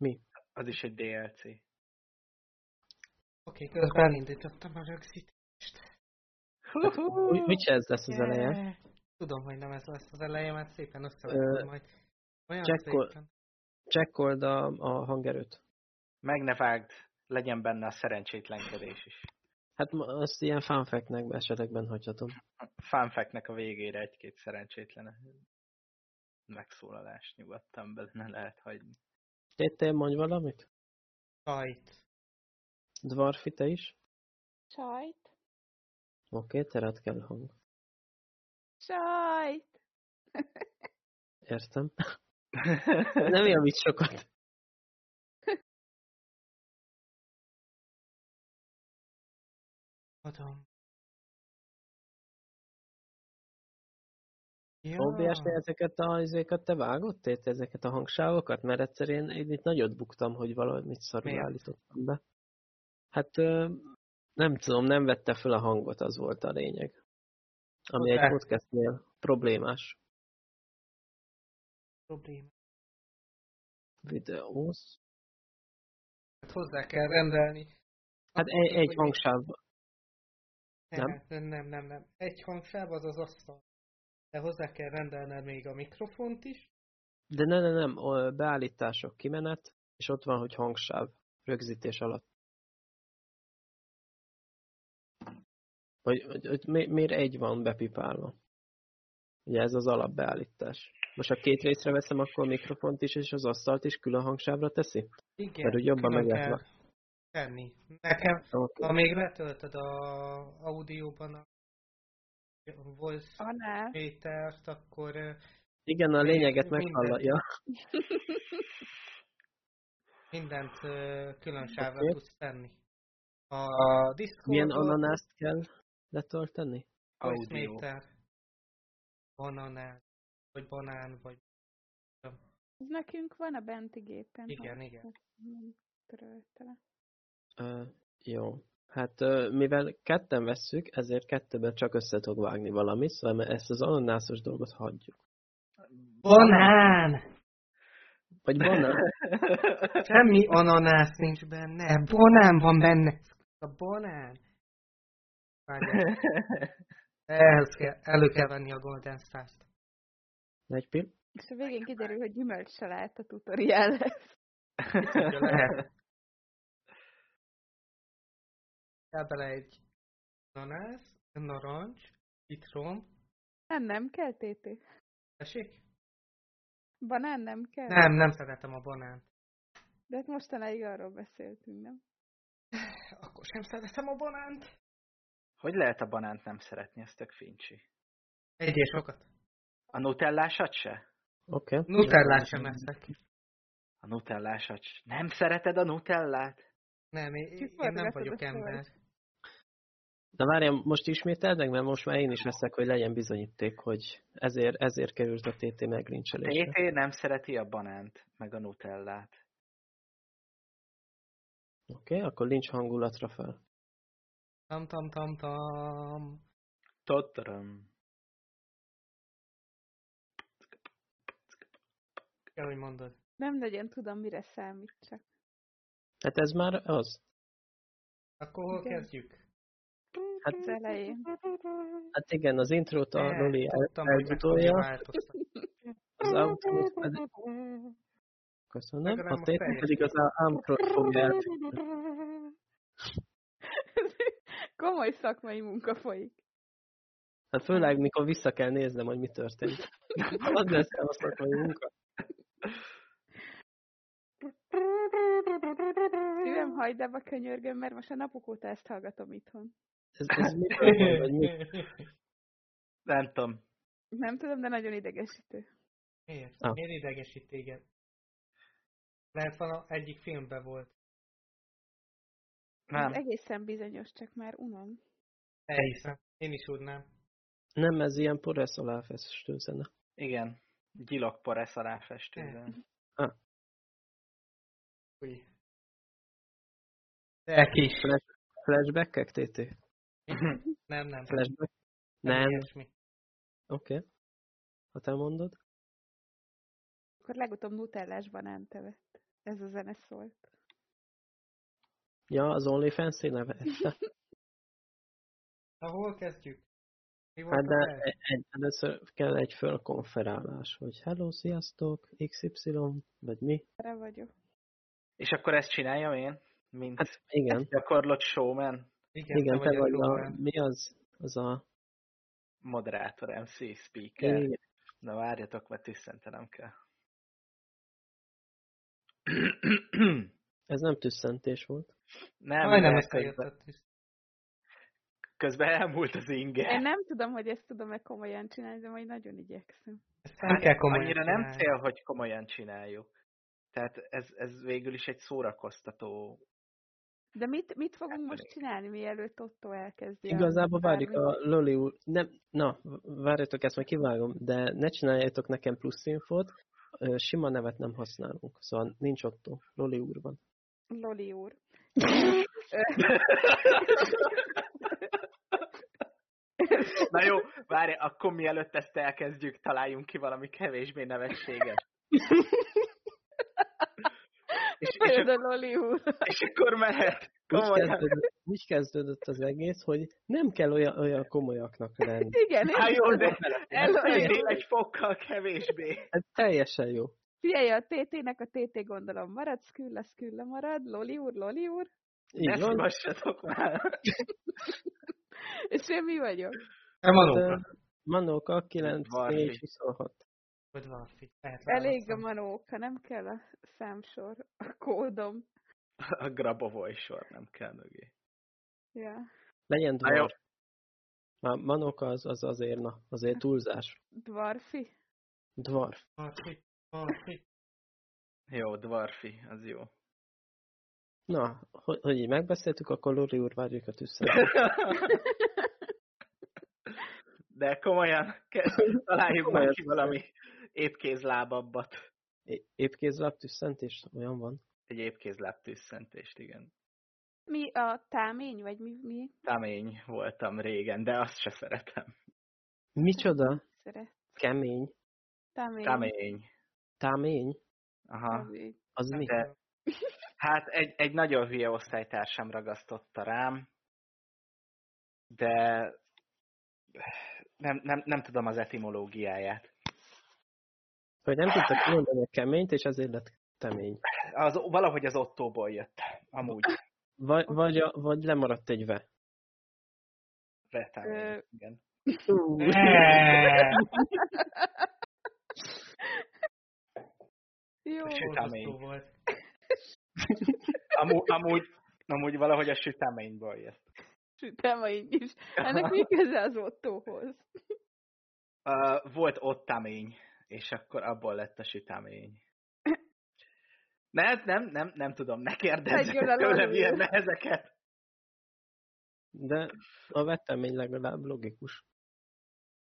Mi? Az is egy DLC. Oké, okay, közben elindítottam a rögzítést. Úgy, mit ez lesz az eleje? Tudom, hogy nem ez lesz az eleje, mert szépen összerakom majd. Olyan Csekkol, szépen. csekkold a, a hangerőt. Meg ne vágd, legyen benne a szerencsétlenkedés is. Hát azt ilyen fanfeknek esetekben hagyhatom. Fanfeknek a végére egy-két szerencsétlen megszólalás nyugodtan benne lehet hagyni. Tétél, mondj valamit? Sajt. Dwarfi, te is? Sajt. Oké, okay, tered kell hang. Sajt. Értem. Nem javít sokat. Adom. OBS-nél ezeket a izéket te vágott ét, ezeket a hangsávokat? Mert egyszer én, én itt nagyot buktam, hogy valamit szarul Miért? állítottam be. Hát nem tudom, nem vette fel a hangot, az volt a lényeg. Ami Oké. egy podcastnél problémás. probléma. Videóz. Hát hozzá kell rendelni. Hát egy, egy hangsáv. Nem, nem, nem, nem. Egy hangsáv az az asztal. De hozzá kell rendelned még a mikrofont is. De ne, ne, nem, beállítások, kimenet, és ott van, hogy hangsáv, rögzítés alatt. Hogy, hogy, hogy mi- miért egy van bepipálva? Ugye ez az alapbeállítás. Most ha két részre veszem, akkor a mikrofont is és az asztalt is külön hangsávra teszi? Igen, Mert úgy jobban külön meg kell lehet tenni. Nekem, Okay. ha még letöltöd a audióban a Anál. métert, akkor Igen, a lényeget meghallja. mindent külön sávra Oké. tudsz tenni. A Milyen Discordot, ananászt kell letölteni? Audio. méter, bananán, vagy banán, vagy Ez nekünk van a benti gépen. igen, igen. Nem törölte. Ö, jó. Hát mivel ketten vesszük, ezért kettőben csak össze tudok vágni valamit, szóval ezt az ananászos dolgot hagyjuk. Banán! Vagy banán. Semmi ananász nincs benne, banán van benne. A banán. Várjál, ehhez kell, elő kell venni a Golden Stars-t. Egy pill. És a végén kiderül, hogy gyümölcs saláta a tutoriál lesz. Lehet. Kell bele egy ananász, narancs, citrom. Nem, nem kell, Tété. Tessék? Banán nem kell? Nem, nem szeretem a banánt. De hát mostanáig arról beszéltünk, nem? Akkor sem szeretem a banánt. Hogy lehet a banánt nem szeretni, ez tök fincsi. Egyél sokat. A nutellásat se? Oké. Okay. Nutellát sem eszek. A nutellásat se. Nem szereted a nutellát? Nem, én, én nem vagyok ember. De várjál, most ismételd meg, mert most már én is veszek, hogy legyen bizonyíték, hogy ezért, ezért került a TT meglincselésre. TT nem szereti a banánt, meg a nutellát. Oké, okay, akkor lincs hangulatra fel. Tam tam tam tam. Tottaram. Kell, hogy mondod. Nem nagyon tudom, mire számít csak. Hát ez már az. Akkor hol kezdjük? Hát- Az elején. Hát igen, az intrót a Loli eltudolja, az outrót pedig... Köszönöm, Legalább a teljes pedig az outrót fogja el. Komoly szakmai munka folyik. Hát főleg, mikor vissza kell néznem, hogy mi történt. Az lesz a szakmai munka. Szívem hajdába könyörgöm, mert most a napok óta ezt hallgatom itthon. Ez, ez mit van, vagy mi? Nem tudom. Nem tudom, de nagyon idegesítő. Miért? Ah. Miért idegesít téged? Lehet van egyik filmben volt. Nem. Ez egészen bizonyos, csak már unom. Elhiszem. Én is tudnám. Nem, ez ilyen poresz aláfestő zene. Igen. Gyilokpor ez a ráfestővel. Új. De kis. Flash, flashbackek, TT? Nem, nem. Flashback? Nem. Nem. Oké. Okay. Ha te mondod. Akkor legutóbb nutellás banánt evett. ez a zene szólt. Ja, az OnlyFans neve este. Na, hol kezdjük? Mi volt Hát de egy, egy, először kell egy fölkonferálás, hogy hello, sziasztok, XY, vagy mi. Erre vagyok. És akkor ezt csináljam én? Mint Hát igen, gyakorlott showman, Igen, igen, te vagy a, mi az, az a, moderátor, MC, speaker. igen, Na várjatok, mert tüsszentenem kell. ez nem tüsszentés volt. Nem, Majdnem összejött közben, közben elmúlt az inge. Én nem tudom, hogy ezt tudom-e komolyan csinálni, de majd nagyon igyekszem. Ezt nem kell komolyan Annyira nem csinálni. cél, hogy komolyan csináljuk. Tehát ez, ez végül is egy szórakoztató. De mit, mit fogunk Hát, most csinálni, mielőtt Otto elkezdi? Igazából várjuk a Loli úr, nem, na, várjatok, ezt majd kivágom, de ne csináljátok nekem plusz infót, sima nevet nem használunk, szóval nincs Otto, Loli úr van. Loli úr. Na jó, várj, akkor mielőtt ezt elkezdjük, találjunk ki valami kevésbé nevetséges. és, és, úr. és akkor mehet. Úgy Komolyan. kezdődött, úgy kezdődött az egész, hogy nem kell olyan, olyan komolyaknak lenni. Igen, én Hát jó, de ennél egy fokkal kevésbé. Ez teljesen jó. Figyelj, a TT-nek a TT gondolom marad, Skülla, Skülla marad, Loli úr, Loli úr, Így Ne van. már. és én mi vagyok? Adok. ö, Manóka 9 Varfi. 4 26. Vagy valami. Lehet Elég a manóka, nem kell a számsor, a kódom. A Grabovoi sor nem kell mögé. Ja. Legyen dvar. Már Manóka az, az azért, na, azért túlzás. Dwarfi. Dwarf. Valami. Valami. Jó, Dwarfi, az jó. Na, hogy, hogy így megbeszéltük, akkor Lori úr várjuk a tüsszet. De komolyan, ke- találjuk Komolyan meg ki valami épkézlábabbat. É- Épkézláb tüsszentés? Olyan van? Egy épkézláb tüsszentést, igen. Mi a támény, vagy mi, mi Tamény voltam régen, de azt se szeretem. Micsoda? szeret? Kemény. Támény. Tamény. Támény? Aha. Az így. Az mi? De, hát egy, egy nagyon hülye osztálytársam ragasztotta rám, de nem, nem, nem tudom az etimológiáját. Hogy nem tudtak kimondani a keményt, és ezért lett temény. Az, valahogy az ottóból jött, amúgy. Vagy, vagy, a, vagy lemaradt egy ve. Vetámény, Ö, igen. Jó. Sütemény. Amúgy, amúgy, amúgy valahogy a süteményből jött. Sütemény is. Ennek mi köze az Ottóhoz? Uh, volt ottamény, és akkor abból lett a sütemény. Nem, nem, nem, nem tudom, ne kérdezz tőlem ilyen nehezeket. De a vetemény legalább logikus.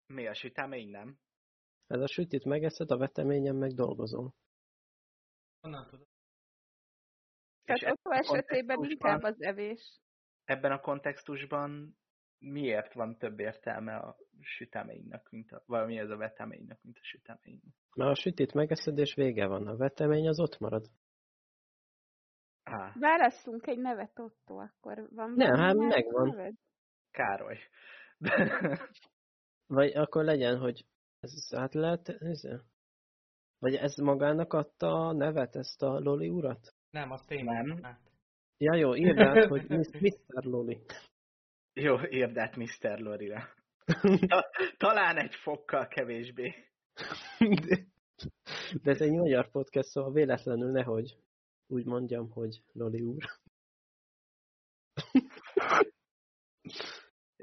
Mi a sütemény, nem? Ez a sütit megeszed, a veteményen meg dolgozol. Honnan tudod? És Tehát Otto esetében inkább az evés. Ebben a kontextusban miért van több értelme a süteménynek, mint a, valami ez a veteménynek, mint a süteménynek? Mert a sütit megeszed, és vége van. A vetemény az ott marad. Á, Válasszunk egy nevet Otto, akkor van Nem, hát megvan. neved? Károly. Vagy akkor legyen, hogy ez át lehet, ez, vagy ez magának adta a nevet, ezt a Loli urat? Nem, azt én Nem. Ja jó, írd át, hogy Mr. Loli. Jó, írd át Mr. Lorira. Ta, talán egy fokkal kevésbé. De, de ez egy magyar podcast, szóval véletlenül nehogy úgy mondjam, hogy Loli úr.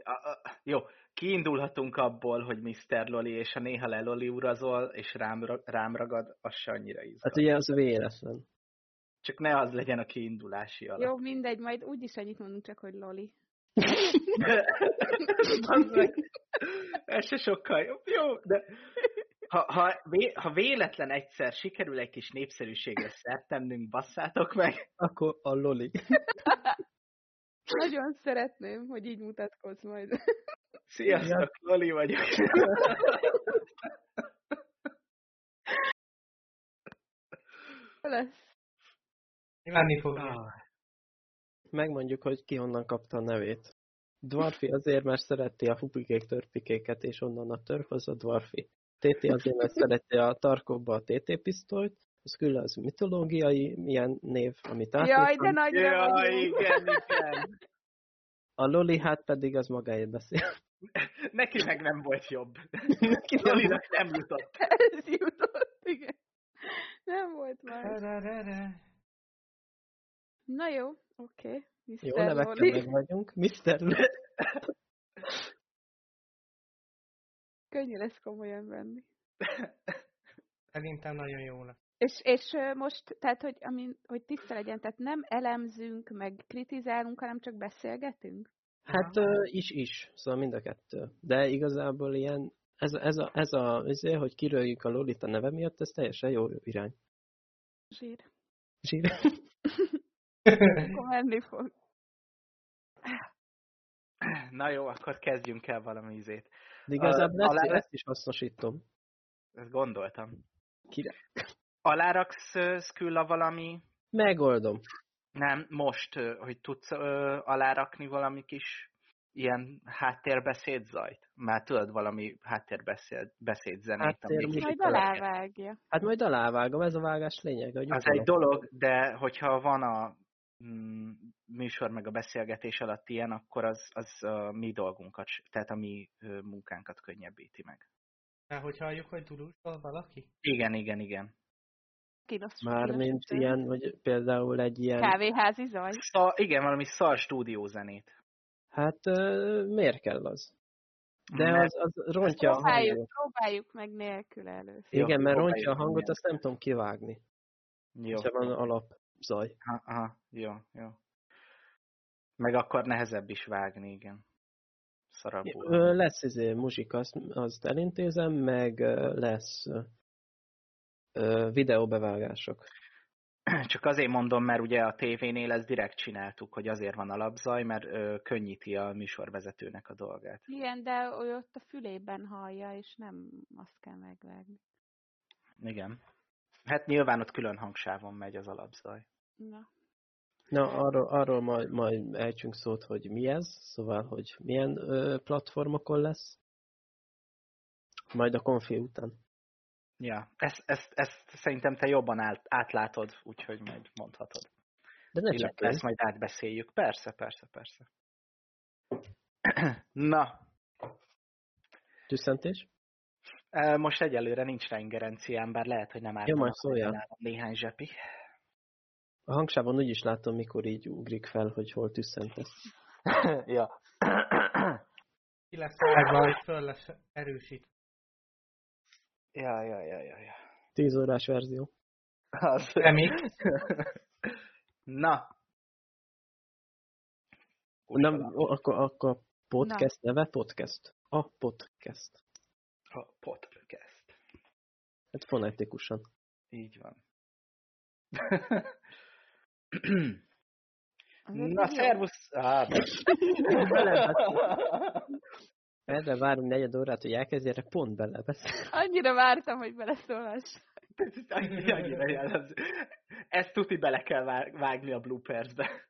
A, a, jó, kiindulhatunk abból, hogy Mr. Loli, és ha néha leloli urazol, és rám, rám ragad, az se annyira izgat. Hát ugye az véletlen. Csak ne az legyen a kiindulási alap. Jó, mindegy, majd úgyis annyit mondunk csak, hogy Loli. Meg, ez se sokkal jobb. Jó, de ha, ha, vé, ha véletlen egyszer sikerül egy kis népszerűségre szert tennünk, basszátok meg. Akkor a Loli. Nagyon szeretném, hogy így mutatkozz majd. Sziasztok, Loli vagyok. lesz. Kívánni fog. Ah, Megmondjuk, hogy ki honnan kapta a nevét. Dwarfi azért, mert szereti a fupikék törpikéket, és onnan a törf az a Dwarfi. TT azért, mert szereti a tarkóba a TT pisztolyt, az külön az mitológiai milyen név, amit Jaj, de átírtam. nagyra Ja, vagyunk. igen, igen. A Loli hát pedig az magáért beszél. Neki meg nem volt jobb. Neki nem Lolinak nem jutott. Ez jutott, igen. Nem volt már. Na jó, oké. Okay. Jó, nevekkel meg vagyunk. Mr. Loli. Könnyű lesz komolyan venni. Szerintem nagyon jó lesz. És, és most, tehát, hogy, amin, hogy tiszta legyen, tehát nem elemzünk, meg kritizálunk, hanem csak beszélgetünk? Hát ö, is, is. Szóval mind a kettő. De igazából ilyen, ez, ez a, ez a azért, hogy kiröljük a Lolit a neve miatt, ez teljesen jó irány. Zsír. Zsír. Akkor menni fog. Na jó, akkor kezdjünk el valami izét. De igazából A- ezt, alá- ezt is hasznosítom. Ezt gondoltam. Kire? Aláraksz Skülla valami? Megoldom. Nem, most, hogy tudsz ö, alárakni valami kis ilyen háttérbeszédzajt? Már tudod valami háttérbeszéd beszédzenét, Háttér ami muzsika. Majd kicsit alávágja. Hát majd alávágom, ez a vágás lényeg. Hogy Az egy dolog, de hogyha van a műsor meg a beszélgetés alatt ilyen, akkor az, az a mi dolgunkat, tehát a mi munkánkat könnyebbíti meg. De hogy halljuk, hogy tudusol valaki? Igen, igen, igen. Kínos. Mármint kínos- ilyen, hogy például egy ilyen... Kávéházi zaj. Sza, igen, valami szar stúdiózenét. Hát miért kell az? De Mert- az, az rontja a Próbáljuk, hangot. próbáljuk meg nélkül először. Jó, Igen, mert rontja a hangot, azt nem tudom kivágni. Jó. Van alapzaj. Aha, aha, jó, jó. Meg akkor nehezebb is vágni, igen. Szarabbul. Ö, Lesz izé muzsika, azt, azt elintézem, meg lesz videóbevágások. Csak azért mondom, mert ugye a tévénél ezt direkt csináltuk, hogy azért van alapzaj, mert ö, könnyíti a műsorvezetőnek a dolgát. Igen, de ő ott a fülében hallja, és nem azt kell megvágni. Igen. Hát nyilván ott külön hangsávon megy az alapzaj. Na. Na, arról, arról majd, majd ejtsünk szót, hogy mi ez, szóval, hogy milyen ö, platformokon lesz. Majd a konfi után. Ja, ezt, ezt, ezt szerintem te jobban át, átlátod, úgyhogy majd mondhatod. De ne csak Illetve ezt ez. majd átbeszéljük. Persze, persze, persze. Na, Tüszentés? Most egyelőre nincs rá ingerenciám, bár lehet, hogy nem árt. Ja, majd szóljál. Néhány zsepi. A hangsávon úgy is látom, mikor így ugrik fel, hogy hol tüsszentesz. ja. Ki lesz hogy föl lesz erősít. ja, ja, ja, ja, ja. 10 órás verzió. Az. Remix. Na. Nem, akkor, akkor podcast neve podcast. A podcast. A podcast. Hát fonetikusan. Így van. Na, szervusz! Á, Erre várunk negyed órát, hogy elkezdjére pont belebeszél. Annyira vártam, hogy beleszólhass. Annyira jellemző. Ezt tuti bele kell vág- vágni a bloopersbe.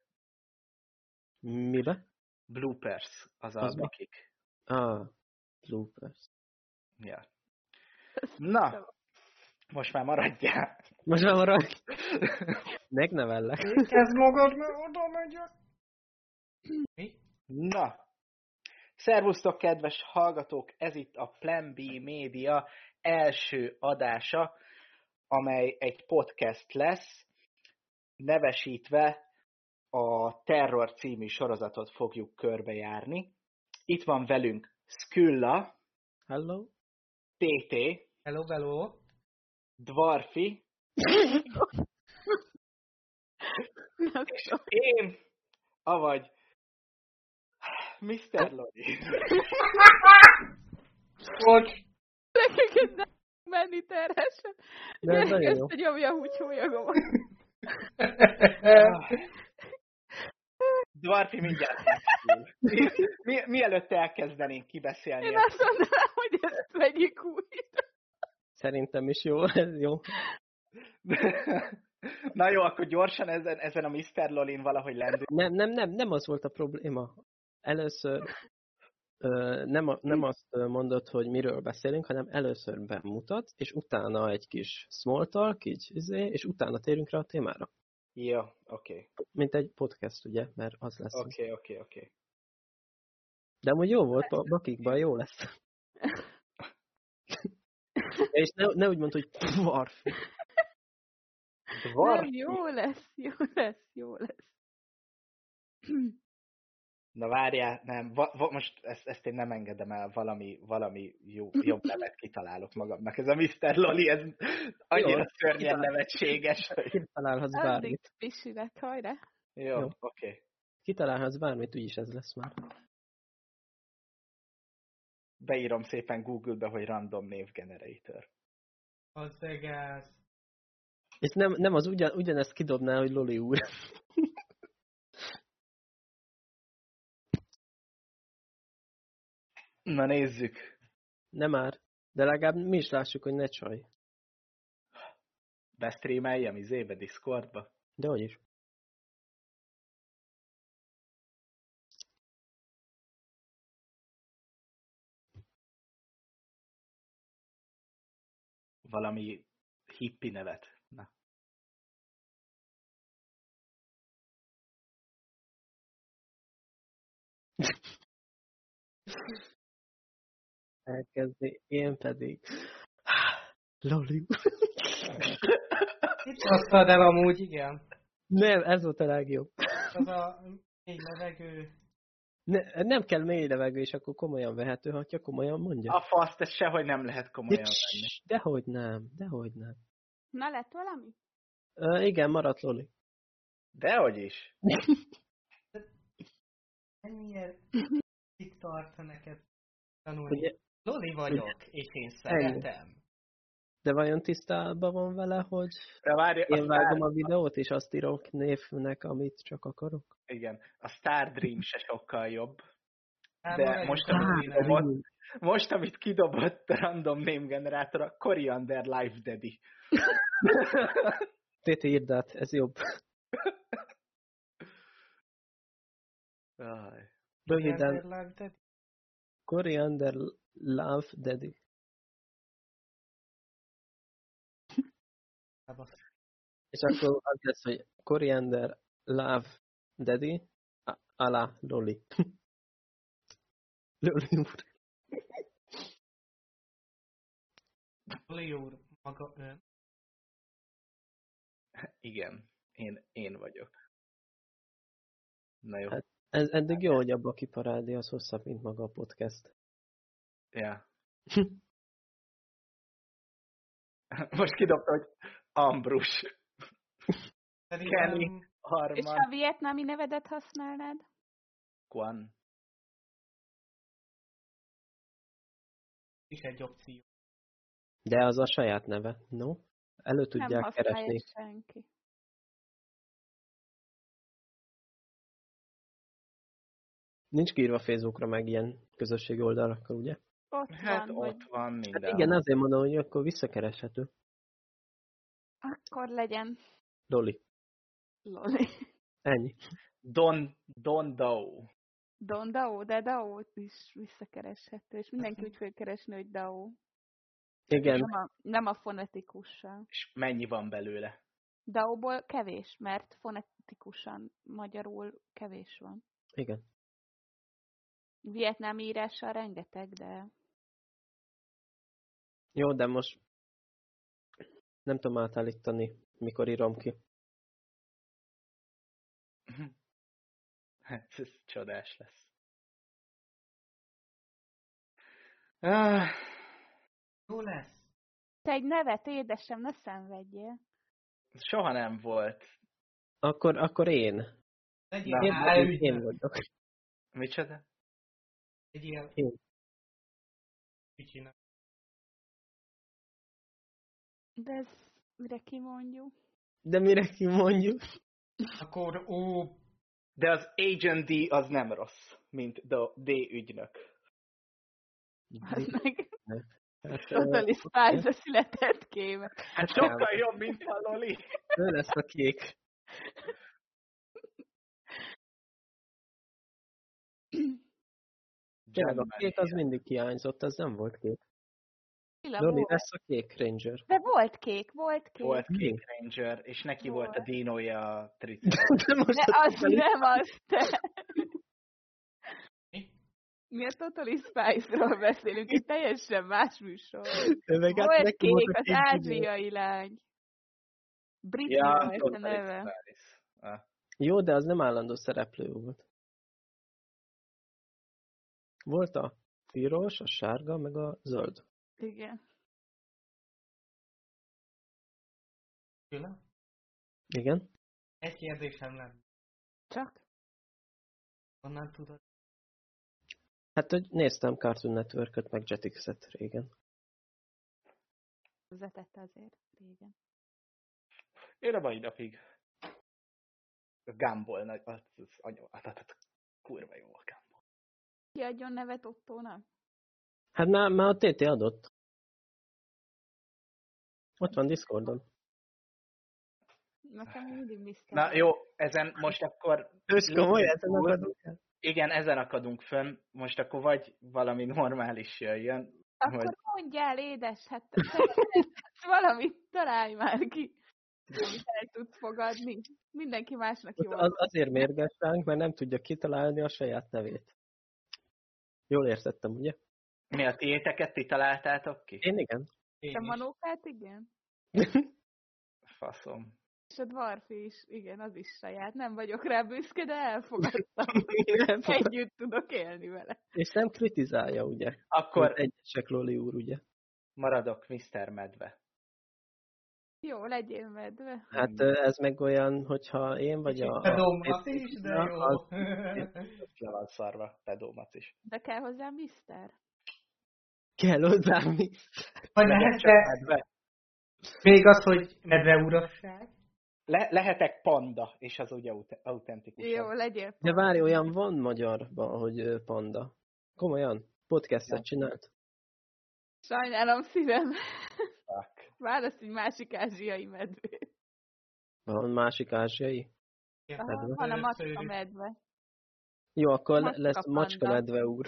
Mibe? Bloopers az a Azba? mikik. Ah, bloopers. Ja. Na, most már maradjál. Most már maradj. Megnevellek. Kezd magad, mert oda megyek. Mi? Na, szervusztok, kedves hallgatók! Ez itt a Plan B Média első adása, amely egy podcast lesz, nevesítve a Terror című sorozatot fogjuk körbejárni. Itt van velünk Skylla, Hello? TT, Hello, hello. Dwarfi, én, avagy Mr. Lori. Bocs. Neked nem menni terhesen. De ez nagyon jó. Összenyomja a húgyhólyagomat. Dwarfi mindjárt mi, mi, Mielőtt elkezdenénk kibeszélni Én azt mondanám, hogy ezt vegyük újra. Szerintem is jó, ez jó. Na jó, akkor gyorsan ezen, ezen a Mr. Lolin valahogy lendül. Nem, nem, nem, nem az volt a probléma. Először ö, nem, a, nem azt mondod, hogy miről beszélünk, hanem először bemutat, és utána egy kis small talk, így, izé, és utána térünk rá a témára. Jó, oké. Mint egy podcast, ugye, mert az lesz. Oké, oké, oké. De amúgy jó volt, a bakikban jó lesz. és ne, ne úgy mondd, hogy dwarf. Dwarf? Nem, jó lesz, jó lesz, jó lesz. Na várjál, nem, va, va, most ezt, ezt én nem engedem el, valami, valami jó, jobb nevet kitalálok magamnak. Ez a Mr. Loli, ez annyira Jó, szörnyen kitalál. nevetséges. Kitalálhatsz bármit. pisinek, hajrá. Jó, Jó. oké. Okay. Kitalálhatsz bármit, úgyis ez lesz már. Beírom szépen Google-be, hogy random név generator. Az gáz. És nem, nem az ugyan, ugyanezt kidobná, hogy Loli úr. Na nézzük. Nem már. De legalább mi is lássuk, hogy ne csaj. Bestreameljem izébe, Discordba. De hogy is. Valami hippi nevet. Na. Elkezdi, én pedig. Loli. Itt hoztad el amúgy, igen. Nem, ez volt a legjobb. Az a mély levegő. Ne, nem kell mély levegő, és akkor komolyan vehető, ha komolyan mondja. A faszt, ezt sehogy nem lehet komolyan venni. Cs, Dehogy nem, dehogy nem. Na, lett valami? Ö, igen, maradt Loli. Dehogy is. Ennyire itt tart neked tanulni. Ugye, Loli vagyok, és én szeretem. de vajon tisztában van vele, hogy De várj, a én vágom Star, a videót, és azt írom névnek, amit csak akarok? igen, a Star Dream se sokkal jobb. Hát De most a a- Lolinál. Dream. Most, amit kidobott a random name generátor, a Coriander Life Daddy. Téti írd át, ez jobb. Röviden. Coriander Love Daddy. És akkor az lesz, hogy Coriander Love Daddy a- alá Loli. Loli úr. Loli úr, maga ön. Igen, én, én vagyok. Na jó. Hát- Ez eddig jó, hogy abba kiparádi, az hosszabb, mint maga a podcast. Ja. Most kidobta, hogy Ambrus. Kenny. És Harman. ha a vietnámi nevedet használnád? Quan. is egy opció. De az a saját neve, no? Elő Nem tudják használja keresni. senki. Nincs kiírva Facebookra meg ilyen közösségi oldalakkal, ugye? Ott Hát van, ott hogy van Hát minden. igen, azért mondom, hogy akkor visszakereshető. akkor legyen Loli. Loli. Ennyi. Don, Don Doe. Don Dao, de Dao is visszakereshető, és mindenki úgy fogja keresni, hogy Dao. Igen, Nem a, nem a fonetikussal. És mennyi van belőle? Dao-ból kevés, mert fonetikusan magyarul kevés van. igen. Vietnámi írással rengeteg, de Jó, de most nem tudom átállítani, mikor írom ki. Hát ez csodás lesz. Ah, Jó lesz. te egy nevet, édesem, ne szenvedjél. soha nem volt. Akkor, akkor én. Legyél Na, Én, már én, én vagyok. Micsoda? Legyél Én. ügynök. De ez mire kimondjuk? De mire kimondjuk? Akkor ó, De az Agent D az nem rossz, mint D, D ügynök. Az meg Totally Spice a született kém. Hát sokkal jobb, mint a Loli. ő lesz a kék. Tényleg a kék az mindig hiányzott, az nem volt kék. Lila Loli volt. lesz a kék ranger. De volt kék, volt kék. Volt? Kék Ranger, és neki volt, a Volt. dinója a Triceratops. De most De a az Totally- nem az, te. Mi? Mi a Totally Spice-ról beszélünk, egy teljesen más műsor. meg hát Volt kék, volt a az ázsiai lány. Britney Ja, volt a neve. Ah. Jó, de az nem állandó szereplő volt. Volt a piros, a sárga, meg a zöld. Igen. Gyula? Igen? Egy kérdésem lenne. Csak? Honnan tudod? Hát, hogy néztem Cartoon Network-öt, meg Jetix-et régen. Hozzátette azért régen. Én a mai napig. A Gumball, nagy, az, az, anya, az, az, az, kurva jó a Gumball. Ki adjon nevet Ottónak? Hát már, már a TT adott. Ott van Discordon. Nekem mindig Mr. Na jó, ezen most akkor... Ős komoly, ezen akadunk? Igen, ezen akadunk fönn. Most akkor vagy valami normális jöjjön. Akkor Vagy- mondjál, édes, hát valamit, találj már ki, amit el tudsz fogadni. Mindenki másnak jó. Az, azért mérges ránk, mert nem tudja kitalálni a saját nevét. Jól értettem, ugye? Mi a tiéteket ti találtátok ki? Én igen. Én Te manókát, igen? Faszom. És a dwarfi is, igen, az is saját. Nem vagyok rá büszke, de elfogadtam. Együtt tudok élni vele. És nem kritizálja, ugye? Akkor egyesek Loli úr, ugye? maradok Mr. Medve. Jó, legyél medve. Hát ö, ez meg olyan, hogyha én vagy a... Pedómat is, de jó. az- Le van szarva, pedómat is. De kell hozzá mister. Kell hozzám mi? Vagy lehet -e medve. még az, hogy medve urasság? Le, lehetek panda, és az ugye aut- autentikus. Jó, legyél. De várj, olyan van magyarban, hogy panda. Komolyan? Podcastet Ja. csinált? Sajnálom szívem. Fuck. Válasz egy másik ázsiai medvét. Van másik ázsiai? Ja, Aha, Medve. van a macska medve. Jó, akkor Macska lesz panda. macska medve úr.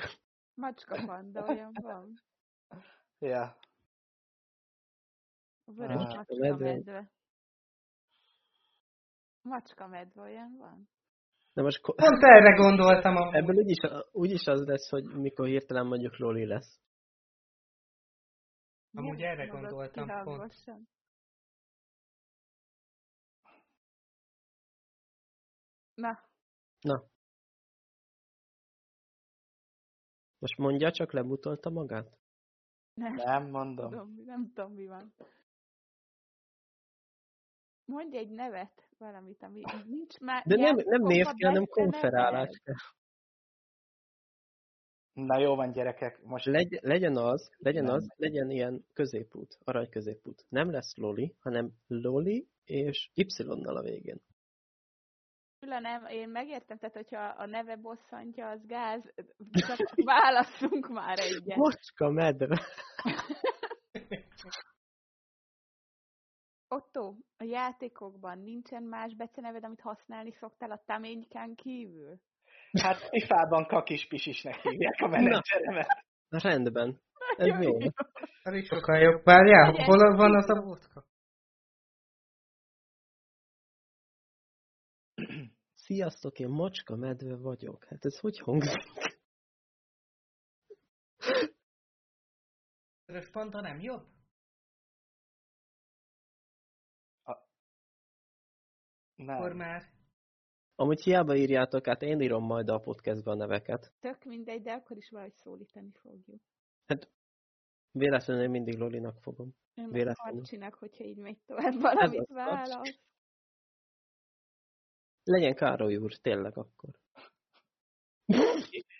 Macska panda, olyan van. Ja. A vörös Ah, macska medve. medve. Macska medve, olyan van? De most ko- Pont erre gondoltam a... ebből úgyis, úgyis az lesz, hogy mikor hirtelen mondjuk Loli lesz. Amúgy Miért erre gondoltam pont. Na, Na. Most mondja, csak lebutolta magát? Nem Nem mondom. tudom, nem tudom, mi van. Mondj egy nevet, valamit, ami nincs már... De nem, nem név kell, hanem konferálás kell. Na jó van, gyerekek. Most Legy, legyen az, legyen Nem. az, legyen ilyen középút, arany középút. Nem lesz Loli, hanem Loli és Y-nal a végén. Gyula, nem, én megértem, tehát hogyha a neve bosszantja, az gáz, csak válasszunk már egyet. Macska medve. Otto, a játékokban nincsen más beceneved, amit használni szoktál a taménykán kívül? hát FIFA-ban kakis pisisnek hívják a menedzseremet. Na, rendben. Ez jó. Is sokkal jobb. Várjál, hol van az a vodka? Sziasztok, én macska medve vagyok. Hát ez hogy hangzik? Vörös panda nem jobb? Akkor Nem. már. Amúgy hiába írjátok, hát én írom majd a podcastbe a neveket. Tök mindegy, de akkor is valahogy szólítani fogjuk. Véletlenül én mindig Lolinak fogom. Én Véletlenül. Marcsinak, hogyha így megy tovább valamit válasz. Legyen Károly úr, tényleg akkor.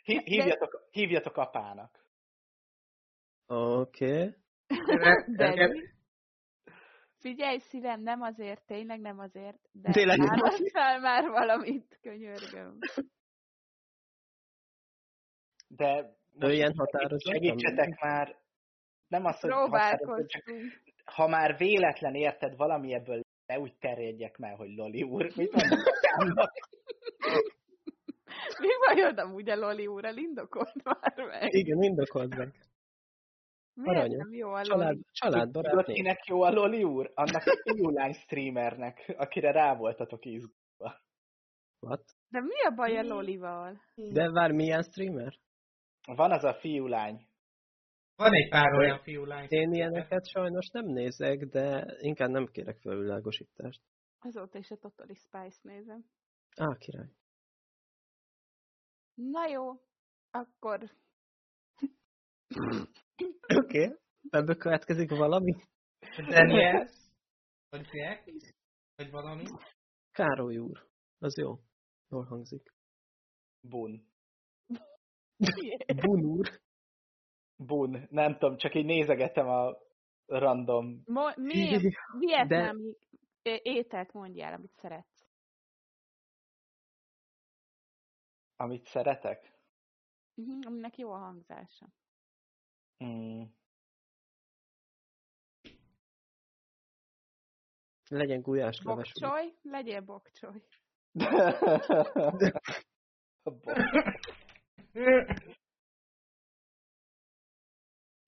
Hí- Hívjatok, hívjatok apának. Oké. Okay. De Figyelj szívem, nem azért, tényleg nem azért, de Tényleg nem válasszál már valamit, könyörgöm. De most ilyen határozottan segítsetek már. nem az, hogy ha már véletlen érted valami ebből, ne úgy terjedjek meg, hogy Loli úr. Mit? Mi bajod amúgy a Loli úrral? Indokolt már meg. Igen, indokold meg. Miért aranyos. nem jó a Család, Loli? családbarát Tudod, név. kinek jó a Loli úr? Annak a fiúlány streamernek, akire rá voltatok izgulva. What? De mi a baj a Lolival? De vár, milyen streamer? Van az a fiúlány. Van egy pár olyan fiú lány. Én ilyeneket sajnos nem nézek, de inkább nem kérek felvilágosítást. Azóta is a Totally Spice nézem. Á, király. Na jó, akkor Oké. Okay. Ebből következik valami? Daniels? Vagy Jack? Vagy valami? Károly úr. Az jó. Jól hangzik. Bun. Bun úr. Bun. Nem tudom, csak így nézegetem a random. Mo- mi vietnámi é- ételt mondjál, amit szeretsz. Amit szeretek? Uh-huh, aminek jó a hangzása. Mm. Legyen gulyás leves. Bokcsoly? Legyél bokcsoly.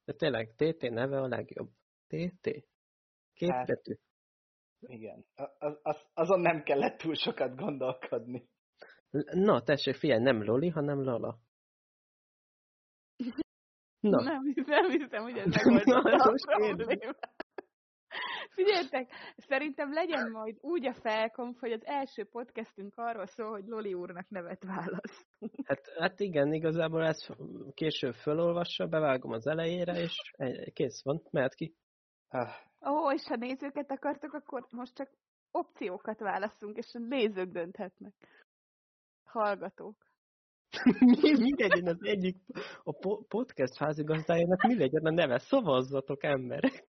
De tényleg, TT neve a legjobb. TT. Két Hát. betű. Igen. Az, az, azon nem kellett túl sokat gondolkodni. Na, tessék, figyelj, nem Loli, hanem Lala. Na, Nem, nem hiszem, hogy ez megoldotta Na, a problémát. Figyeljetek, szerintem legyen majd úgy a felkomp, hogy az első podcastünk arról szól, hogy Loli úrnak nevet választ. hát, hát igen, igazából ezt később felolvassa, bevágom az elejére, és kész van, mehet ki. Ah, Ó, és ha nézőket akartok, akkor most csak opciókat választunk, és a nézők dönthetnek. Hallgatók. mi, mi legyen az egyik, a po- podcast házigazdájának mi legyen a neve? Szavazzatok, emberek!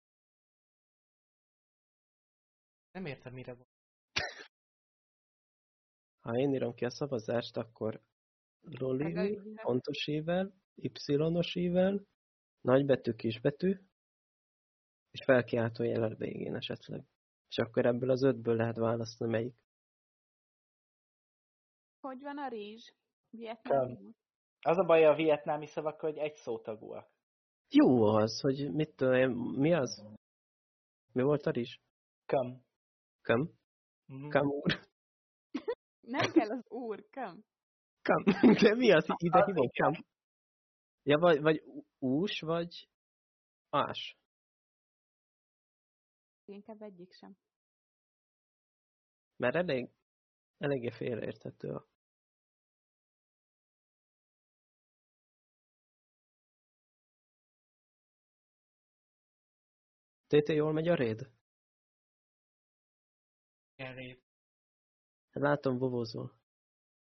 Nem értem, mire van. Ha én írom ki a szavazást, akkor Loli, pontos ível, y-os ível, nagybetű, kisbetű, és felkiáltó jel a végén esetleg. És akkor ebből az ötből lehet választani melyik. Hogy van a rizs? Vietnámi? az a baj a vietnámi szavak, hogy egy szótagúak. Jó az, hogy mit tudom én, mi az? Mi volt a rizs? Kam. Kam? Mhm. Kam úr? Nem kell az úr, kam. Kam. De mi az? Ide hívom? Kam. Ja, vagy, vagy ús, vagy ás. Inkább egyik sem. Mert elég, eléggé félreérthető a Tété, jól megy a réd? Hát Látom, vovózol.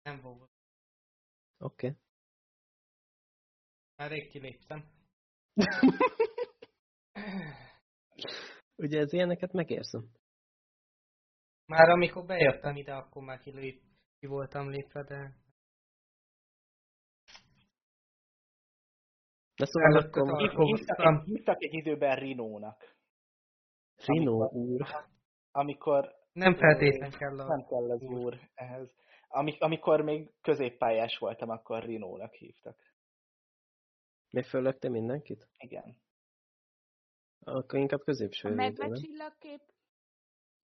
Nem volt. Oké. Okay. Már rég kiléptem. Ugye ez ilyeneket megérzem. Már amikor bejöttem ide, akkor már kilép, ki voltam lépve, de De szóval Előtte akkor Hívtak hívtak egy időben Rinónak. Rino úr. Amikor nem feltétlen kell a... nem kell az úr. ehhez. Ami, amikor még középpályás voltam, akkor Rinónak hívtak. Mi fölökte mindenkit? Igen. Akkor inkább A középső védő, medve nem? csillagkép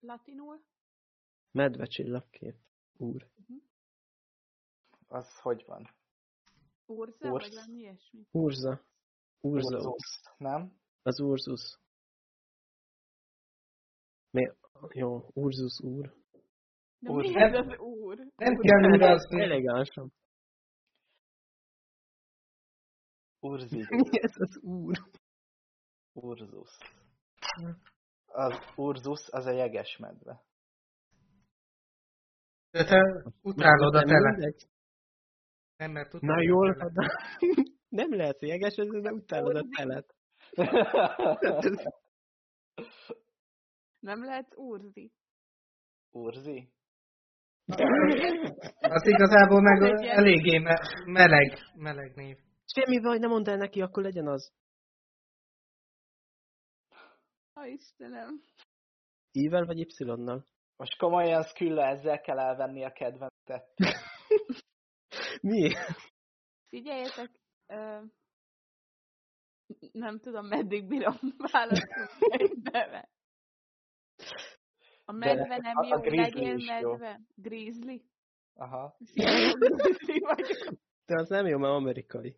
latinul? Medve csillagkép. Úr. Az hogy van? Urza, Urz. vagy valami ilyesmi? Urza. Urza. Urzus, nem? Az Urzus. Mi? Jó, Urzus úr. De Urz. mi ez az úr? Nem kell urazni. Elegánsan. Urzi. Mi ez az úr? Urzus. Az Urzus az a jeges medve. De te utálod a mindegy. Nem, mert utálod Na jól, de nem lehet jeges, ez de utálod a telet. Nem lehet urzi. Urzi? Az igazából meg eléggé me- meleg, meleg név. Semmi baj, nem mondd el neki, akkor legyen az. Ó, Istenem. I-vel vagy Y-nal? Most komolyan Skülla ezzel kell elvenni a kedvencet. Mi? Figyeljetek, ö, nem tudom, meddig bírom válaszolni. A medve nem a- a jó, grizzly legyél is jó. medve. Grizzly? Aha. De az nem jó, mert amerikai.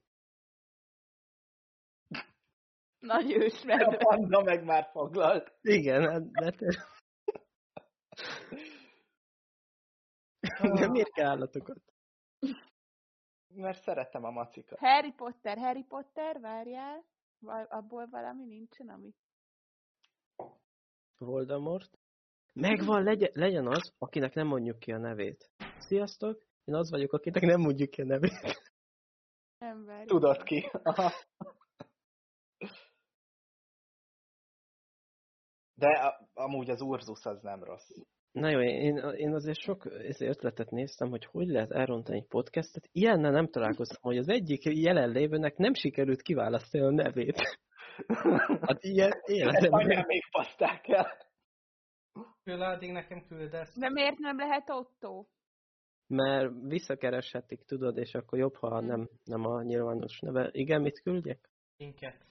Nagy ős A medve. panda meg már foglalt. Igen, hát, de te... De miért kell állatokat? Mert szeretem a macikat. Harry Potter, Harry Potter, várjál. Abból valami nincsen, ami... Voldemort. Megvan, legyen, legyen az, akinek nem mondjuk ki a nevét. Sziasztok, én az vagyok, akinek nem mondjuk ki a nevét. Nem várj. Tudod ki. Aha. De a, amúgy az Urzus az nem rossz. Na jó, én, én azért sok ötletet néztem, hogy hogy lehet elrontani egy podcastet. Ilyennel nem találkoztam, hogy az egyik jelenlévőnek nem sikerült kiválasztani a nevét. Hát ilyen Ezt életemben. anyám még paszták el. Tőle addig nekem küldesz. De miért nem lehet Otto? Mert visszakereshetik, tudod, és akkor jobb, ha Hmm. nem, nem a nyilvános neve. Igen, mit küldjek? Linket.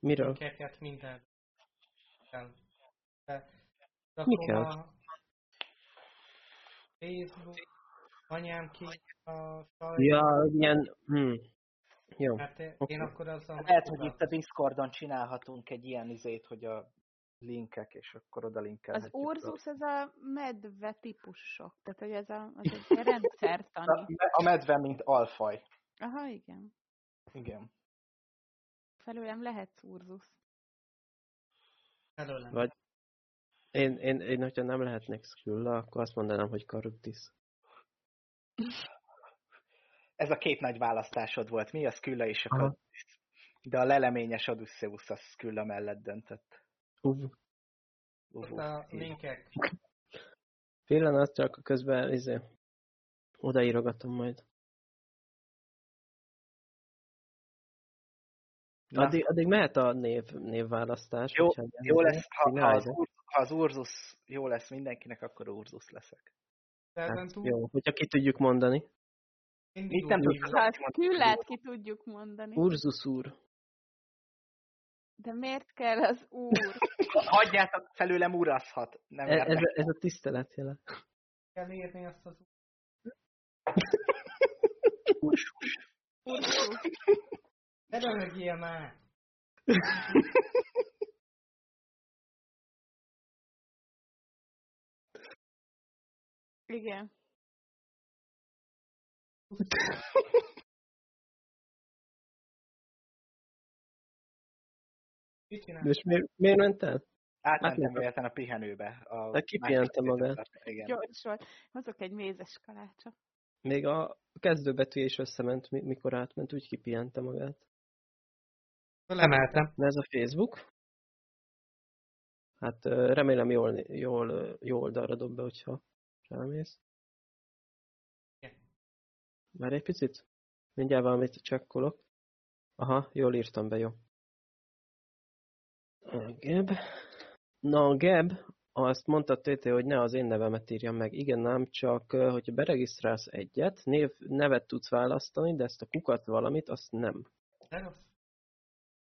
Miről? Linkeket, minden. De Mi rakom kell? a Facebook, anyám ki a sajt, Ja, ilyen... Hm. Jó. mert én akkor azzal Lehet, hogy itt a. Discordon csinálhatunk egy ilyen izét, hogy a linkek, és akkor oda Az linkelhetjük. Urzus, ez a medve típusok. Tehát, hogy ez a, az egy rendszertani. A, a medve, mint alfaj. Aha, igen. Igen. Felőlem lehetsz Urzus. Előlem. Vagy én, én, én, hogyha nem lehetnék Skrulla, akkor azt mondanám, hogy Karuktis. Ez a két nagy választásod volt. Mi a Skylla és a Aha. Kadis. De a leleményes Odysseus a Skylla mellett döntött. Uv. Ott Uhu. a linkek. Pillanat, csak közben izé, odaírogatom majd. Na. Addig, addig mehet a név, névválasztás. Jó, Jó lesz, ha, ha, az ha az Urzus jó lesz mindenkinek, akkor Urzus leszek. Hát, jó, hogyha ki tudjuk mondani. Mit nem hívnak. Ha küllát ki tudjuk mondani. Urzus úr. De miért kell az úr? Hagyjátok, felőlem urazhat. Nem Ez, ez, a- ez a tisztelet jele. kell írni azt az Ursus. Ursus. Ne röhögjél már! Igen. De és miért, miért ment el? Átmentem véletlen a pihenőbe. A De kipihente magát. Igen. Gyors volt. Hozok egy mézes kalácsot. Még a kezdőbetűje is összement, mi- mikor átment, úgy kipihente magát. Fölemeltem. De ez a Facebook. Hát remélem jól, jól, ö, jó oldalra dob be, hogyha rámész. Várj egy picit. Mindjárt valamit csekkolok. Aha, jól írtam be, jó. A Geb. Na, a Geb, azt mondta TT, hogy ne az én nevemet írjam meg. Igen, nem, csak hogyha beregisztrálsz egyet, név, nevet tudsz választani, de ezt a kukat valamit, azt nem. De rossz.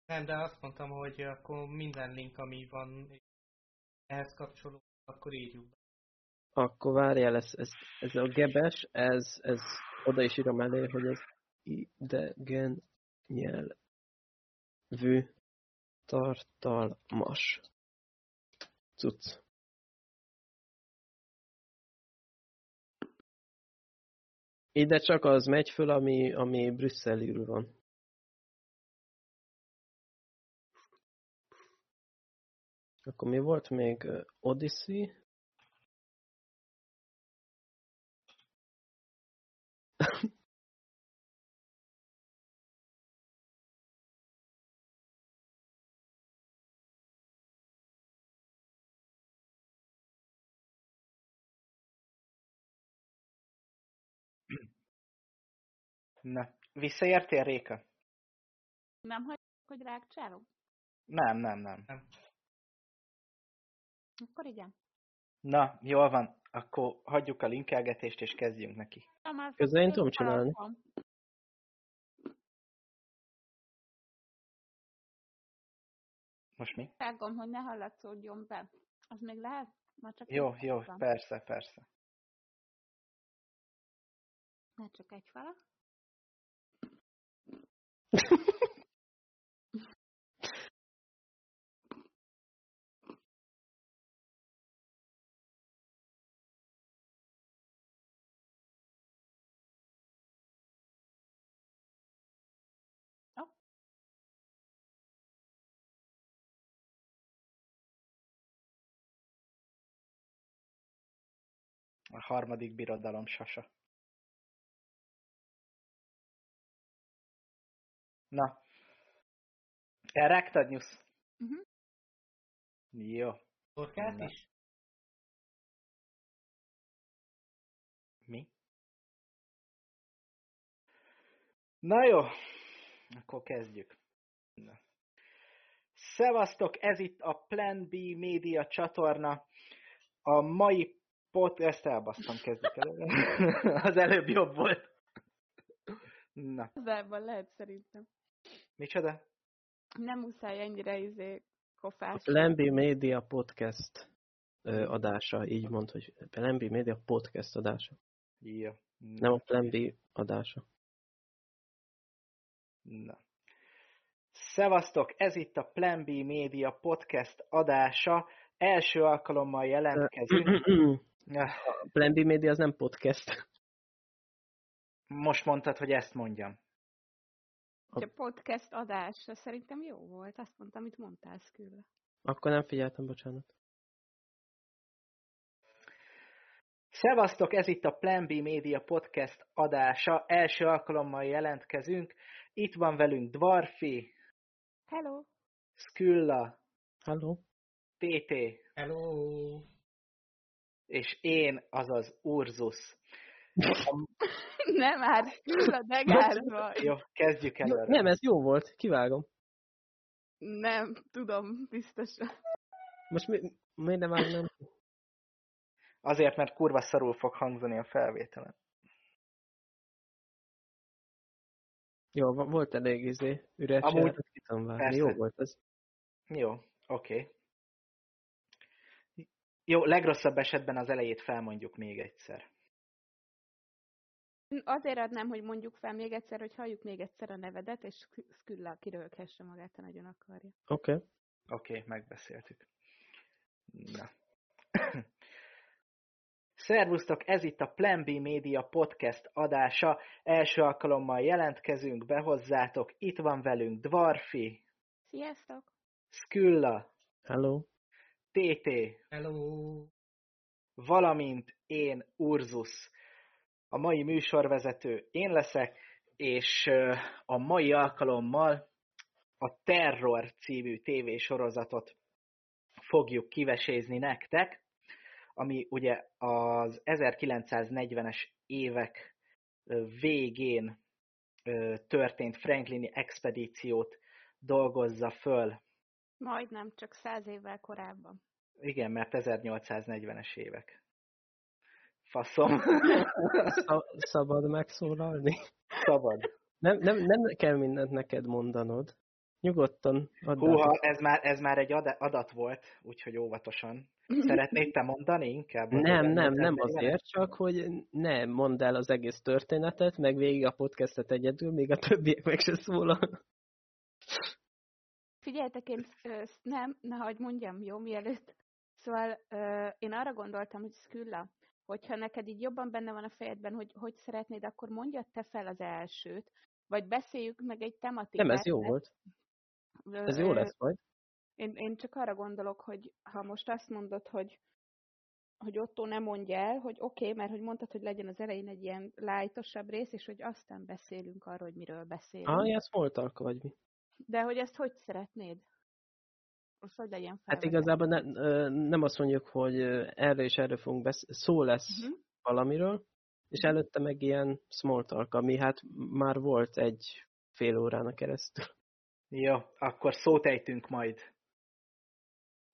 Nem, de azt mondtam, hogy akkor minden link, ami van ehhez kapcsolódó, akkor írjuk be. Akkor várjál, ez, ez, ez a gebes, ez, ez oda is írom elé, hogy ez idegen nyelvű tartalmas cucc. Ide csak az megy föl, ami, ami Brüsszelül van. Akkor mi volt még? Odyssey? Na, visszaértél, Réka? Nem hagyjuk, hogy rákcsálom? Nem, nem, nem. Akkor igen. Na, jól van. Akkor hagyjuk a linkelgetést, és kezdjünk neki. Közben én tudom csinálni. Most mi? Vágom, hogy ne hallatszódjon be. Az még lehet? Már csak Jó, jó, van. persze, persze. Már csak egy harmadik birodalom sasa. Na. Elrágtad, nyusz? Mhm. Jó. Torkát Na. is? Mi? Na jó, akkor kezdjük. Na. Szevasztok, ez itt a Plan B média csatorna. A mai pot... Ezt elbasztam, kezdjük el. Az előbb jobb volt. Na, Közelben lehet szerintem. micsoda? Nem muszáj ennyire izé kofás. Lembi Media Podcast ö, adása, így mond, hogy Lembi Media Podcast adása. Jó. Nem a Lembi adása. Na. Szevasztok, ez itt a Plan B Média podcast adása. Első alkalommal jelentkezünk. Ja, Lembi Media az nem podcast. Most mondtad, hogy ezt mondjam. A podcast adás, az szerintem jó volt. Azt mondtam, amit mondtál, Szkülla. Akkor nem figyeltem, bocsánat. Szevasztok, ez itt a Plan B Média podcast adása. Első alkalommal jelentkezünk. Itt van velünk Dwarfi, Hello! Skylla, Halló? TT, Hello! És én, azaz Urzus. Nem már, Szkülla, de gáz vagy. Jó, kezdjük Jó, előre. nem, ez jó volt, kivágom. Nem, tudom, biztosan. Most mi, miért nem vágnám? Azért, mert kurva szarul fog hangzani a felvételen. Jó, volt elég izé, üres, Amúgy-. Jó volt ez. Jó, oké. Okay. Jó, legrosszabb esetben az elejét felmondjuk még egyszer. Azért adnám, hogy mondjuk fel még egyszer, hogy halljuk még egyszer a nevedet, és Szkülla kirölkhesse magát, ha nagyon akarja. Oké. Okay. Oké, okay, megbeszéltük. Na. Szervusztok, ez itt a Plan B Media podcast adása. Első alkalommal jelentkezünk be hozzátok. Itt van velünk Dwarfi, Sziasztok! Skylla, Hello. TT, Hello! valamint én, Urzus. A mai műsorvezető én leszek, és a mai alkalommal a Terror című tévésorozatot fogjuk kivesézni nektek, ami ugye az 1940-es évek végén történt Franklini expedíciót dolgozza föl. Majdnem csak száz évvel korábban. Igen, mert 1840-es évek. Faszom. Szab- szabad megszólalni? Szabad. Nem, nem, nem kell mindent neked mondanod. Nyugodtan Húha, ez már, ez már egy ada- adat volt, úgyhogy óvatosan. Szeretnéd te mondani inkább? Nem, nem, 1840-es? nem azért, csak hogy ne mondd el az egész történetet, meg végig a podcastet egyedül, még a többiek meg se szólal. Figyeljetek, én ezt nem, ne hagyd mondjam, jó, mielőtt. Szóval én arra gondoltam, hogy Szkülla, hogyha neked így jobban benne van a fejedben, hogy hogy szeretnéd, akkor mondjad te fel az elsőt, vagy beszéljük meg egy tematikát. Nem, ez jó volt. Ez jó lesz majd. Én, én csak arra gondolok, hogy ha most azt mondod, hogy hogy Otto nem mondja el, hogy oké, okay, mert hogy mondtad, hogy legyen az elején egy ilyen lájtosabb rész, és hogy aztán beszélünk arról, hogy miről beszélünk. Ah, ilyen smoltalk vagy mi. De hogy ezt hogy szeretnéd? Most hogy legyen fel? Hát igazából ne, nem azt mondjuk, hogy erre és erre fogunk beszélni, szó lesz Uh-huh. valamiről, és előtte meg ilyen small talk, ami hát már volt egy fél órának keresztül. Jó, akkor szót ejtünk majd.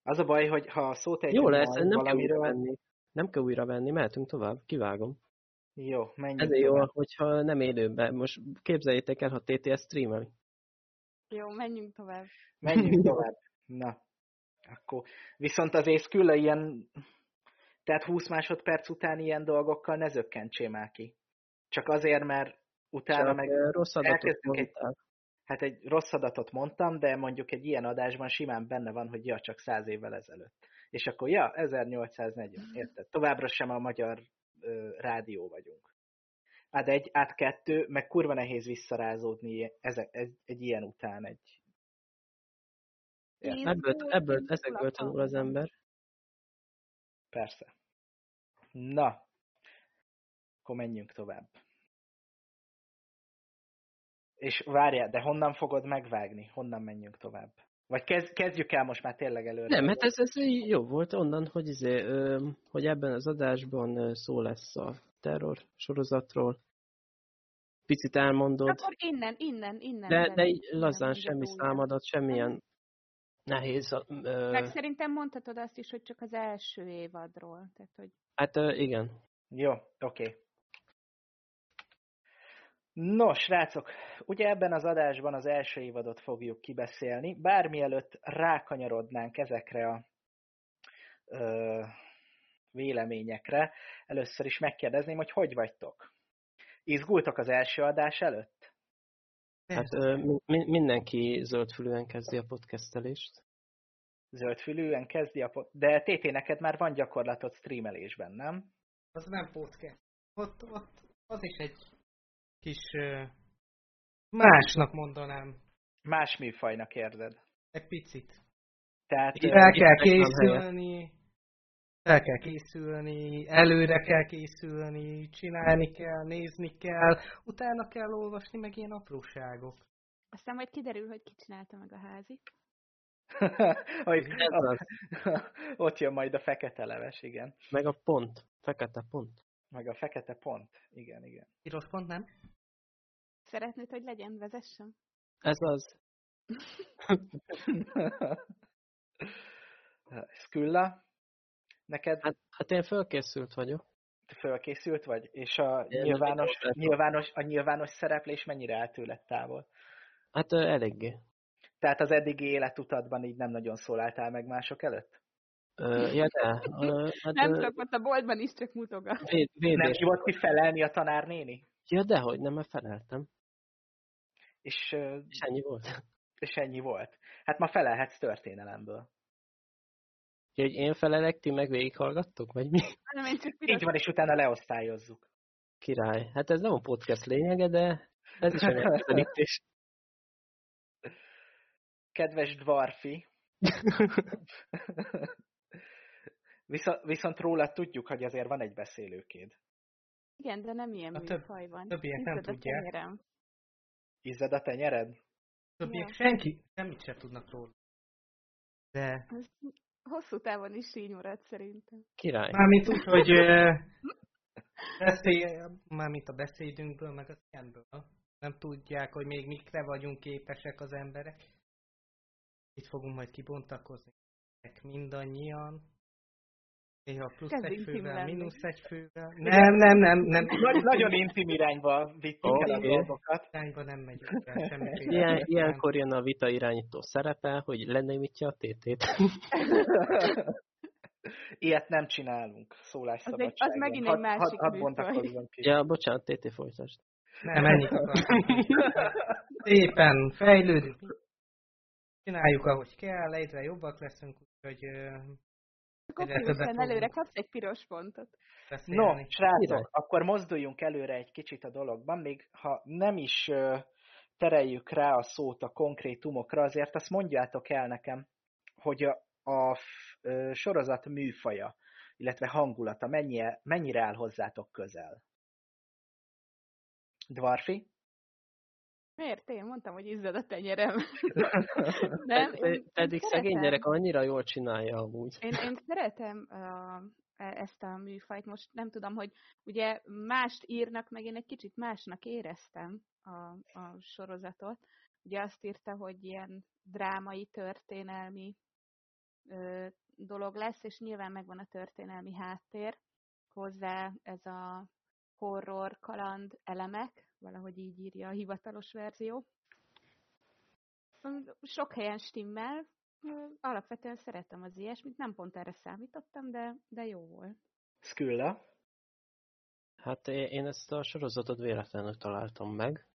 Az a baj, hogy ha szót egy Jó lesz, nem kell újra venni. Nem kell újra venni, mehetünk tovább, kivágom. Jó, menjünk Ezért jó, tovább. hogyha nem élőben. Most képzeljétek el, ha TTS streamel. Jó, menjünk tovább. Menjünk tovább. Na, akkor. Viszont azért Skülla ilyen, tehát 20 másodperc után ilyen dolgokkal ne zökkentsél már ki. Csak azért, mert utána Csak meg rossz adatot egy-. Hát egy rossz adatot mondtam, de mondjuk egy ilyen adásban simán benne van, hogy ja, csak száz évvel ezelőtt. És akkor ja, 1840, érted? Továbbra sem a magyar ö, rádió vagyunk. Át egy, át kettő, meg kurva nehéz visszarázódni ez, ez, egy ilyen után egy... Én Ebből, ebből, ezekből tanul az ember. Persze. Na, akkor menjünk tovább. És várjál, de honnan fogod megvágni? Honnan menjünk tovább? Vagy kezd, kezdjük el most már tényleg előre. Nem, hát ez, ez jó volt onnan, hogy, izé, hogy ebben az adásban szó lesz a terror sorozatról. Picit elmondod, Akkor innen, innen, innen. de, de innen, így innen lazán mondod semmi számadat, semmilyen nehéz. Ö, Meg szerintem mondhatod azt is, hogy csak az első évadról. Tehát, hogy hát ö, igen. Jó, oké. Nos, srácok, ugye ebben az adásban az első évadot fogjuk kibeszélni, bár mielőtt rákanyarodnánk ezekre a ö, véleményekre, először is megkérdezném, hogy hogy vagytok? Izgultok az első adás előtt? Hát ö, mi- mindenki zöldfülűen kezdi a podcastelést. Zöldfülűen kezdi a... pot- De TT, neked már van gyakorlatod streamelésben, nem? Az nem podcast. Ott, ott az is egy kis ö, másnak mondanám. Más műfajnak érzed. Egy picit. Tehát ö, Fel kell készülni, fel kell készülni, előre kell készülni, csinálni kell, nézni kell, utána kell olvasni, meg ilyen apróságok. aztán majd kiderül, hogy ki csinálta meg a házit. hogy az. ott jön majd a fekete leves, igen. Meg a pont, fekete pont. Meg a fekete pont. Igen, igen. Piros pont, nem? Szeretnéd, hogy legyen, vezessem? Ez az. Skulla, neked Hát, hát én fölkészült vagyok. fölkészült vagy? És a Én nyilvános, nem nyilvános, a nyilvános szereplés mennyire áll tőled távol? Hát eléggé. Tehát az eddigi életutadban így nem nagyon szóláltál meg mások előtt? Ö, ja, de. Ö, hát, Nem szokott a boltban is csak mutogat. véd, Nem védés. hívott ki felelni a tanárnéni? Ja, dehogy, nem, mert feleltem. És, És ennyi volt. és ennyi volt. Hát ma felelhetsz történelemből. Úgyhogy én felelek, ti meg végighallgattok, vagy mi? Nem, én csak Így van, és utána leosztályozzuk. Király. Hát ez nem a podcast lényege, de ez is egy megközelítés. Kedves dvarfi, viszont, viszont róla tudjuk, hogy azért van egy beszélőkéd. Igen, de nem ilyen A több- műfaj van. többiek nem tudják. Izzad a tenyered? Többiek Ja. senki, semmit sem tudnak róla. De Ez hosszú távon is így marad szerintem. Király. mármint úgy, hogy ö, beszél, mármint a beszédünkből, meg a szemből. Nem tudják, hogy még mikre vagyunk képesek az emberek. Itt fogunk majd kibontakozni. Mindannyian. Néha plusz Kezd egy fővel, mínusz egy fővel. Nem, nem, nem, nem. Nagy, nagyon intim irányba vittük el a dolgokat. Irányba nem megyünk el semmiféle. Ilyen, ilyenkor jön a vita irányító szerepe, hogy lenémítja a TT-t. Ilyet nem csinálunk szólásszabadságban. Az az megint egy másik bontakozzon ki. ja, bocsánat, TT folytasd. Nem, ennyit akartam. Szépen fejlődünk. Csináljuk, ahogy kell, egyre jobbak leszünk, úgyhogy többet előre kapsz egy piros pontot. beszélni. No, srácok, akkor mozduljunk előre egy kicsit a dologban, még ha nem is tereljük rá a szót a konkrétumokra, azért azt mondjátok el nekem, hogy a, a sorozat műfaja, illetve hangulata mennyire, mennyire áll hozzátok közel. Dvarfi? Miért? Én mondtam, hogy izzad a tenyerem. Nem, én, én Pedig szegény szeretem. gyerek annyira jól csinálja amúgy. Én, én szeretem uh, ezt a műfajt. Most nem tudom, hogy ugye mást írnak, meg én egy kicsit másnak éreztem a, a sorozatot. Ugye azt írta, hogy ilyen drámai, történelmi ö, dolog lesz, és nyilván megvan a történelmi háttér, hozzá ez a horror, kaland elemek, valahogy így írja a hivatalos verzió. Sok helyen stimmel, alapvetően szeretem az ilyesmit, nem pont erre számítottam, de, de jó volt. Skülla? Hát én ezt a sorozatot véletlenül találtam meg.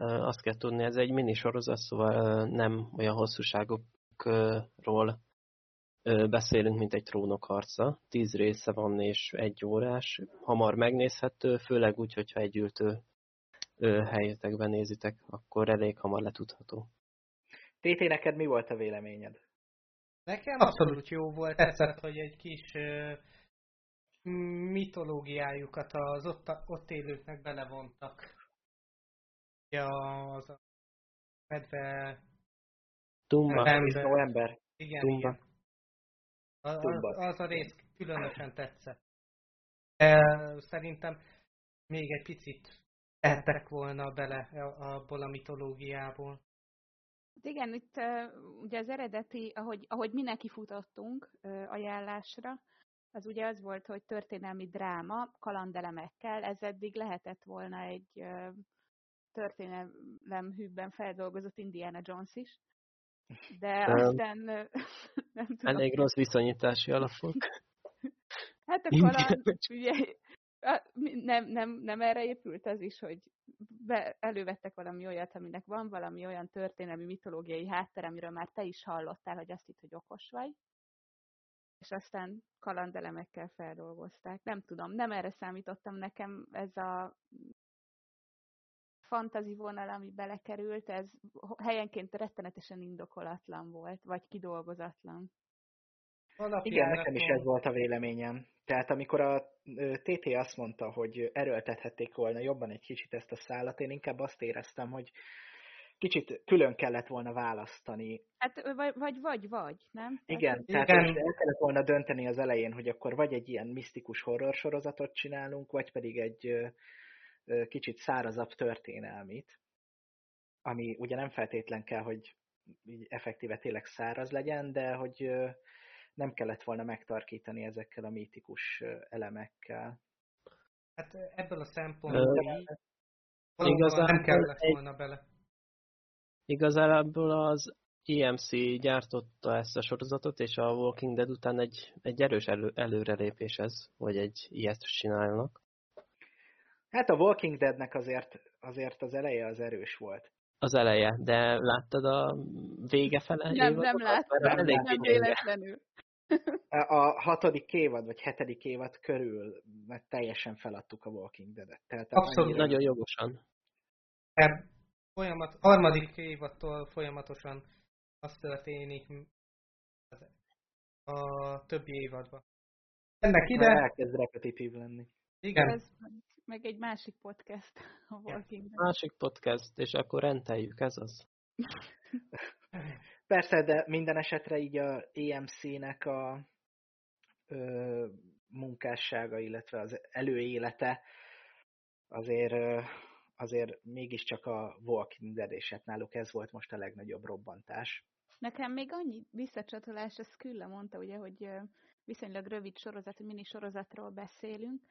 Azt kell tudni, ez egy mini sorozat, szóval nem olyan hosszúságokról beszélünk, mint egy trónok harca. Tíz része van és egy órás. Hamar megnézhető, főleg úgy, hogyha egy ültő helyetekben nézitek, akkor elég hamar letudható. TT, neked mi volt a véleményed? Nekem abszolút jó volt, tetszett, hogy egy kis mitológiájukat az ott, ott élőknek belevontak. Ja, az a medve... Tumba. November. Igen, Tumba. igen. Az, az a rész különösen tetszett. Szerintem még egy picit ettek volna bele abból a mitológiából. Hát igen, itt ugye az eredeti, ahogy, ahogy mi neki futottunk uh, ajánlásra, az ugye az volt, hogy történelmi dráma, kalandelemekkel, ez eddig lehetett volna egy történelem hűbben feldolgozott Indiana Jones is, de aztán nem tudom. Elég rossz viszonyítási alapok. Hát a kaland, ugye, nem, nem, nem erre épült az is, hogy be, elővettek valami olyat, aminek van valami olyan történelmi, mitológiai hátter, amiről már te is hallottál, hogy azt hitt, hogy okos vagy. És aztán kalandelemekkel feldolgozták. Nem tudom, nem erre számítottam nekem ez a fantazi vonal, ami belekerült, ez helyenként rettenetesen indokolatlan volt, vagy kidolgozatlan. Igen, nekem is ez volt a véleményem. Tehát amikor a TT azt mondta, hogy erőltethették volna jobban egy kicsit ezt a szállat, én inkább azt éreztem, hogy kicsit külön kellett volna választani. Hát vagy vagy, vagy, vagy nem? Igen, tehát, tehát Igen. el kellett volna dönteni az elején, hogy akkor vagy egy ilyen misztikus horror sorozatot csinálunk, vagy pedig egy kicsit szárazabb történelmit, ami ugye nem feltétlen kell, hogy így effektíve tényleg száraz legyen, de hogy nem kellett volna megtarkítani ezekkel a mítikus elemekkel. Hát ebből a szempontból igazán nem kellett volna bele. Igazából az EMC gyártotta ezt a sorozatot, és a Walking Dead után egy, egy erős elő, előrelépés ez, hogy egy ilyet csinálnak. Hát a Walking Deadnek azért, azért az eleje az erős volt. Az eleje, de láttad a vége fele? Nem, nem láttam, nem, nem véletlenül. A hatodik évad, vagy hetedik évad körül mert teljesen feladtuk a Walking Dead-et. Tehát Abszolút, annyira... nagyon jogosan. Er, folyamat, harmadik évattól folyamatosan az történik a többi évadban. Ennek ide... elkezd repetitív lenni. Igen. Ez meg egy másik podcast a Walking Dead. Másik podcast, és akkor renteljük, ez az. Persze, de minden esetre így a EMC-nek a ö, munkássága, illetve az előélete azért, ö, azért mégiscsak a Walking Dead, és hát náluk ez volt most a legnagyobb robbantás. Nekem még annyi visszacsatolás, ez Külla mondta, ugye, hogy viszonylag rövid sorozat, mini sorozatról beszélünk,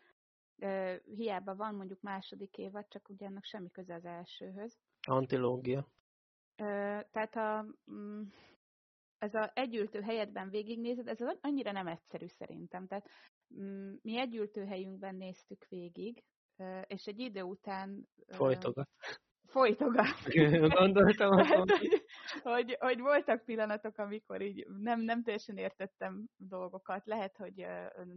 hiába van mondjuk második évad, csak ugye ennek semmi köze az elsőhöz. Antilógia. Tehát a, mm, ez a együltő helyetben végignézed, ez annyira nem egyszerű szerintem. Tehát mm, mi együltő helyünkben néztük végig, és egy idő után... Folytogat. Folytogat. Gondoltam, hát, hogy, hogy, hogy voltak pillanatok, amikor így nem, nem teljesen értettem dolgokat. Lehet, hogy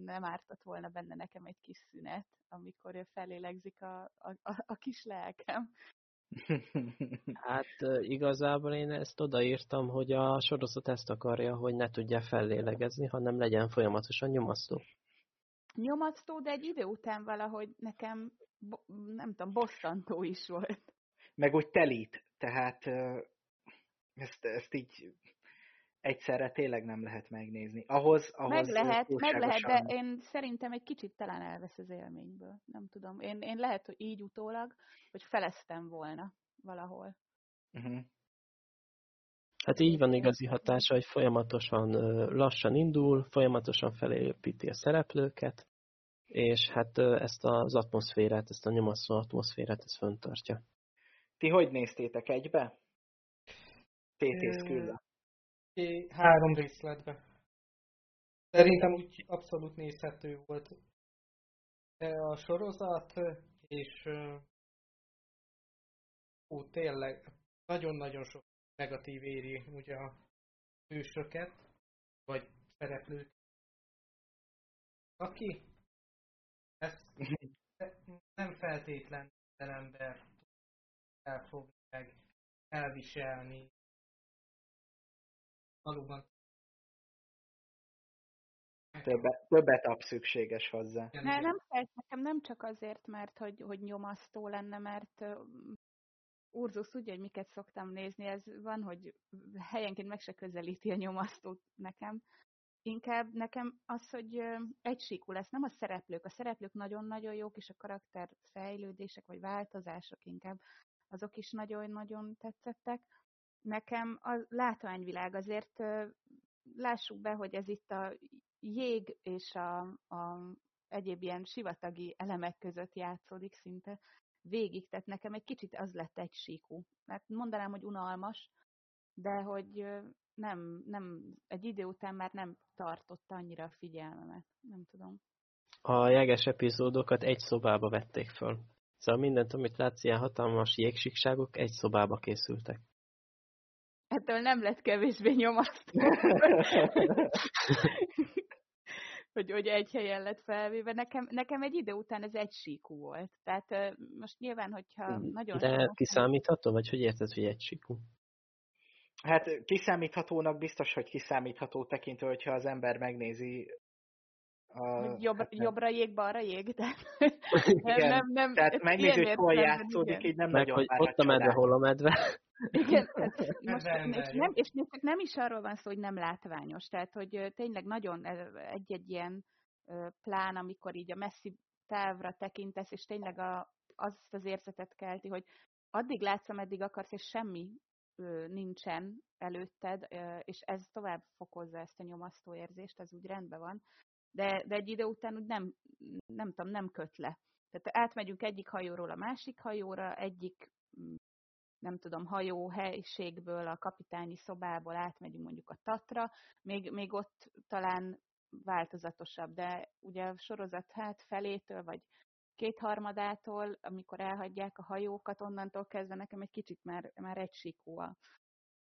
nem ártott volna benne nekem egy kis szünet, amikor felélegzik a, a, a, a kis lelkem. Hát igazából én ezt odaírtam, hogy a sorozat ezt akarja, hogy ne tudja fellélegezni, hanem legyen folyamatosan nyomasztó. Nyomasztó, de egy idő után valahogy nekem, nem tudom, bosszantó is volt. Meg úgy telít, tehát ezt, ezt így egyszerre tényleg nem lehet megnézni. Ahhoz, ahhoz meg lehet, meg lehet, de én szerintem egy kicsit talán elvesz az élményből. Nem tudom. Én, én lehet, hogy így utólag, hogy feleztem volna valahol. Uh-huh. Hát így van igazi hatása, hogy folyamatosan lassan indul, folyamatosan felépíti a szereplőket, és hát ezt az atmoszférát, ezt a nyomasztó atmoszférát, ezt föntartja. Ti hogy néztétek egybe? TT Skülla. Három részletbe. Szerintem úgy abszolút nézhető volt a sorozat, és ó, tényleg nagyon-nagyon sok negatív éri ugye a hősöket, vagy szereplőt. Aki ezt nem feltétlen ember elfogni meg, elviselni. Valóban. Többet, többet ab szükséges hozzá. Ne, nem nekem nem csak azért, mert hogy, hogy nyomasztó lenne, mert Urzus úgy, hogy miket szoktam nézni, ez van, hogy helyenként meg se közelíti a nyomasztót nekem. Inkább nekem az, hogy egysíkú lesz, nem a szereplők. A szereplők nagyon-nagyon jók, és a karakter fejlődések, vagy változások inkább, azok is nagyon-nagyon tetszettek. Nekem a látványvilág azért lássuk be, hogy ez itt a jég és a, a egyéb ilyen sivatagi elemek között játszódik szinte végig, tehát nekem egy kicsit az lett egy síkú. Mert mondanám, hogy unalmas, de hogy nem, nem, egy idő után már nem tartotta annyira a figyelmemet. Nem tudom. A jeges epizódokat egy szobába vették föl. Szóval mindent, amit látsz, ilyen hatalmas jégsikságok egy szobába készültek. Ettől nem lett kevésbé nyomasztó. hogy, hogy egy helyen lett felvéve. Nekem, nekem egy idő után ez egy síkú volt. Tehát most nyilván, hogyha nagyon... De kiszámítható, vagy hogy érted, hogy egy síkú? Hát kiszámíthatónak biztos, hogy kiszámítható tekintve, hogyha az ember megnézi a, Jobb, hát nem. jobbra jég, balra jég, de nem, nem, nem, Tehát megnézi, hogy hol játszódik, így nem Meg, nagyon hogy ott a medve, hol a medve. Igen, most, és, nem, és nem is arról van szó, hogy nem látványos, tehát hogy tényleg nagyon egy-egy ilyen plán, amikor így a messzi távra tekintesz, és tényleg a, azt az érzetet kelti, hogy addig látsz, ameddig akarsz, és semmi nincsen előtted, és ez tovább fokozza ezt a nyomasztó érzést, ez úgy rendben van, de, de egy idő után úgy nem, nem tudom, nem köt le. Tehát átmegyünk egyik hajóról a másik hajóra, egyik nem tudom, hajó helységből, a kapitányi szobából átmegyünk mondjuk a Tatra, még, még ott talán változatosabb, de ugye a sorozat hát felétől, vagy kétharmadától, amikor elhagyják a hajókat, onnantól kezdve nekem egy kicsit már, már egysíkú a,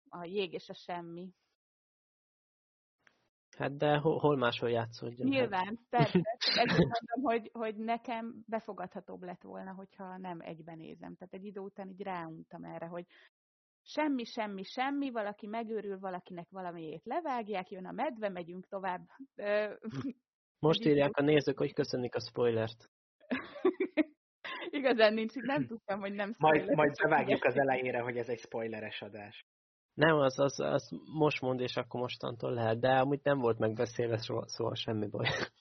a jég és a semmi. Hát de hol, hol máshol játszódjon? Nyilván, persze. Ezt mondom, hogy, hogy nekem befogadhatóbb lett volna, hogyha nem egyben nézem. Tehát egy idő után így ráuntam erre, hogy semmi, semmi, semmi, valaki megőrül, valakinek valamiért levágják, jön a medve, megyünk tovább. Most írják a nézők, hogy köszönik a spoilert. Igazán nincs, nem tudtam, hogy nem spoiler. Majd, majd bevágjuk az elejére, hogy ez egy spoileres adás. Nem, az, az, az most mond, és akkor mostantól lehet, de amúgy nem volt megbeszélve soha, szóval semmi baj.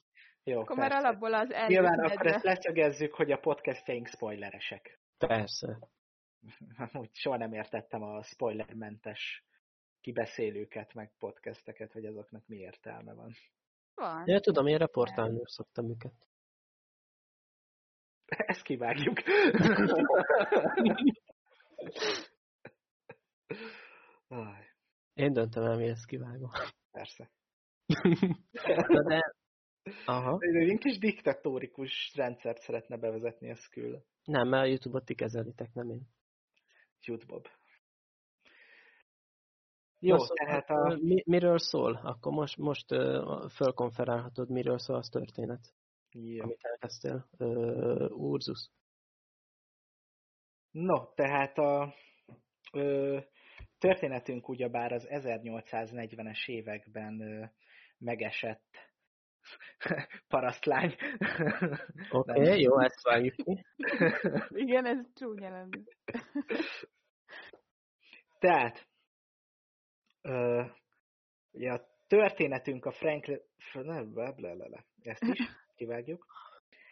Jó, akkor már alapból az Nyilván akkor ezt leszögezzük, hogy a podcastjaink spoileresek. Persze. Amúgy soha nem értettem a spoilermentes kibeszélőket, meg podcasteket, hogy azoknak mi értelme van. Van. Ja, tudom, én reportálni szoktam őket. Ezt kivágjuk. Én döntöm el, mi ezt kivágom. Persze. Na de... Aha. Egy kis diktatórikus rendszert szeretne bevezetni a Skull. Nem, mert a Youtube-ot ti kezelitek, nem én. YouTube-bob. Jó, Na, tehát a... Mi, miről szól? Akkor most, most uh, fölkonferálhatod, miről szól az történet. Jó. Amit elkezdtél. Uh, Urzus. No, tehát a uh, történetünk ugyebár az 1840-es években megesett parasztlány. Oké, okay, jó, ezt vágjuk ki. Igen, ez csúnya lenne. Tehát, ö, ugye a történetünk a Franklin... Le, ezt is kivágjuk.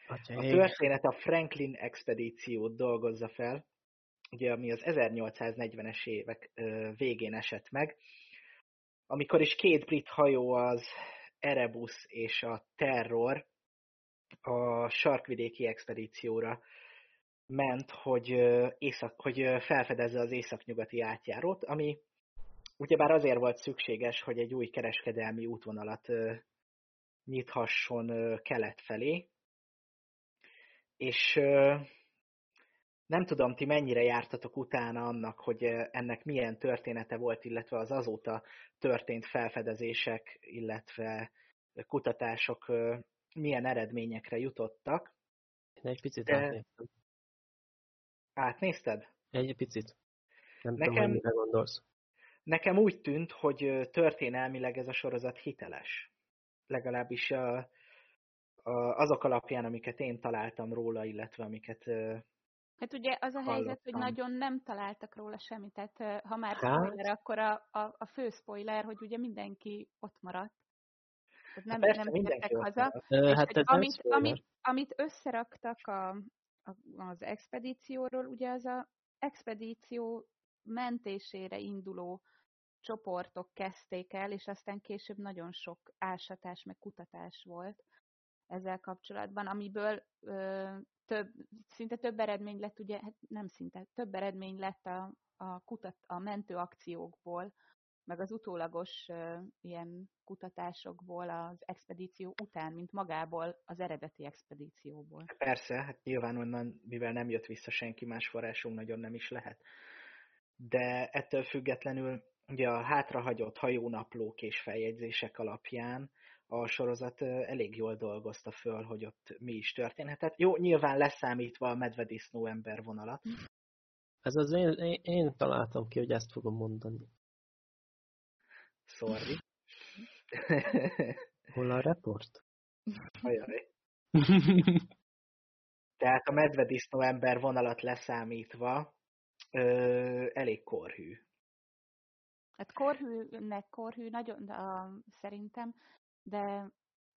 A történet a Franklin expedíciót dolgozza fel, ugye ami az 1840-es évek végén esett meg, amikor is két brit hajó, az Erebus és a Terror a sarkvidéki expedícióra ment, hogy, észak, hogy felfedezze az északnyugati átjárót, ami ugyebár azért volt szükséges, hogy egy új kereskedelmi útvonalat nyithasson kelet felé, és nem tudom, ti mennyire jártatok utána annak, hogy ennek milyen története volt, illetve az azóta történt felfedezések, illetve kutatások milyen eredményekre jutottak. Én egy picit De... átnéztem. Átnézted? Egy picit. Nem nekem, tudom, mire gondolsz. Nekem úgy tűnt, hogy történelmileg ez a sorozat hiteles. Legalábbis a, a, azok alapján, amiket én találtam róla, illetve amiket Hát ugye az a helyzet, hogy nagyon nem találtak róla semmit, tehát ha már hát? spoiler, akkor a, a, a fő spoiler, hogy ugye mindenki ott maradt. Tehát nem, Persze, nem jöttek haza. Ö, hát ez amit, amit, amit összeraktak a, a, az expedícióról, ugye az a expedíció mentésére induló csoportok kezdték el, és aztán később nagyon sok ásatás meg kutatás volt ezzel kapcsolatban, amiből ö, több, szinte több eredmény lett, ugye, hát nem szinte, több eredmény lett a, a, kutat, a mentő akciókból, meg az utólagos ö, ilyen kutatásokból az expedíció után, mint magából az eredeti expedícióból. Persze, hát nyilván onnan, mivel nem jött vissza senki, más forrásunk nagyon nem is lehet. De ettől függetlenül ugye a hátrahagyott hajónaplók és feljegyzések alapján a sorozat elég jól dolgozta föl, hogy ott mi is történhetett. Jó, nyilván leszámítva a medvedisznó ember vonalat. Ez az én, én, én találtam ki, hogy ezt fogom mondani. Sorry. Hol a report? Ajaj. Tehát a medvedisznó ember vonalat leszámítva ö, elég korhű. Hát korhűnek korhű nagyon, uh, szerintem, de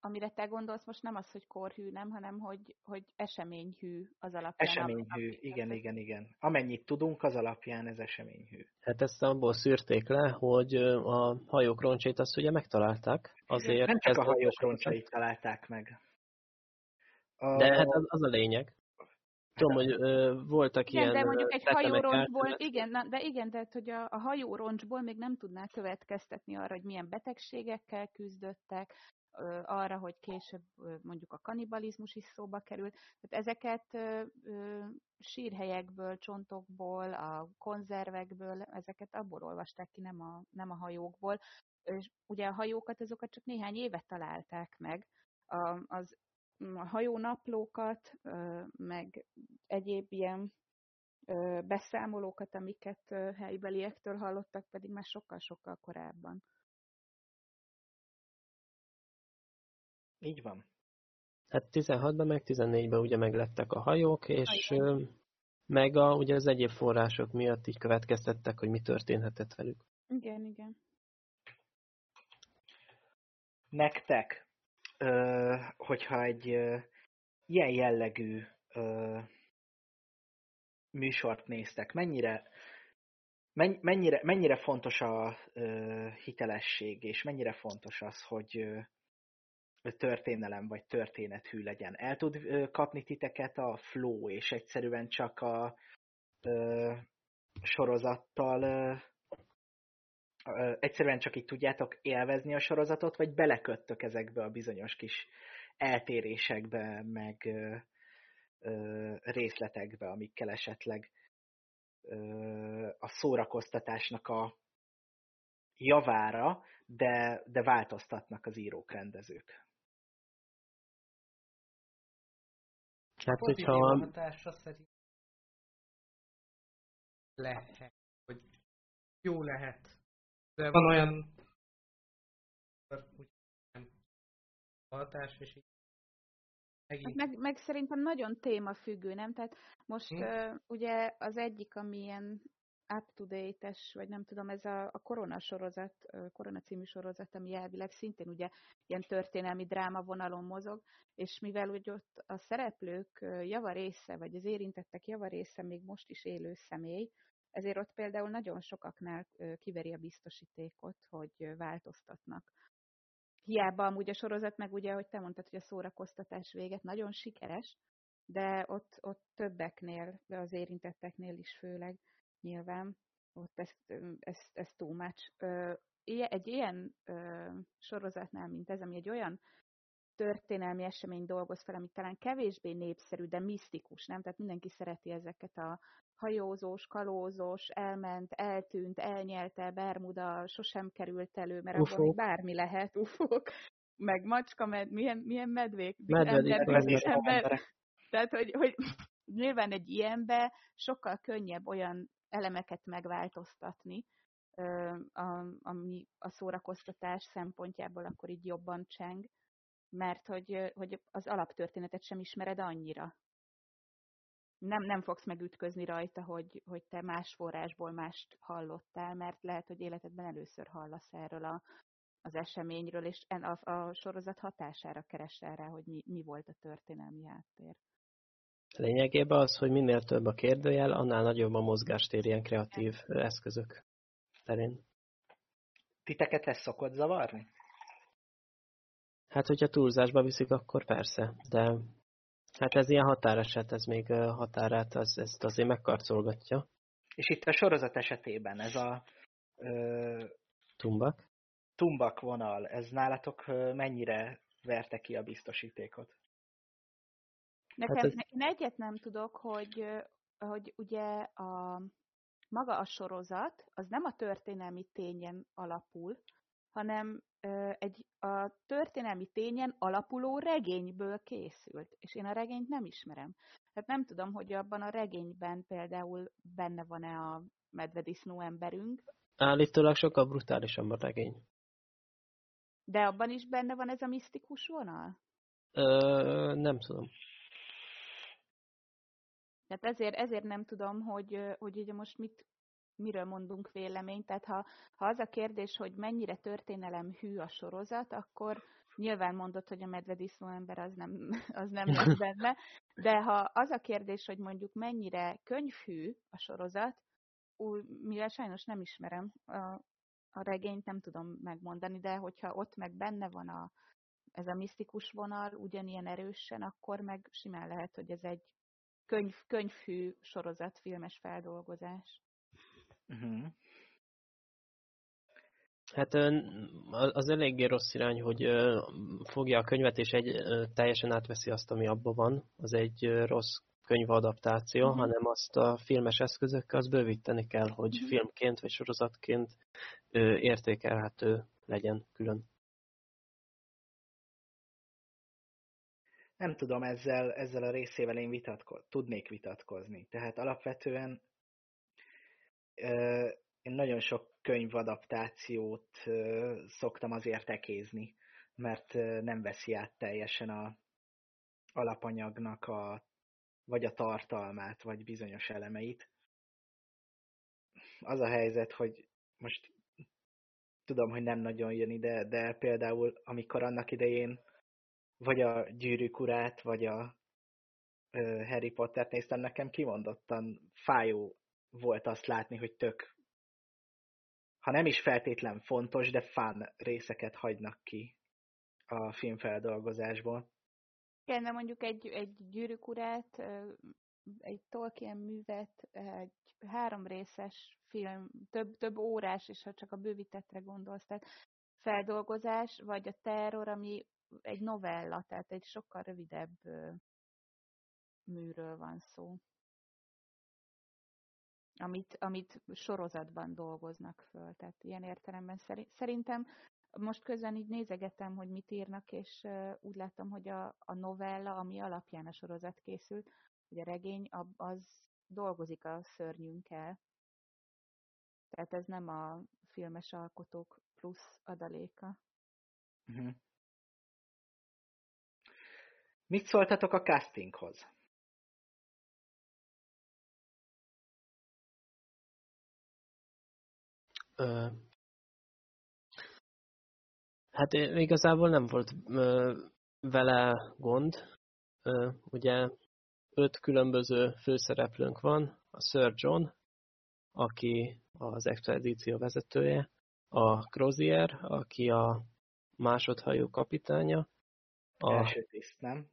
amire te gondolsz most nem az, hogy korhű, nem, hanem hogy, hogy eseményhű az alapján. Eseményhű, igen, igen, igen. Amennyit tudunk, az alapján ez eseményhű. Hát ezt abból szűrték le, hogy a hajók roncsait azt ugye megtalálták. Azért nem csak a hajók roncsait találták meg. A... De hát az, az a lényeg. Tudom, hogy ö, voltak igen, ilyen de mondjuk egy hajóroncsból, igen, na, de igen, de hogy a, a hajóroncsból még nem tudná következtetni arra, hogy milyen betegségekkel küzdöttek, ö, arra, hogy később ö, mondjuk a kanibalizmus is szóba került. Tehát ezeket ö, ö, sírhelyekből, csontokból, a konzervekből, ezeket abból olvasták ki, nem a, nem a hajókból. És ugye a hajókat, azokat csak néhány évet találták meg. A, az a hajónaplókat, meg egyéb ilyen beszámolókat, amiket helybeliektől hallottak, pedig már sokkal-sokkal korábban. Így van. Hát 16-ban, meg 14-ben ugye meglettek a hajók, és Hajó. meg a, ugye az egyéb források miatt így következtettek, hogy mi történhetett velük. Igen, igen. Nektek hogyha egy ilyen jellegű műsort néztek, mennyire, mennyire, mennyire fontos a hitelesség, és mennyire fontos az, hogy történelem vagy történethű legyen. El tud kapni titeket a flow, és egyszerűen csak a sorozattal ö, egyszerűen csak így tudjátok élvezni a sorozatot, vagy beleköttök ezekbe a bizonyos kis eltérésekbe, meg ö, ö, részletekbe, amikkel esetleg ö, a szórakoztatásnak a javára, de, de változtatnak az írók, rendezők. Hát, hogyha... A hatása szerint lehet, hogy jó lehet de van olyan hatás, és így Hát meg, meg szerintem nagyon témafüggő, nem? Tehát most hm. uh, ugye az egyik, ami ilyen up-to-date-es, vagy nem tudom, ez a, a Korona sorozat, Korona című sorozat, ami elvileg szintén ugye ilyen történelmi dráma vonalon mozog, és mivel úgy ott a szereplők javarésze, vagy az érintettek javarésze még most is élő személy, ezért ott például nagyon sokaknál kiveri a biztosítékot, hogy változtatnak. Hiába amúgy a sorozat, meg ugye, hogy te mondtad, hogy a szórakoztatás véget nagyon sikeres, de ott, ott többeknél, de az érintetteknél is főleg nyilván, ott ez, ez, ez too much. Egy ilyen sorozatnál, mint ez, ami egy olyan történelmi esemény dolgoz fel, ami talán kevésbé népszerű, de misztikus, nem? Tehát mindenki szereti ezeket a hajózós, kalózós, elment, eltűnt, elnyelte, Bermuda, sosem került elő, mert Ufók. abban bármi lehet, ufók, meg macska, med, milyen, milyen medvék, Medvedik, ember, ember, tehát, hogy, hogy nyilván egy ilyenbe sokkal könnyebb olyan elemeket megváltoztatni, ami a szórakoztatás szempontjából akkor így jobban cseng, mert hogy, hogy az alaptörténetet sem ismered annyira. Nem, nem fogsz megütközni rajta, hogy, hogy te más forrásból mást hallottál, mert lehet, hogy életedben először hallasz erről a, az eseményről, és a, a sorozat hatására keresel rá, hogy mi, mi volt a történelmi háttér. Lényegében az, hogy minél több a kérdőjel, annál nagyobb a mozgástér ilyen kreatív eszközök terén. Titeket ez szokott zavarni? Hát, hogyha túlzásba viszik, akkor persze, de hát ez ilyen határeset, ez még határát, az, ezt azért megkarcolgatja. És itt a sorozat esetében ez a... Ö, tumbak? Tumbak vonal, ez nálatok mennyire verte ki a biztosítékot? Nekem, hát ez... Én egyet nem tudok, hogy, hogy ugye a, maga a sorozat, az nem a történelmi tényen alapul, hanem egy a történelmi tényen alapuló regényből készült, és én a regényt nem ismerem. Tehát nem tudom, hogy abban a regényben például benne van-e a medvedisznó emberünk. Állítólag sokkal brutálisabb a regény. De abban is benne van ez a misztikus vonal? Ö, nem tudom. Tehát ezért, ezért nem tudom, hogy, hogy ugye most mit, miről mondunk véleményt. Tehát ha, ha az a kérdés, hogy mennyire történelem hű a sorozat, akkor nyilván mondod, hogy a medvedisznó ember az nem, az nem lesz benne, de ha az a kérdés, hogy mondjuk mennyire könyvhű a sorozat, úgy, mivel sajnos nem ismerem a, a regényt, nem tudom megmondani, de hogyha ott meg benne van a, ez a misztikus vonal ugyanilyen erősen, akkor meg simán lehet, hogy ez egy könyv, könyvhű sorozat, filmes feldolgozás. Uh-huh. Hát az eléggé rossz irány, hogy fogja a könyvet és egy teljesen átveszi azt, ami abban van. Az egy rossz könyvadaptáció, uh-huh. hanem azt a filmes eszközökkel az bővíteni kell, hogy uh-huh. filmként vagy sorozatként értékelhető legyen külön. nem tudom, ezzel, ezzel a részével én vitatko- tudnék vitatkozni. Tehát alapvetően én nagyon sok könyvadaptációt szoktam azért ekézni, mert nem veszi át teljesen a alapanyagnak a, vagy a tartalmát, vagy bizonyos elemeit. Az a helyzet, hogy most tudom, hogy nem nagyon jön ide, de például amikor annak idején vagy a gyűrűk urát, vagy a Harry Pottert néztem, nekem kimondottan fájó volt azt látni, hogy tök, ha nem is feltétlen fontos, de fán részeket hagynak ki a filmfeldolgozásból. Igen, de mondjuk egy, egy gyűrűk urát, egy Tolkien művet, egy három részes film, több, több órás, és ha csak a bővítettre gondolsz, tehát feldolgozás, vagy a terror, ami egy novella, tehát egy sokkal rövidebb műről van szó. Amit, amit sorozatban dolgoznak föl. Tehát ilyen értelemben szerintem most közben így nézegetem, hogy mit írnak, és úgy látom, hogy a, a novella, ami alapján a sorozat készült, hogy a regény, az dolgozik a szörnyünkkel. Tehát ez nem a filmes alkotók plusz adaléka. Uh-huh. Mit szóltatok a castinghoz? Hát igazából nem volt vele gond. Ugye öt különböző főszereplőnk van, a Sir John, aki az expedíció vezetője, a Crozier, aki a másodhajó kapitánya. A... Első tiszt, nem?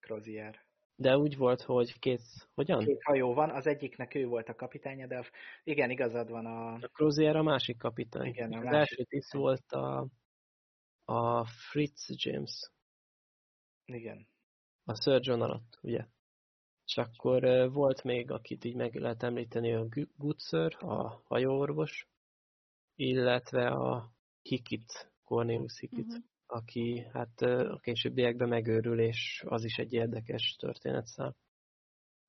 Crozier. De úgy volt, hogy két... Hogyan? Két hajó van, az egyiknek ő volt a kapitánya, de igen, igazad van a... A Crozier a másik kapitány. Igen, a az másik első tiszt volt a, a Fritz James. Igen. A Sir John alatt, ugye? És akkor volt még, akit így meg lehet említeni, a Goodsir, a hajóorvos, illetve a Hikit, Cornelius Hikit, uh-huh. Aki hát a későbbiekben megőrül, és az is egy érdekes történetszám.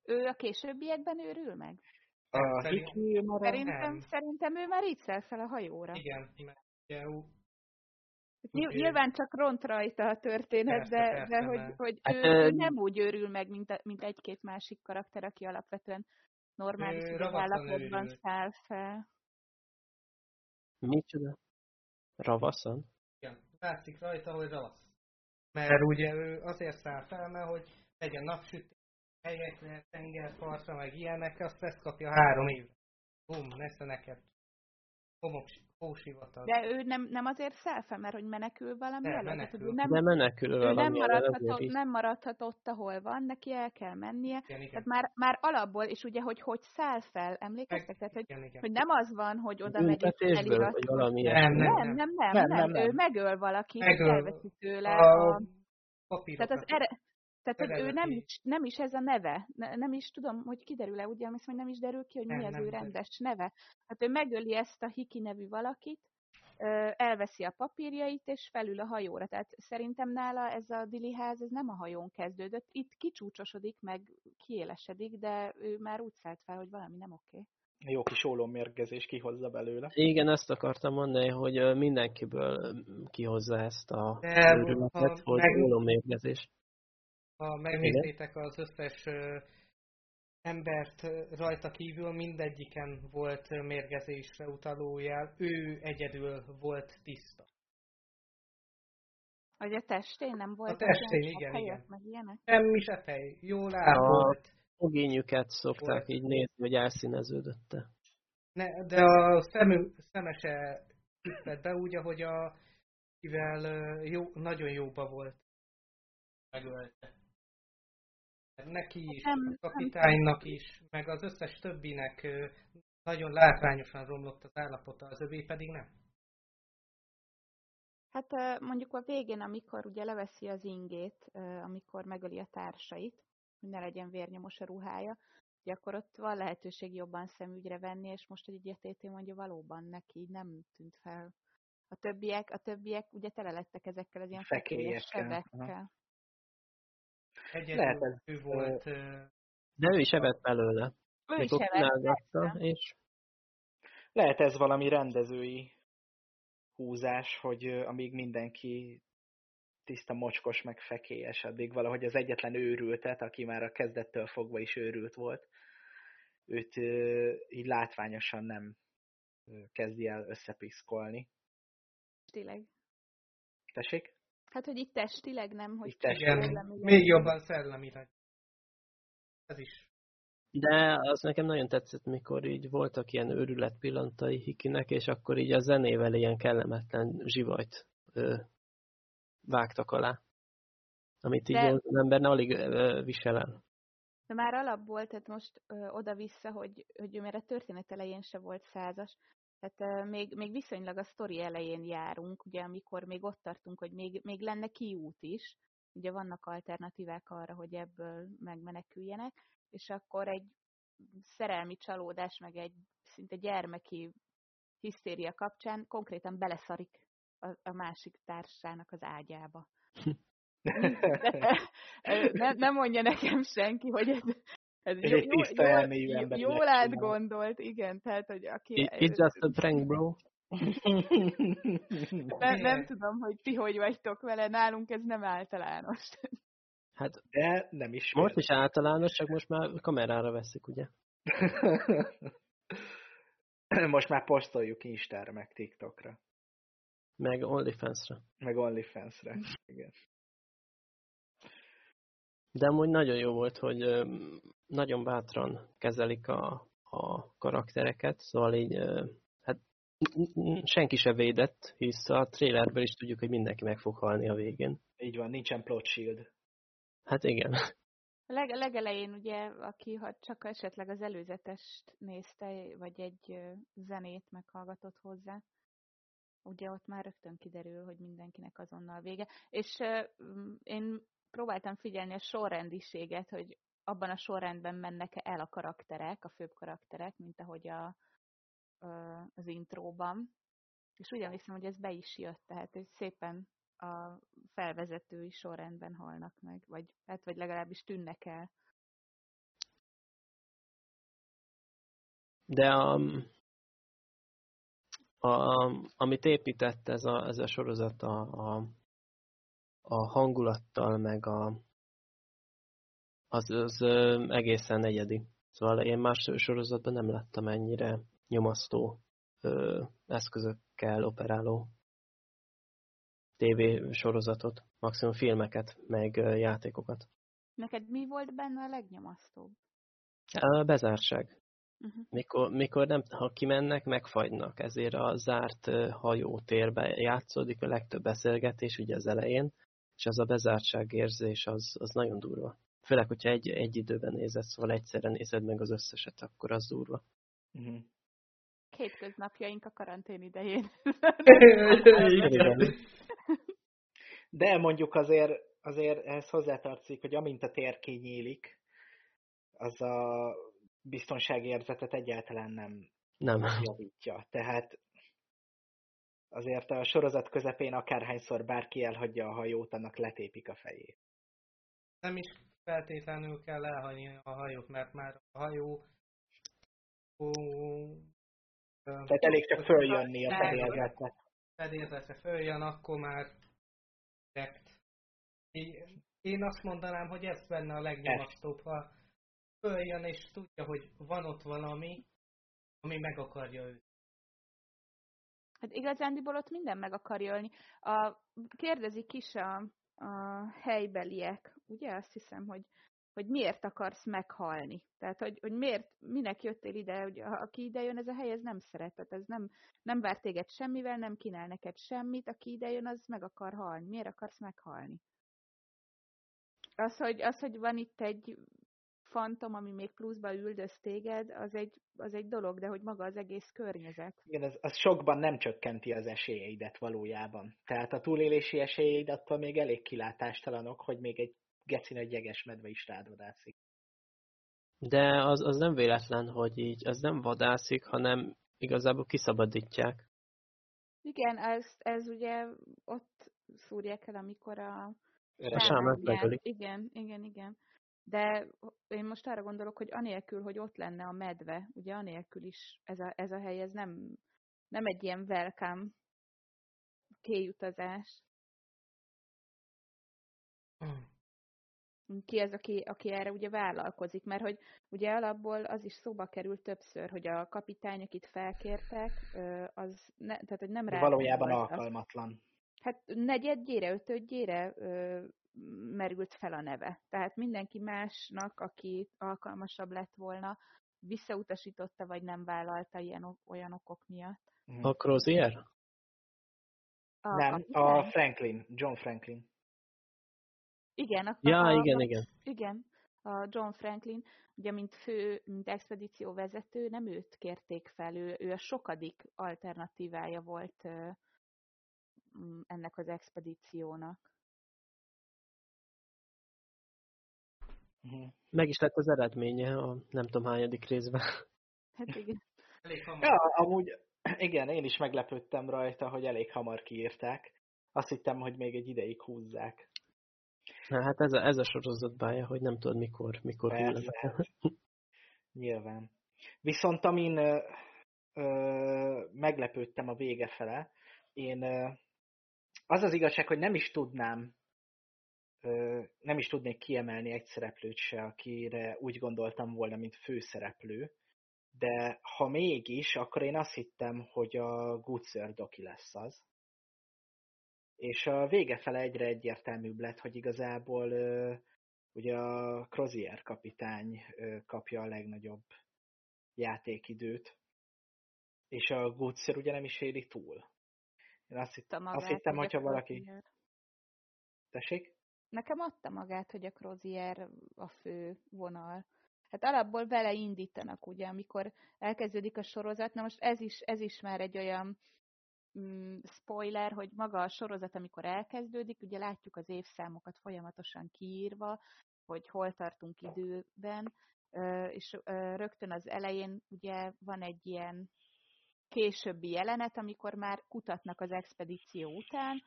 Ő a későbbiekben őrül meg? A Hiki szerintem, szerintem ő már így fel a hajóra. Igen, mert ugye Nyilván csak ront rajta a történet, persze, de, persze, de hogy, hogy hát, ő, ő nem úgy őrül meg, mint, mint egy-két másik karakter, aki alapvetően normális állapotban száll fel. Micsoda? Ravaszon? Igen, látszik rajta, hogy ravasz. Mert ugye ő azért száll fel, mert hogy legyen napsütés, helyekre, tengerpartra, meg ilyenek, azt ezt kapja három év. Bum, nesze neked. Homok, hósivatag. De ő nem, nem azért szelfe, mert hogy menekül valami elő? Menekül. Nem, de menekül ő nem maradhat, nem maradhat ott, ahol van, neki el kell mennie. Igen, igen. Tehát már, már alapból, és ugye, hogy hogy száll fel, emlékeztek? Tehát, hogy, igen, igen. hogy nem az van, hogy oda megy és elirat. Nem nem nem, nem, nem, nem, nem, nem, nem, ő megöl valakit, megöl. elveszi tőle a... a... Tehát az ere, tehát hogy ő nem is, nem is ez a neve. Ne, nem is tudom, hogy kiderül-e, ugye, hogy nem is derül ki, hogy nem, mi az nem ő rendes neve. Hát ő megöli ezt a Hiki nevű valakit, elveszi a papírjait, és felül a hajóra. Tehát szerintem nála ez a Dili ház, ez nem a hajón kezdődött. Itt kicsúcsosodik, meg kiélesedik, de ő már úgy szállt fel, hogy valami nem oké. Okay. Jó kis ólómérgezés kihozza belőle. Igen, ezt akartam mondani, hogy mindenkiből kihozza ezt a őrületet, hogy meg... ólómérgezés. Ha megnéztétek az összes embert rajta kívül, mindegyiken volt mérgezésre utaló jel, ő egyedül volt tiszta. Vagy a testén nem volt? A testén, igen, igen. Meg ilyenek? Nem is hely, jó láb volt. Fogényüket szokták volt. így nézni, hogy elszíneződötte. Ne, de a szemű, szemese tisztelt be úgy, ahogy a kivel jó, nagyon jóba volt. Megölte. Neki is, nem, a kapitánynak nem. is, meg az összes többinek nagyon látványosan romlott az állapota, az övé pedig nem. Hát mondjuk a végén, amikor ugye leveszi az ingét, amikor megöli a társait, hogy ne legyen vérnyomos a ruhája, ugye akkor ott van lehetőség jobban szemügyre venni, és most, hogy ugye TT mondja, valóban neki nem tűnt fel. A többiek, a többiek ugye tele lettek ezekkel az ilyen fekélyes sebekkel. Egyedül Lehet, ez, ő volt... De ő is evett belőle. Ő is evett, és... Lehet ez valami rendezői húzás, hogy amíg mindenki tiszta mocskos meg fekélyes, addig valahogy az egyetlen őrültet, aki már a kezdettől fogva is őrült volt, őt így látványosan nem kezdi el összepiszkolni. Tényleg. Tessék? Hát, hogy itt testileg nem, hogy itt igen, még jobban szellemileg. Ez is. De az nekem nagyon tetszett, mikor így voltak ilyen őrület pillantai Hikinek, és akkor így a zenével ilyen kellemetlen zsivajt ö, vágtak alá. Amit így De... az ember alig ö, visel el. De már alapból, tehát most oda-vissza, hogy, hogy mert a történet elején se volt százas, tehát még, még viszonylag a sztori elején járunk, ugye amikor még ott tartunk, hogy még, még lenne kiút is, ugye vannak alternatívák arra, hogy ebből megmeneküljenek, és akkor egy szerelmi csalódás, meg egy szinte gyermeki hisztéria kapcsán konkrétan beleszarik a, a másik társának az ágyába. nem, nem mondja nekem senki, hogy ez, ez, ez jó, egy tiszta jó, elmélyű ember. Jól átgondolt, igen, tehát, hogy aki... It's just a prank, bro. nem, nem tudom, hogy ti hogy vagytok vele, nálunk ez nem általános. Hát, de nem is. Most is általános, csak most már kamerára veszik, ugye? Most már posztoljuk Instára, meg TikTokra, Meg OnlyFans-ra. meg OnlyFans-re. Igen. De amúgy nagyon jó volt, hogy nagyon bátran kezelik a, a karaktereket, szóval így hát senki se védett, hisz a trailerből is tudjuk, hogy mindenki meg fog halni a végén. Így van, nincsen plot shield. Hát igen. A leg, legelején ugye, aki ha csak esetleg az előzetest nézte, vagy egy zenét meghallgatott hozzá, ugye ott már rögtön kiderül, hogy mindenkinek azonnal vége. És m, én próbáltam figyelni a sorrendiséget, hogy abban a sorrendben mennek el a karakterek, a főbb karakterek, mint ahogy a, az intróban. És úgy emlékszem, hogy ez be is jött, tehát hogy szépen a felvezetői sorrendben halnak meg, vagy, hát, vagy legalábbis tűnnek el. De a, a, amit épített ez a, ez a sorozat a, a, a hangulattal, meg a, az, az egészen egyedi. Szóval én más sorozatban nem láttam ennyire nyomasztó ö, eszközökkel operáló TV sorozatot, maximum filmeket, meg játékokat. Neked mi volt benne a legnyomasztóbb? A bezártság. Uh-huh. Mikor, mikor nem, ha kimennek, megfagynak. Ezért a zárt hajótérbe játszódik a legtöbb beszélgetés ugye az elején, és az a bezártságérzés az, az nagyon durva. Főleg, hogyha egy, egy időben nézed, szóval egyszerre nézed meg az összeset, akkor az durva. Uh-huh. Hétköznapjaink a karantén idején. Igen. De mondjuk azért, azért ehhez hozzátartozik, hogy amint a tér kinyílik, az a biztonságérzetet egyáltalán nem Nem. javítja. Tehát azért a sorozat közepén akárhányszor bárki elhagyja a hajót, annak letépik a fejét. Nem is feltétlenül kell elhagyni a hajót, mert már a hajó... Ó, Tehát elég csak följönni a fedélzetre. fedélzetre följön, akkor már direkt. Én- Én azt mondanám, hogy ez benne a legnyomasztóbb, ha följön és tudja, hogy van ott valami, ami meg akarja őt. Hát igazándiból ott minden meg akar jölni. A, kérdezik is a, a helybeliek, ugye? Azt hiszem, hogy, hogy miért akarsz meghalni. Tehát, hogy, hogy miért, minek jöttél ide, hogy aki ide jön, ez a hely, ez nem szeret. Tehát ez nem, nem vár téged semmivel, nem kínál neked semmit. Aki ide jön, az meg akar halni. Miért akarsz meghalni? Az, hogy, az, hogy van itt egy fantom, ami még pluszba üldöz téged, az egy, az egy dolog, de hogy maga az egész környezet. Igen, az, az sokban nem csökkenti az esélyeidet valójában. Tehát a túlélési esélyeid attól még elég kilátástalanok, hogy még egy geci nagy jegesmedve is rád vadászik. De az, az nem véletlen, hogy így, az nem vadászik, hanem igazából kiszabadítják. Igen, ez, ez ugye ott szúrják el, amikor a sámán jár. megölik. Igen, igen, igen. De én most arra gondolok, hogy anélkül, hogy ott lenne a medve, ugye anélkül is ez a, ez a hely, ez nem, nem egy ilyen welcome kéjutazás. Ki az, aki, aki erre ugye vállalkozik, mert hogy ugye alapból az is szóba került többször, hogy a kapitány, akit felkértek, az ne, tehát, hogy nem rá Valójában volt, az- alkalmatlan. Hát negyedjére, ötödjére ö, merült fel a neve. Tehát mindenki másnak, aki alkalmasabb lett volna, visszautasította, vagy nem vállalta ilyen olyan okok miatt. Mhm. A Crozier? A Nem, kapitány? a Franklin, John Franklin. Igen, a, Ja, a, igen, igen. igen. A John Franklin, ugye mint fő, mint expedícióvezető, nem őt kérték fel, ő, ő a sokadik alternatívája volt ennek az expedíciónak. Mhm. Meg is lett az eredménye a nem tudom hányadik részben. Hát igen. Elég hamar. Ja, amúgy igen, én is meglepődtem rajta, hogy elég hamar kiírták. Azt hittem, hogy még egy ideig húzzák. Na, hát ez a, ez a sorozat bája, hogy nem tudod mikor, mikor hull Persze. le. Nyilván. Viszont amin ö, ö, meglepődtem a vége fele, én ö, az az igazság, hogy nem is tudnám, nem is tudnék kiemelni egy szereplőt se, akire úgy gondoltam volna, mint főszereplő, de ha mégis, akkor én azt hittem, hogy a Goodsir doki lesz az. És a vége fele egyre egyértelműbb lett, hogy igazából ugye a Crozier kapitány kapja a legnagyobb játékidőt, és a Goodsir ugye nem is éli túl. Én azt, hitt, magát, azt hittem, hogyha valaki... Tessék? Nekem adta magát, hogy a Crozier a fő vonal. Hát alapból vele indítanak, ugye, amikor elkezdődik a sorozat. Na most ez is, ez is már egy olyan mm, spoiler, hogy maga a sorozat, amikor elkezdődik, ugye látjuk az évszámokat folyamatosan kiírva, hogy hol tartunk időben, és rögtön az elején ugye van egy ilyen későbbi jelenet, amikor már kutatnak az expedíció után,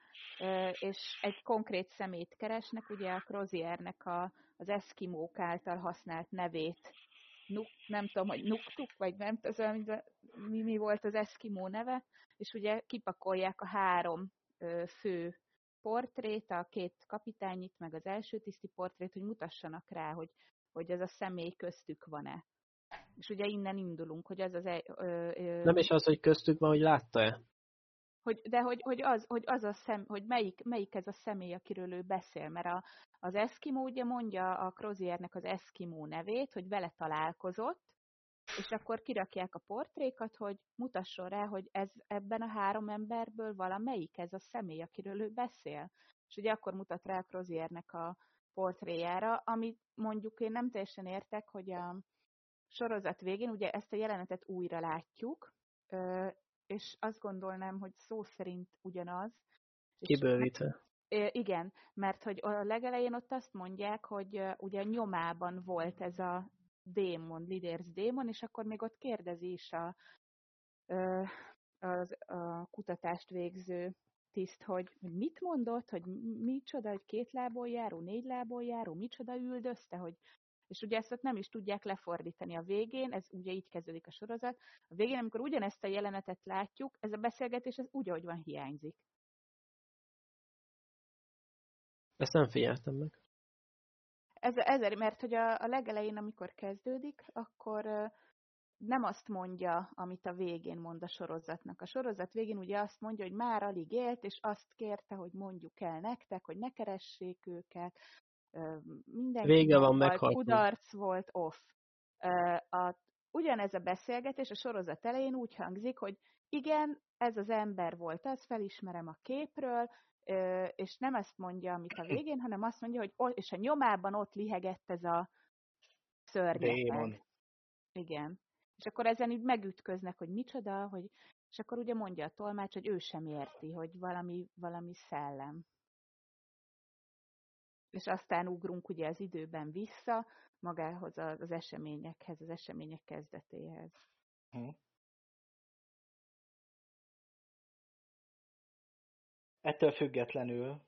és egy konkrét szemét keresnek, ugye a Croziernek a, az eszkimók által használt nevét. Nuk, nem tudom, hogy Nuktuk, vagy nem tudom, mi, mi volt az eszkimó neve, és ugye kipakolják a három fő portrét, a két kapitányit, meg az első tiszti portrét, hogy mutassanak rá, hogy, hogy ez a személy köztük van-e. És ugye innen indulunk, hogy az az... E, ö, ö, Nem is az, hogy köztük van, hogy látta-e? Hogy, de hogy, hogy, az, hogy, az a szem, hogy melyik, melyik ez a személy, akiről ő beszél, mert a, az Eskimo ugye mondja a Croziernek az Eskimo nevét, hogy vele találkozott, és akkor kirakják a portrékat, hogy mutasson rá, hogy ez ebben a három emberből valamelyik ez a személy, akiről ő beszél. És ugye akkor mutat rá a Croziernek a portréjára, amit mondjuk én nem teljesen értek, hogy a sorozat végén ugye ezt a jelenetet újra látjuk, és azt gondolnám, hogy szó szerint ugyanaz. Kibővítve. Igen, mert hogy a legelején ott azt mondják, hogy ugye nyomában volt ez a démon, Lidérsz démon, és akkor még ott kérdezi is a, a, a kutatást végző tiszt, hogy, hogy mit mondott, hogy micsoda, hogy két lából járó, négy lából járó, micsoda üldözte, hogy és ugye ezt nem is tudják lefordítani a végén, ez ugye így kezdődik a sorozat. A végén, amikor ugyanezt a jelenetet látjuk, ez a beszélgetés ez úgy, ahogy van, hiányzik. Ezt nem figyeltem meg. Ez, ezért, mert hogy a, a legelején, amikor kezdődik, akkor nem azt mondja, amit a végén mond a sorozatnak. A sorozat végén ugye azt mondja, hogy már alig élt, és azt kérte, hogy mondjuk el nektek, hogy ne keressék őket, mindenki Vége van, meghalt. Kudarc volt, off. A, ugyanez a beszélgetés a sorozat elején úgy hangzik, hogy igen, ez az ember volt az, felismerem a képről, és nem ezt mondja, amit a végén, hanem azt mondja, hogy és a nyomában ott lihegett ez a szörnyeteg. Igen. És akkor ezen így megütköznek, hogy micsoda, hogy, és akkor ugye mondja a tolmács, hogy ő sem érti, hogy valami, valami szellem. És aztán ugrunk ugye az időben vissza magához az eseményekhez, az események kezdetéhez. Hm. Ettől függetlenül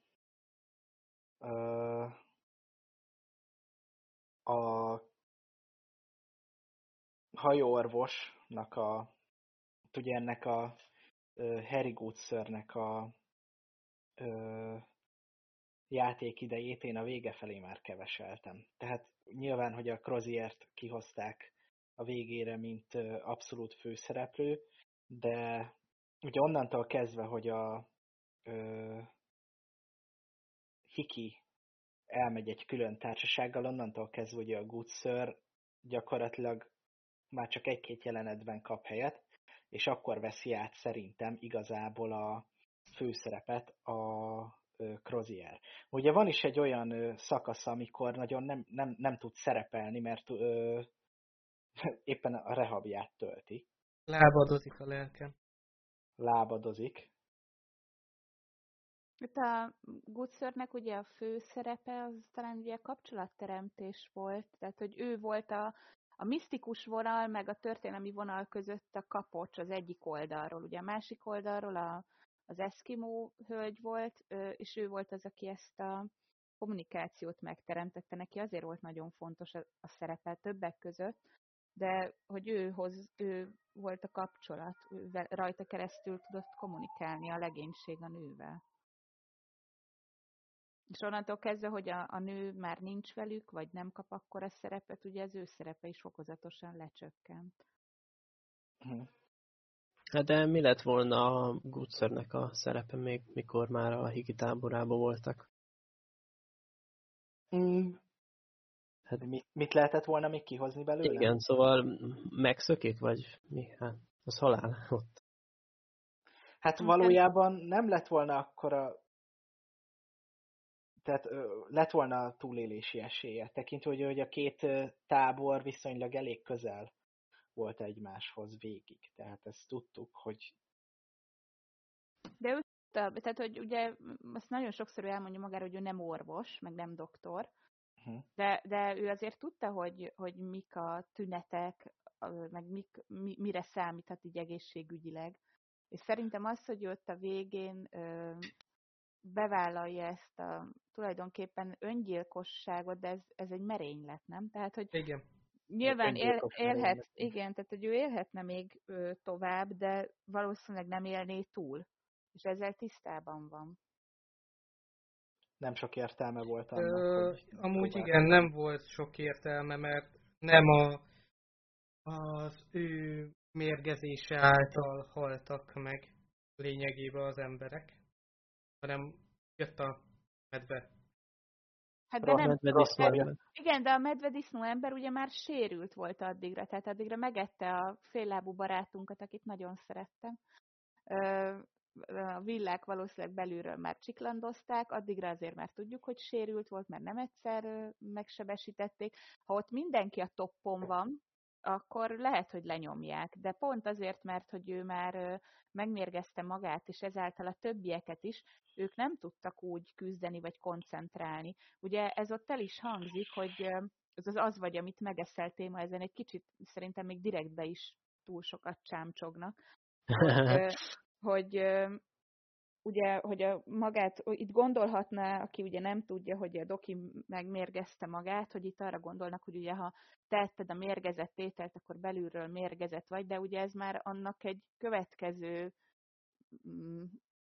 a hajóorvosnak a, ugye ennek a uh, Harry Goodszernek a játékidejét én a vége felé már keveseltem. Tehát nyilván, hogy a Croziert kihozták a végére, mint abszolút főszereplő, de ugye onnantól kezdve, hogy a ö, Hiki elmegy egy külön társasággal, onnantól kezdve ugye a Sir gyakorlatilag már csak egy-két jelenetben kap helyet, és akkor veszi át szerintem igazából a főszerepet a Crozier. Ugye van is egy olyan szakasz, amikor nagyon nem, nem, nem tud szerepelni, mert ö, éppen a rehabját tölti. Lábadozik a lelkem. Lábadozik. Itt a Goodszörnek ugye a fő szerepe az talán ugye a kapcsolatteremtés volt, tehát hogy ő volt a, a misztikus vonal, meg a történelmi vonal között a kapocs az egyik oldalról. Ugye a másik oldalról a, az Eskimo hölgy volt, és ő volt az, aki ezt a kommunikációt megteremtette. Neki azért volt nagyon fontos a, a szerepe többek között, de hogy őhoz, ő volt a kapcsolat, rajta keresztül tudott kommunikálni a legénység a nővel. És onnantól kezdve, hogy a, a nő már nincs velük, vagy nem kap akkor a szerepet, ugye az ő szerepe is fokozatosan lecsökkent. Hát de mi lett volna a Gutzernek a szerepe még, mikor már a higi táborában voltak? Mm. Hát- mit, mit lehetett volna még kihozni belőle? Igen, szóval megszökik, vagy mi? Hát, az halál ott. Hát valójában nem lett volna akkora tehát ö, lett volna túlélési esélye, tekintve, hogy, hogy a két tábor viszonylag elég közel volt egymáshoz végig. Tehát ezt tudtuk, hogy De ő tudta, tehát hogy ugye azt nagyon sokszor ő elmondja magára, hogy ő nem orvos, meg nem doktor, Mhm. de, de ő azért tudta, hogy, hogy mik a tünetek, meg mik, mi, mire számíthat így egészségügyileg. És szerintem az, hogy ott a végén ö, bevállalja ezt a tulajdonképpen öngyilkosságot, de ez, ez egy merénylet, nem? Tehát, hogy Igen. Nyilván él, élhet, igen, tehát hogy ő élhetne még ö, tovább, de valószínűleg nem élné túl. És ezzel tisztában van. nem sok értelme volt annak, Ö, hogy amúgy tovább. igen, nem volt sok értelme, mert nem a, az ő mérgezése által haltak meg lényegében az emberek, hanem jött a medve. Hát de nem, Medvedisznó ember. igen, de a medvedisznó ember ugye már sérült volt addigra, tehát addigra megette a féllábú barátunkat, akit nagyon szerettem. A villák valószínűleg belülről már csiklandozták, addigra azért már tudjuk, hogy sérült volt, mert nem egyszer megsebesítették. Ha ott mindenki a toppon van, akkor lehet, hogy lenyomják, de pont azért, mert hogy ő már megmérgezte magát, és ezáltal a többieket is, ők nem tudtak úgy küzdeni vagy koncentrálni. Ugye ez ott el is hangzik, hogy ez az az vagy, amit megeszel téma, ezen egy kicsit szerintem még direktbe is túl sokat csámcsognak, hogy, hogy ugye, hogy a magát, itt gondolhatná, aki ugye nem tudja, hogy a doki megmérgezte magát, hogy itt arra gondolnak, hogy ugye ha tetted a mérgezett ételt, akkor belülről mérgezett vagy, de ugye ez már annak egy következő mm,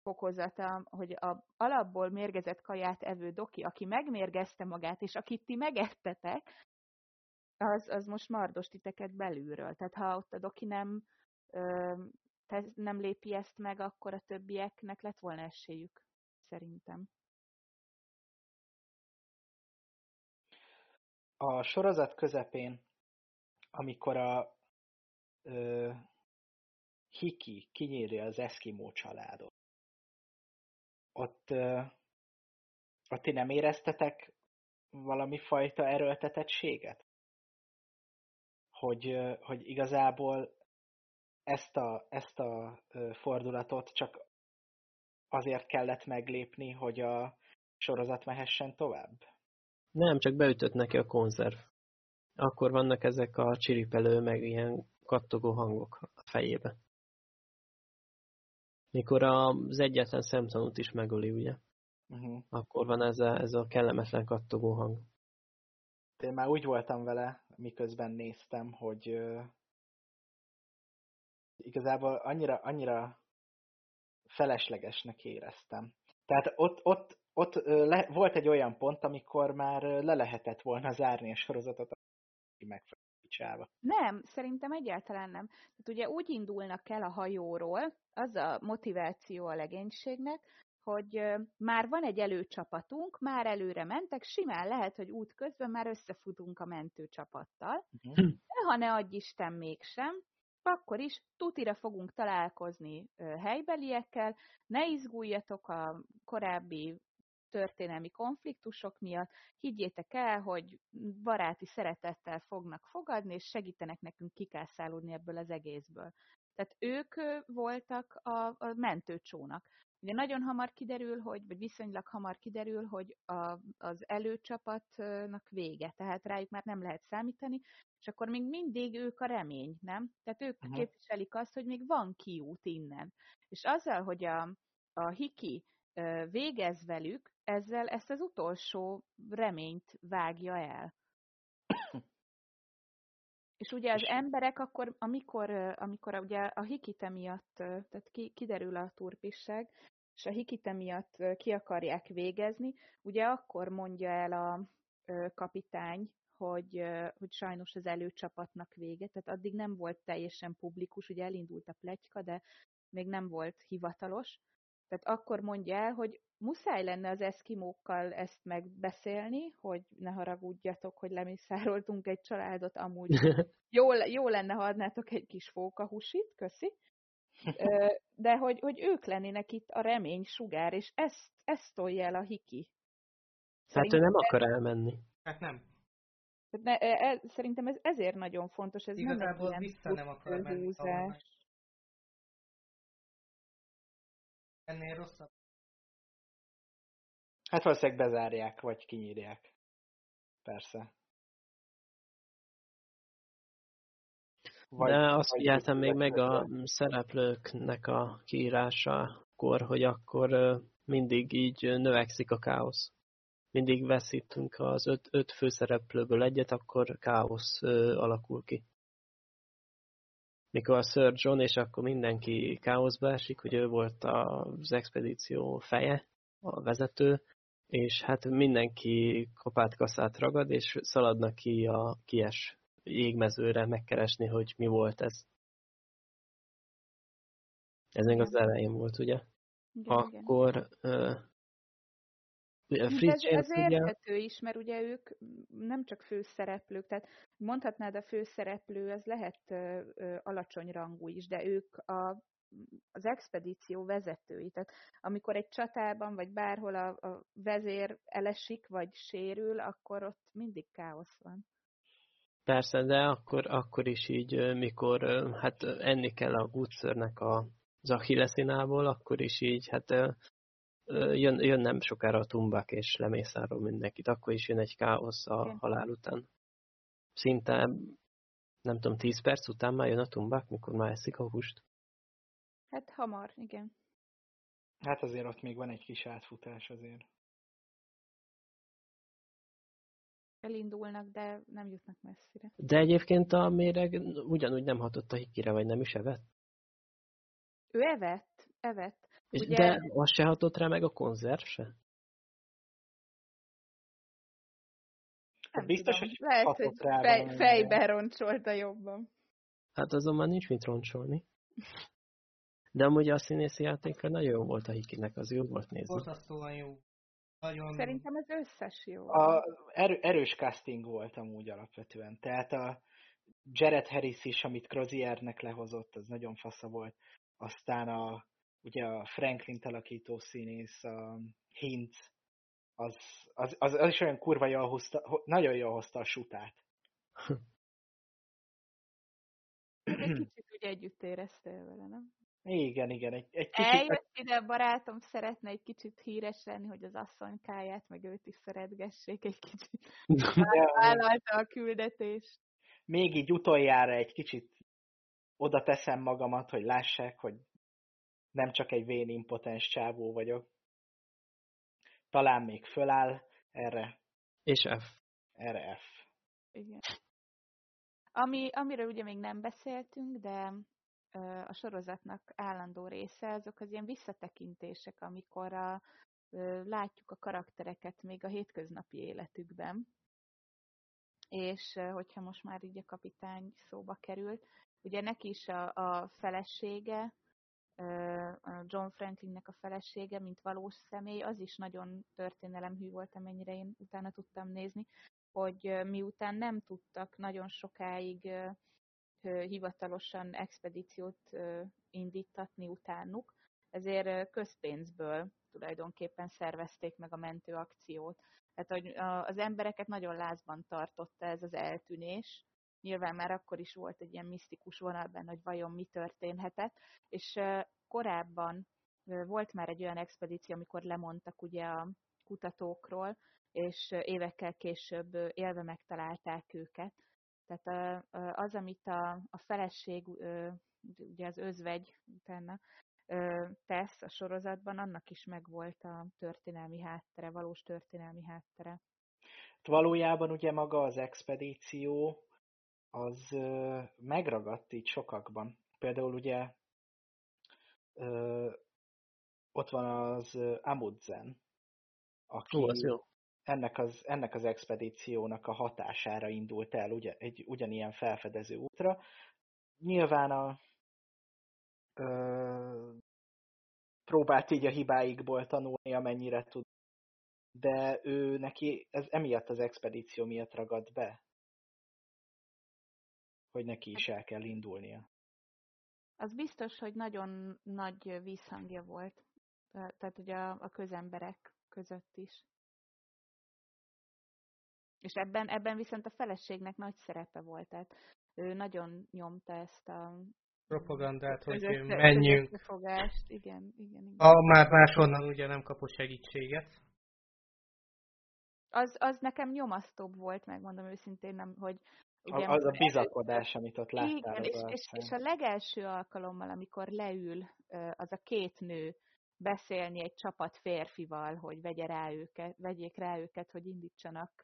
fokozata, hogy a alapból mérgezett kaját evő doki, aki megmérgezte magát, és akit ti megettetek, az, az most mardos titeket belülről. Tehát ha ott a doki nem, te nem lépi ezt meg, akkor a többieknek lett volna esélyük, szerintem. A sorozat közepén, amikor a ö, Hiki kinyírja az Eszkimó családot, ott, ö, ott ti nem éreztetek valami fajta erőltetettséget? Hogy, ö, hogy igazából ezt a, ezt a fordulatot csak azért kellett meglépni, hogy a sorozat mehessen tovább? Nem, csak beütött neki a konzerv. Akkor vannak ezek a csiripelő, meg ilyen kattogó hangok a fejébe. Mikor az egyetlen szemtanút is megöli, ugye? Uh-huh. Akkor van ez a, ez a kellemetlen kattogó hang. Én már úgy voltam vele, miközben néztem, hogy igazából annyira, annyira feleslegesnek éreztem. Tehát ott, ott, ott le, volt egy olyan pont, amikor már le lehetett volna zárni a sorozatot, aki megfelelő Nem, szerintem egyáltalán nem. Tehát ugye úgy indulnak el a hajóról, az a motiváció a legénységnek, hogy már van egy előcsapatunk, már előre mentek, simán lehet, hogy út közben már összefutunk a mentőcsapattal, Uh-huh. de ha ne adj Isten mégsem, akkor is tutira fogunk találkozni helybeliekkel, ne izguljatok a korábbi történelmi konfliktusok miatt, higgyétek el, hogy baráti szeretettel fognak fogadni, és segítenek nekünk kikászálódni ebből az egészből. Tehát ők voltak a, a mentőcsónak. Ugye nagyon hamar kiderül, hogy, vagy viszonylag hamar kiderül, hogy a, az előcsapatnak vége, tehát rájuk már nem lehet számítani, és akkor még mindig ők a remény, nem? Tehát ők Aha. képviselik azt, hogy még van kiút innen. És azzal, hogy a, a hiki végez velük, ezzel ezt az utolsó reményt vágja el. És ugye az És- emberek akkor, amikor, amikor ugye a hikite miatt, tehát ki, kiderül a turpisság, és a hikite miatt ki akarják végezni, ugye akkor mondja el a kapitány, hogy, hogy sajnos az előcsapatnak vége, tehát addig nem volt teljesen publikus, ugye elindult a pletyka, de még nem volt hivatalos. Tehát akkor mondja el, hogy muszáj lenne az eszkimókkal ezt megbeszélni, hogy ne haragudjatok, hogy lemészároltunk egy családot, amúgy jó, jó lenne, ha adnátok egy kis fókahusit, köszi. De hogy, hogy ők lennének itt a remény sugár, és ezt, ezt tolja el a hiki. Hát ő nem akar elmenni. Hát nem. Ne, e, e, szerintem ez ezért nagyon fontos. Ez Igazából nem vissza nem akar menni. Ennél rosszabb. Hát valószínűleg bezárják, vagy kinyírják. Persze. Vagy, De azt figyeltem még meg a szereplőknek a kiírásakor, hogy akkor mindig így növekszik a káosz. Mindig veszítünk az öt, öt főszereplőből egyet, akkor káosz alakul ki. Mikor a Sir John, és akkor mindenki káoszba esik, hogy ő volt az expedíció feje, a vezető, és hát mindenki kopát kaszát ragad, és szaladnak ki a kies jégmezőre megkeresni, hogy mi volt ez. Ez még az elején volt, ugye? Igen, Akkor uh, ez, ez érthető is, mert ugye ők nem csak főszereplők, tehát mondhatnád a főszereplő, ez lehet ö, ö, alacsony rangú is, de ők a az expedíció vezetői. Tehát amikor egy csatában, vagy bárhol a, a vezér elesik, vagy sérül, akkor ott mindig káosz van. Persze, de akkor, akkor is így, mikor hát enni kell a gutszörnek a az Achilleszinából, akkor is így, hát jön, jön nem sokára a tumbák és lemészárol mindenkit, akkor is jön egy káosz a halál után. Szinte, nem tudom, 10 perc után már jön a tumbák, mikor már eszik a húst. Hát hamar, igen. Hát azért ott még van egy kis átfutás azért. Elindulnak, de nem jutnak messzire. De egyébként a méreg ugyanúgy nem hatott a hikire, vagy nem is evett? Ő evett, evett. És Ugye... De az se hatott rá meg a konzerv se? Nem Biztos, tudom. hogy Lehet, hogy fej, fejbe roncsolta jobban. Hát azon már nincs mit roncsolni. De amúgy a színészi játékra nagyon jó volt a Hikinek, az jó volt nézni. Borzasztóan jó. Nagyon... Szerintem az összes jó. A erő, erős casting volt amúgy alapvetően. Tehát a Jared Harris is, amit Croziernek lehozott, az nagyon fasza volt. Aztán a, ugye a Franklin alakító színész, a Hint, az, az, az, az is olyan kurva jól hozta, nagyon jól hozta a sutát. Egy kicsit úgy együtt éreztél vele, nem? Igen, igen. Egy, egy kicsit... Eljött ide a barátom, szeretne egy kicsit híres lenni, hogy az asszonykáját, meg őt is szeretgessék egy kicsit. Vállalta a küldetést. Még így utoljára egy kicsit oda teszem magamat, hogy lássák, hogy nem csak egy vén impotens csávó vagyok. Talán még föláll erre. És F. Erre F. Igen. Ami, amiről ugye még nem beszéltünk, de a sorozatnak állandó része, azok az ilyen visszatekintések, amikor a, látjuk a karaktereket még a hétköznapi életükben. És hogyha most már így a kapitány szóba került, ugye neki is a, a felesége, John Franklinnek a felesége, mint valós személy, az is nagyon történelemhű volt, amennyire én utána tudtam nézni, hogy miután nem tudtak nagyon sokáig hivatalosan expedíciót indítatni utánuk, ezért közpénzből tulajdonképpen szervezték meg a mentőakciót. Tehát hogy az embereket nagyon lázban tartotta ez az eltűnés. Nyilván már akkor is volt egy ilyen misztikus vonal benne, hogy vajon mi történhetett, és korábban volt már egy olyan expedíció, amikor lemondtak ugye a kutatókról, és évekkel később élve megtalálták őket, tehát az, amit a, a feleség, ugye az özvegy utána tesz a sorozatban, annak is megvolt a történelmi háttere, valós történelmi háttere. Valójában ugye maga az expedíció az megragadt így sokakban. Például ugye ott van az Amundsen, aki, Ó, az jó. ennek az, ennek az expedíciónak a hatására indult el ugye, egy ugyanilyen felfedező útra. Nyilván a, ö, próbált így a hibáikból tanulni, amennyire tud, de ő neki ez emiatt az expedíció miatt ragad be, hogy neki is el kell indulnia. Az biztos, hogy nagyon nagy vízhangja volt. Tehát ugye a, a közemberek között is. És ebben, ebben viszont a feleségnek nagy szerepe volt. Tehát ő nagyon nyomta ezt a propagandát, hogy össze, menjünk. Összefogást. Igen, igen, igen. A már máshonnan ugye nem kapott segítséget. Az, az nekem nyomasztóbb volt, megmondom őszintén, nem, hogy Ugye, az a bizakodás, amit ott láttál. Igen, és, és, és a legelső alkalommal, amikor leül az a két nő beszélni egy csapat férfival, hogy vegye rá őket, vegyék rá őket, hogy indítsanak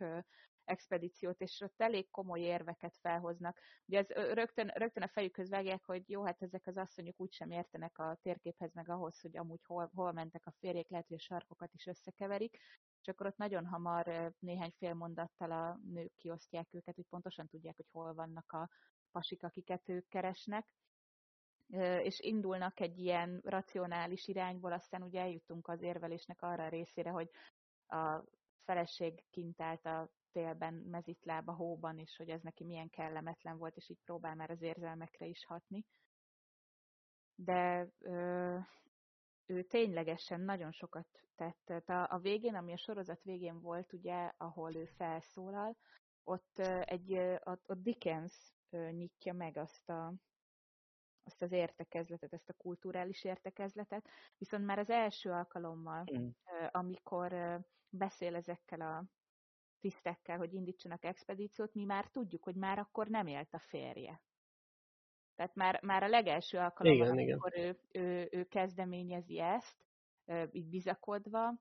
expedíciót, és ott elég komoly érveket felhoznak. Ugye ez rögtön, rögtön a fejükhöz vágják, hogy jó, hát ezek az asszonyok úgysem értenek a térképhez, meg ahhoz, hogy amúgy hol, hol mentek a férjék, lehet, hogy a sarkokat is összekeverik, és akkor ott nagyon hamar néhány fél mondattal a nők kiosztják őket, hogy pontosan tudják, hogy hol vannak a pasik, akiket ők keresnek és indulnak egy ilyen racionális irányból, aztán ugye eljutunk az érvelésnek arra a részére, hogy a feleség kint állt a télben, mezitláb a hóban, és hogy ez neki milyen kellemetlen volt, és így próbál már az érzelmekre is hatni. De ő ténylegesen nagyon sokat tett. Tehát a, a végén, ami a sorozat végén volt, ugye, ahol ő felszólal, ott, egy, ott, ott Dickens nyitja meg azt a, azt az értekezletet, ezt a kulturális értekezletet, viszont már az első alkalommal, mm. amikor beszél ezekkel a tisztekkel, hogy indítsanak expedíciót, mi már tudjuk, hogy már akkor nem élt a férje. Tehát már, már a legelső alkalommal, igen, amikor igen. Ő, ő, ő kezdeményezi ezt, így bizakodva,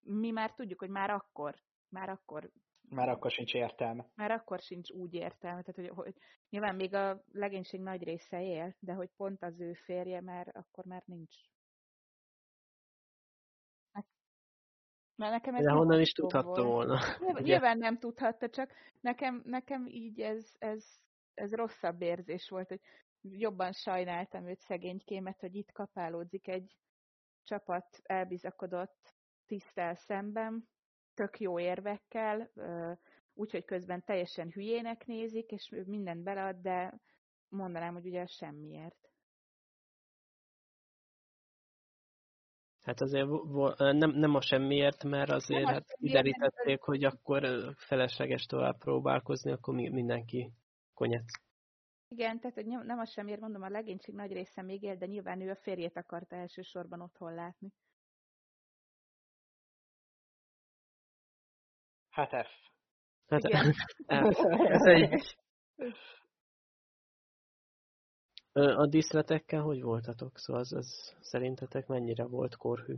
mi már tudjuk, hogy már akkor, már akkor már akkor sincs értelme. Már akkor sincs úgy értelme. Tehát, hogy, hogy nyilván még a legénység nagy része él, de hogy pont az ő férje már akkor már nincs. Mert nekem ez De honnan is tudhatta volna? Nyilván, nyilván nem tudhatta, csak nekem, nekem így ez, ez, ez rosszabb érzés volt, hogy jobban sajnáltam őt szegénykémet, hogy itt kapálódzik egy csapat elbizakodott tisztel szemben, tök jó érvekkel, úgyhogy közben teljesen hülyének nézik, és mindent belead, de mondanám, hogy ugye semmiért. Hát azért nem, nem a semmiért, mert azért hát kiderítették, hogy akkor felesleges tovább próbálkozni, akkor mindenki konyec. Igen, tehát hogy nem a semmiért mondom, a legénység nagy része még él, de nyilván ő a férjét akarta elsősorban otthon látni. Hát F. Hát Igen. Ez egy... A díszletekkel hogy voltatok? Szóval az, az szerintetek mennyire volt korhű?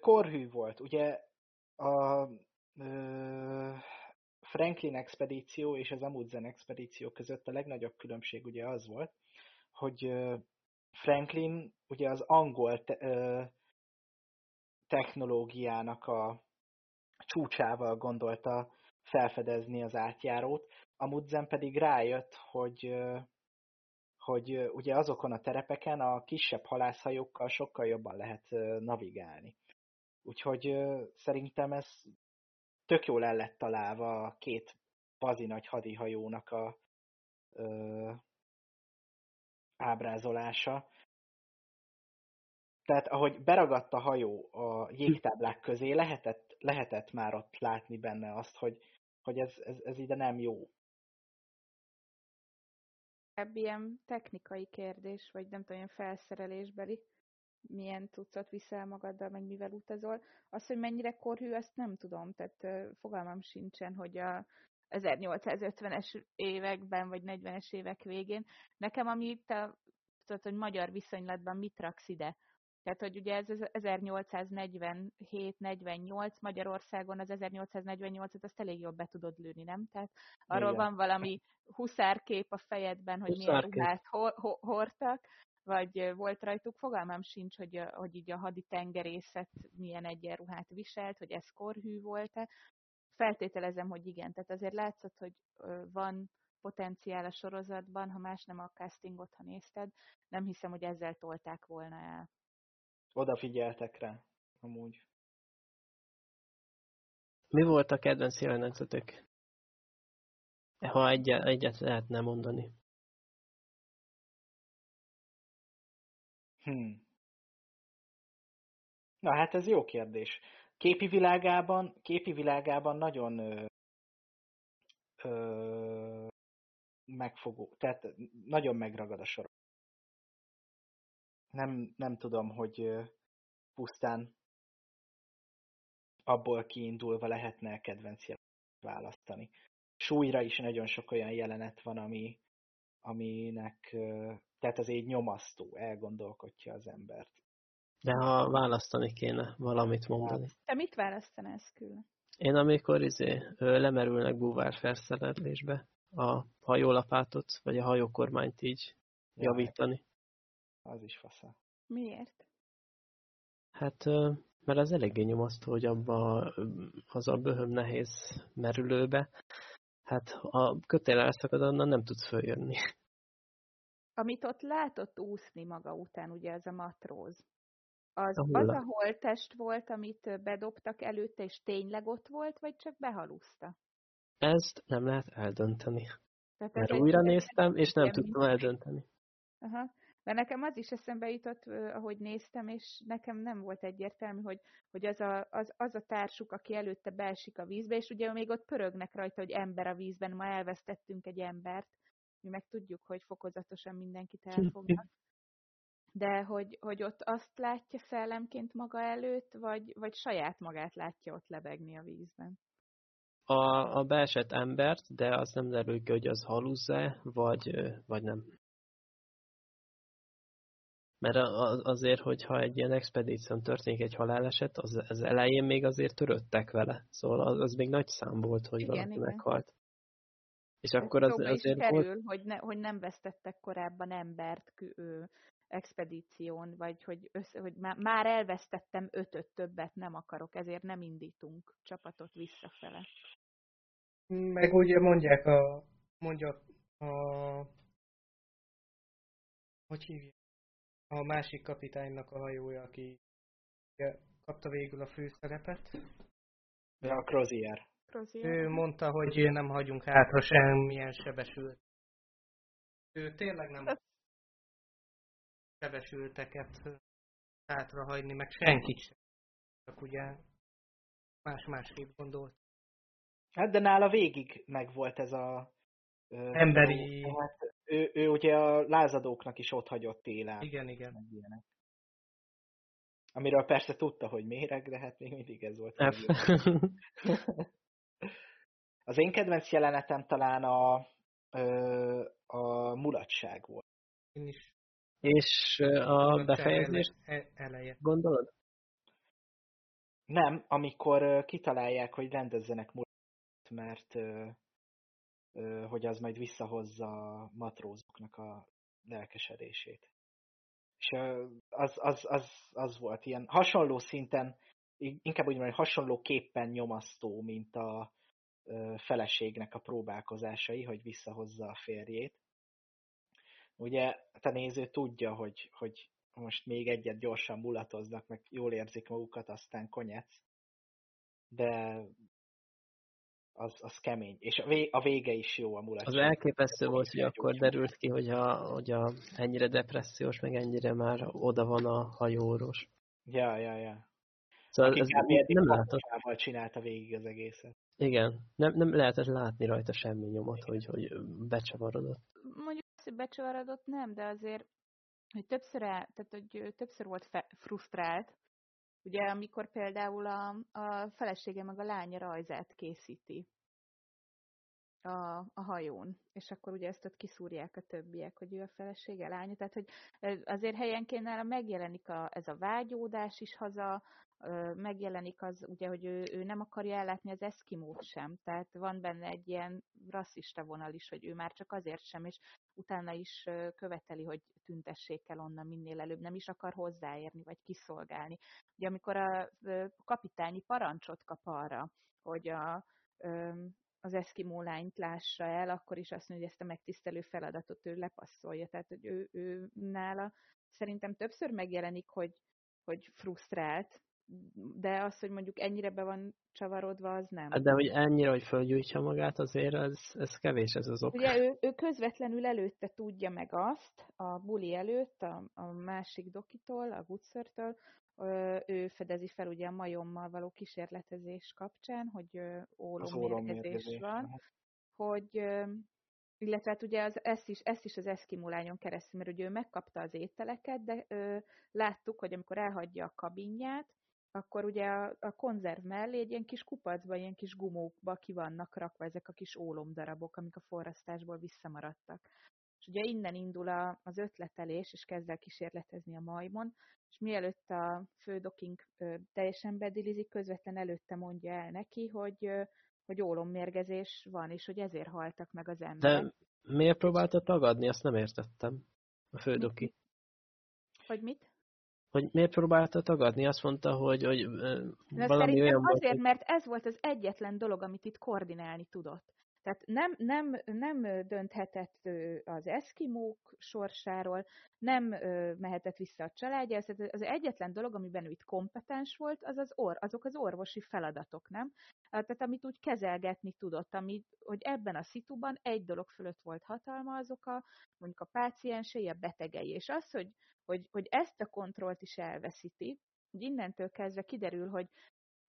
Korhű volt. Ugye a ö, Franklin expedíció és az Amundsen expedíció között a legnagyobb különbség ugye az volt, hogy Franklin ugye az angol te, technológiának a csúcsával gondolta felfedezni az átjárót, Amundsen pedig rájött, hogy hogy ugye azokon a terepeken a kisebb halászhajókkal sokkal jobban lehet navigálni. Úgyhogy szerintem ez tök jól el lett találva a két bazi nagy hadihajónak a ö, ábrázolása. Tehát ahogy beragadt a hajó a jégtáblák közé, lehetett, lehetett már ott látni benne azt, hogy, hogy ez, ez, ez ide nem jó inkább ilyen technikai kérdés, vagy nem tudom, ilyen felszerelésbeli, milyen cuccot viszel magaddal, meg mivel utazol. Az, hogy mennyire korhű, azt nem tudom, tehát fogalmam sincsen, hogy a 1850-es években, vagy 40-es évek végén. Nekem, ami itt a, tudod, hogy magyar viszonylatban mit raksz ide? Tehát, hogy ugye ez 1847-48 Magyarországon az 1848-at azt elég jól be tudod lőni, nem? Tehát arról Igen. van valami huszárkép a fejedben, hogy milyen ruhát hor, hor, hordtak, vagy volt rajtuk, fogalmam sincs, hogy, hogy így a hadi tengerészet milyen egyenruhát viselt, hogy ez korhű volt-e. Feltételezem, hogy igen. Tehát azért látszott, hogy van potenciál a sorozatban, ha más nem a castingot, ha nézted, nem hiszem, hogy ezzel tolták volna el. Odafigyeltek rá, amúgy. Mi volt a kedvenc jelenetetek? Ha egyet, egyet lehetne mondani. Hmm. Na hát ez jó kérdés. Képi világában, képi világában nagyon ö, ö, megfogó, tehát nagyon megragad a sor. Nem, nem tudom, hogy pusztán abból kiindulva lehetne kedvenc választani. Súlyra is nagyon sok olyan jelenet van, ami, aminek, tehát az egy nyomasztó, elgondolkodja az embert. De ha választani kéne valamit mondani. Te mit választanál, Skül? Én amikor izé, lemerülnek búvár felszerelésbe, a hajólapátot, vagy a hajókormányt így Jaj. javítani. Az is fasza. Miért? Hát, mert az eléggé nyomasztó, hogy abba az a böhöm nehéz merülőbe, hát a kötél elszakad, onnan nem tudsz följönni. Amit ott látott úszni maga után, ugye ez a matróz. Az a, az a holtest volt, amit bedobtak előtte, és tényleg ott volt, vagy csak behaluszta? Ezt nem lehet eldönteni. Tehát Mert újra néztem, és nem tudtam eldönteni. Aha. Mert nekem az is eszembe jutott, ahogy néztem, és nekem nem volt egyértelmű, hogy, hogy az, a, az, az a társuk, aki előtte beesik a vízbe, és ugye még ott pörögnek rajta, hogy ember a vízben, ma elvesztettünk egy embert. Mi meg tudjuk, hogy fokozatosan mindenkit elfognak. De hogy, hogy ott azt látja szellemként maga előtt, vagy, vagy saját magát látja ott lebegni a vízben? a, a beesett embert, de az nem derül ki, hogy az haluzza vagy, vagy nem. Mert azért, hogyha egy ilyen expedíción történik egy haláleset, az, az elején még azért töröttek vele. Szóval az, az még nagy szám volt, hogy igen, valaki igen. meghalt. És Ez akkor az, azért kerül, volt... hogy, ne, hogy nem vesztettek korábban embert ő, expedíción, vagy hogy, össze, hogy már, már elvesztettem ötöt többet, nem akarok, ezért nem indítunk csapatot visszafele. Meg ugye mondják a, mondja a, hogy hívja, a másik kapitánynak a hajója, aki kapta végül a főszerepet. A Crozier. Ő mondta, hogy nem hagyunk hátra semmilyen sebesült. Ő tényleg nem sebesülteket hátrahagyni, meg senkit sem. Csak ugye más-másképp gondolt. Hát de nála végig megvolt ez a... Emberi... Hát ő, ő ugye a lázadóknak is ott hagyott élen. Igen, igen. Ilyenek. Amiről persze tudta, hogy méreg, de hát még mindig ez volt. az én kedvenc jelenetem talán a, a mulatság volt. Én is. És a befejezés e- eleje. gondolod? Nem, amikor kitalálják, hogy rendezzenek mert hogy az majd visszahozza a matrózoknak a lelkesedését. És az, az, az, az volt ilyen hasonló szinten, inkább úgy mondani, hasonló képpen nyomasztó, mint a feleségnek a próbálkozásai, hogy visszahozza a férjét. Ugye a néző tudja, hogy, hogy most még egyet gyorsan mulatoznak, meg jól érzik magukat, aztán konyec. De az, az kemény. És a, vé, a vége is jó a mulat. Az elképesztő volt, hogy akkor derült ki, hogy, a, hogy a, ennyire depressziós, meg ennyire már oda van a hajóros. Ja, ja, ja. Szóval ez nem látott. csinálta végig az egészet. Igen, nem, nem lehetett látni rajta semmi nyomot, hogy, hogy becsavarodott. Mondjuk hogy becsavarodott nem, de azért hogy többször, el, tehát, hogy többször volt fe, frusztrált, Ugye, amikor például a, a felesége meg a lánya rajzát készíti a, a hajón, és akkor ugye ezt ott kiszúrják a többiek, hogy ő a felesége, lánya, tehát hogy azért helyenként nála megjelenik a, ez a vágyódás is haza, megjelenik az ugye, hogy ő, ő nem akarja ellátni az eszkimót sem, tehát van benne egy ilyen rasszista vonal is, hogy ő már csak azért sem, és utána is követeli, hogy tüntessék el onnan minél előbb, nem is akar hozzáérni, vagy kiszolgálni. Ugye amikor a kapitányi parancsot kap arra, hogy a, az eszkimó lányt lássa el, akkor is azt mondja, hogy ezt a megtisztelő feladatot ő lepasszolja. Tehát, hogy ő, ő nála szerintem többször megjelenik, hogy, hogy frusztrált, de az, hogy mondjuk ennyire be van csavarodva, az nem. Hát de hogy ennyire, hogy fölgyújtsa magát, azért ez, ez kevés ez az ok. Ugye ő, ő közvetlenül előtte tudja meg azt, a buli előtt, a, a másik dokitól, a Woodszörtől, ő fedezi fel ugye a majommal való kísérletezés kapcsán, hogy ólommérgezés van, hogy illetve hát ugye az, ezt, is, ezt is az eszkimulányon keresztül, mert ugye ő megkapta az ételeket, de ö, láttuk, hogy amikor elhagyja a kabinját, akkor ugye a, a konzerv mellé egy ilyen kis kupacba, ilyen kis gumókba ki vannak rakva ezek a kis ólomdarabok, amik a forrasztásból visszamaradtak. És ugye innen indul a, az ötletelés, és kezd el kísérletezni a majmon, és mielőtt a fődokink teljesen bedilizik, közvetlen előtte mondja el neki, hogy, hogy ólommérgezés van, és hogy ezért haltak meg az emberek. De miért próbálta tagadni? Azt nem értettem. A fődoki. Hogy mit? Hogy miért próbálta tagadni? Azt mondta, hogy, hogy Na valami olyan azért, hogy... mert ez volt az egyetlen dolog, amit itt koordinálni tudott. Tehát nem, nem, nem dönthetett az eszkimók sorsáról, nem mehetett vissza a családja, ez az egyetlen dolog, amiben ő itt kompetens volt, az az or, azok az orvosi feladatok, nem? Tehát amit úgy kezelgetni tudott, ami, hogy ebben a szituban egy dolog fölött volt hatalma, azok a mondjuk a páciensei, a betegei. És az, hogy, hogy, hogy ezt a kontrollt is elveszíti, hogy innentől kezdve kiderül, hogy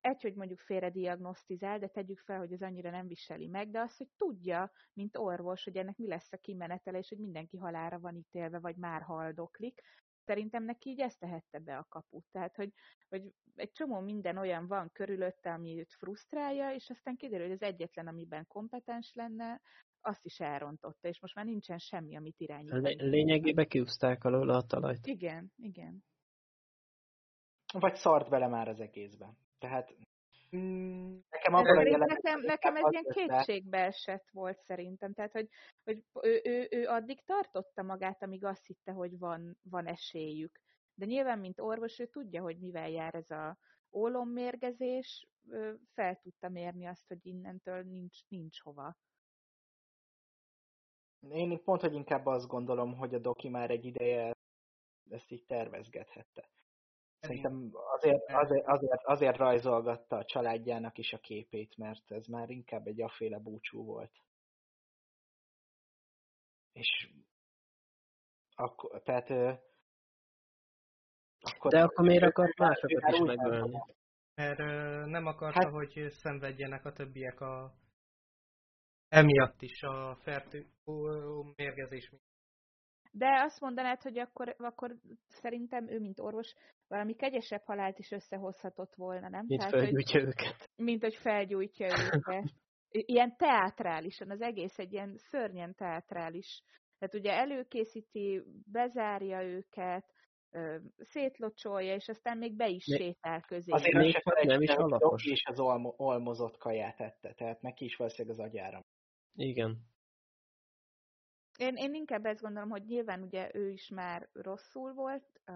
egy, hogy mondjuk félre diagnosztizál, de tegyük fel, hogy ez annyira nem viseli meg, de az, hogy tudja, mint orvos, hogy ennek mi lesz a kimenetele, és hogy mindenki halára van ítélve, vagy már haldoklik, szerintem neki így ezt tehette be a kaput. Tehát, hogy, hogy egy csomó minden olyan van körülötte, ami őt frusztrálja, és aztán kiderül, hogy az egyetlen, amiben kompetens lenne, azt is elrontotta, és most már nincsen semmi, amit irányít. Lényegében kiúzták alól a talajt. Igen, igen. Vagy szart bele már az egészben. Tehát mm, nekem abban a jelenet, nekem, nekem ez ilyen kétségbe esett volt szerintem. Tehát, hogy, hogy ő, ő, ő addig tartotta magát, amíg azt hitte, hogy van, van esélyük. De nyilván, mint orvos, ő tudja, hogy mivel jár ez a ólommérgezés, fel tudta mérni azt, hogy innentől nincs, nincs hova. Én pont, hogy inkább azt gondolom, hogy a doki már egy ideje ezt így tervezgethette. Szerintem azért, azért, azért, azért rajzolgatta a családjának is a képét, mert ez már inkább egy aféle búcsú volt. És akkor, tehát akkor, De akkor miért akart másokat is megölni? Mert nem akarta, hát, hogy szenvedjenek a többiek a emiatt is a fertő mérgezés. De azt mondanád, hogy akkor, akkor szerintem ő, mint orvos, valami kegyesebb halált is összehozhatott volna, nem? Mint Tehát, felgyújtja hogy, őket. Mint hogy felgyújtja őket. Ilyen teátrálisan, az egész egy ilyen szörnyen teátrális. Tehát ugye előkészíti, bezárja őket, szétlocsolja, és aztán még be is sétál közé. Azért még se nem is alapos. is az olmozott kaját ette, tehát neki is valószínűleg az agyára. Igen. Én, én inkább ezt gondolom, hogy nyilván ugye ő is már rosszul volt a,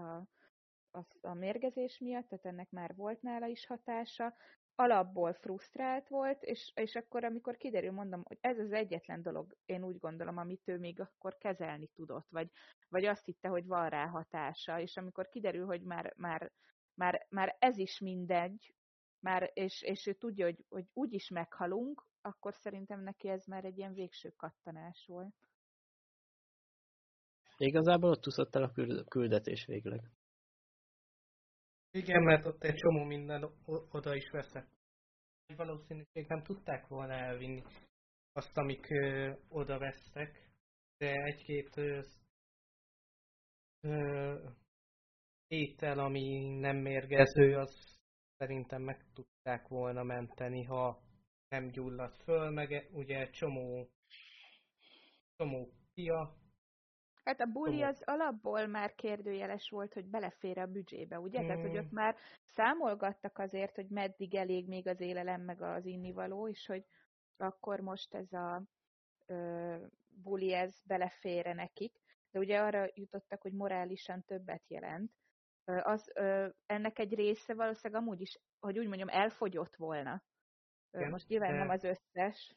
a, a mérgezés miatt, tehát ennek már volt nála is hatása, alapból frusztrált volt, és, és akkor, amikor kiderül, mondom, hogy ez az egyetlen dolog, én úgy gondolom, amit ő még akkor kezelni tudott, vagy, vagy azt hitte, hogy van rá hatása, és amikor kiderül, hogy már, már, már, már ez is mindegy, már, és, és ő tudja, hogy, hogy úgy is meghalunk, akkor szerintem neki ez már egy ilyen végső kattanás volt. Igazából ott úszott el a küldetés végleg. Igen, mert ott egy csomó minden oda is veszett. Valószínűség nem tudták volna elvinni azt, amik ö, oda vesztek, de egy-két étel, ami nem mérgező, az szerintem meg tudták volna menteni, ha nem gyulladt föl, meg ugye csomó, csomó pia, Hát a buli az alapból már kérdőjeles volt, hogy belefér a büdzsébe, ugye? Mm. Tehát, hogy ott Hmm. már számolgattak azért, hogy meddig elég még az élelem, meg az innivaló, és hogy akkor most ez a ö, buli, ez belefére nekik. De ugye arra jutottak, hogy morálisan többet jelent. Az, ö, ennek egy része valószínűleg amúgy is, hogy úgy mondjam, elfogyott volna. Igen, most nyilván nem az összes.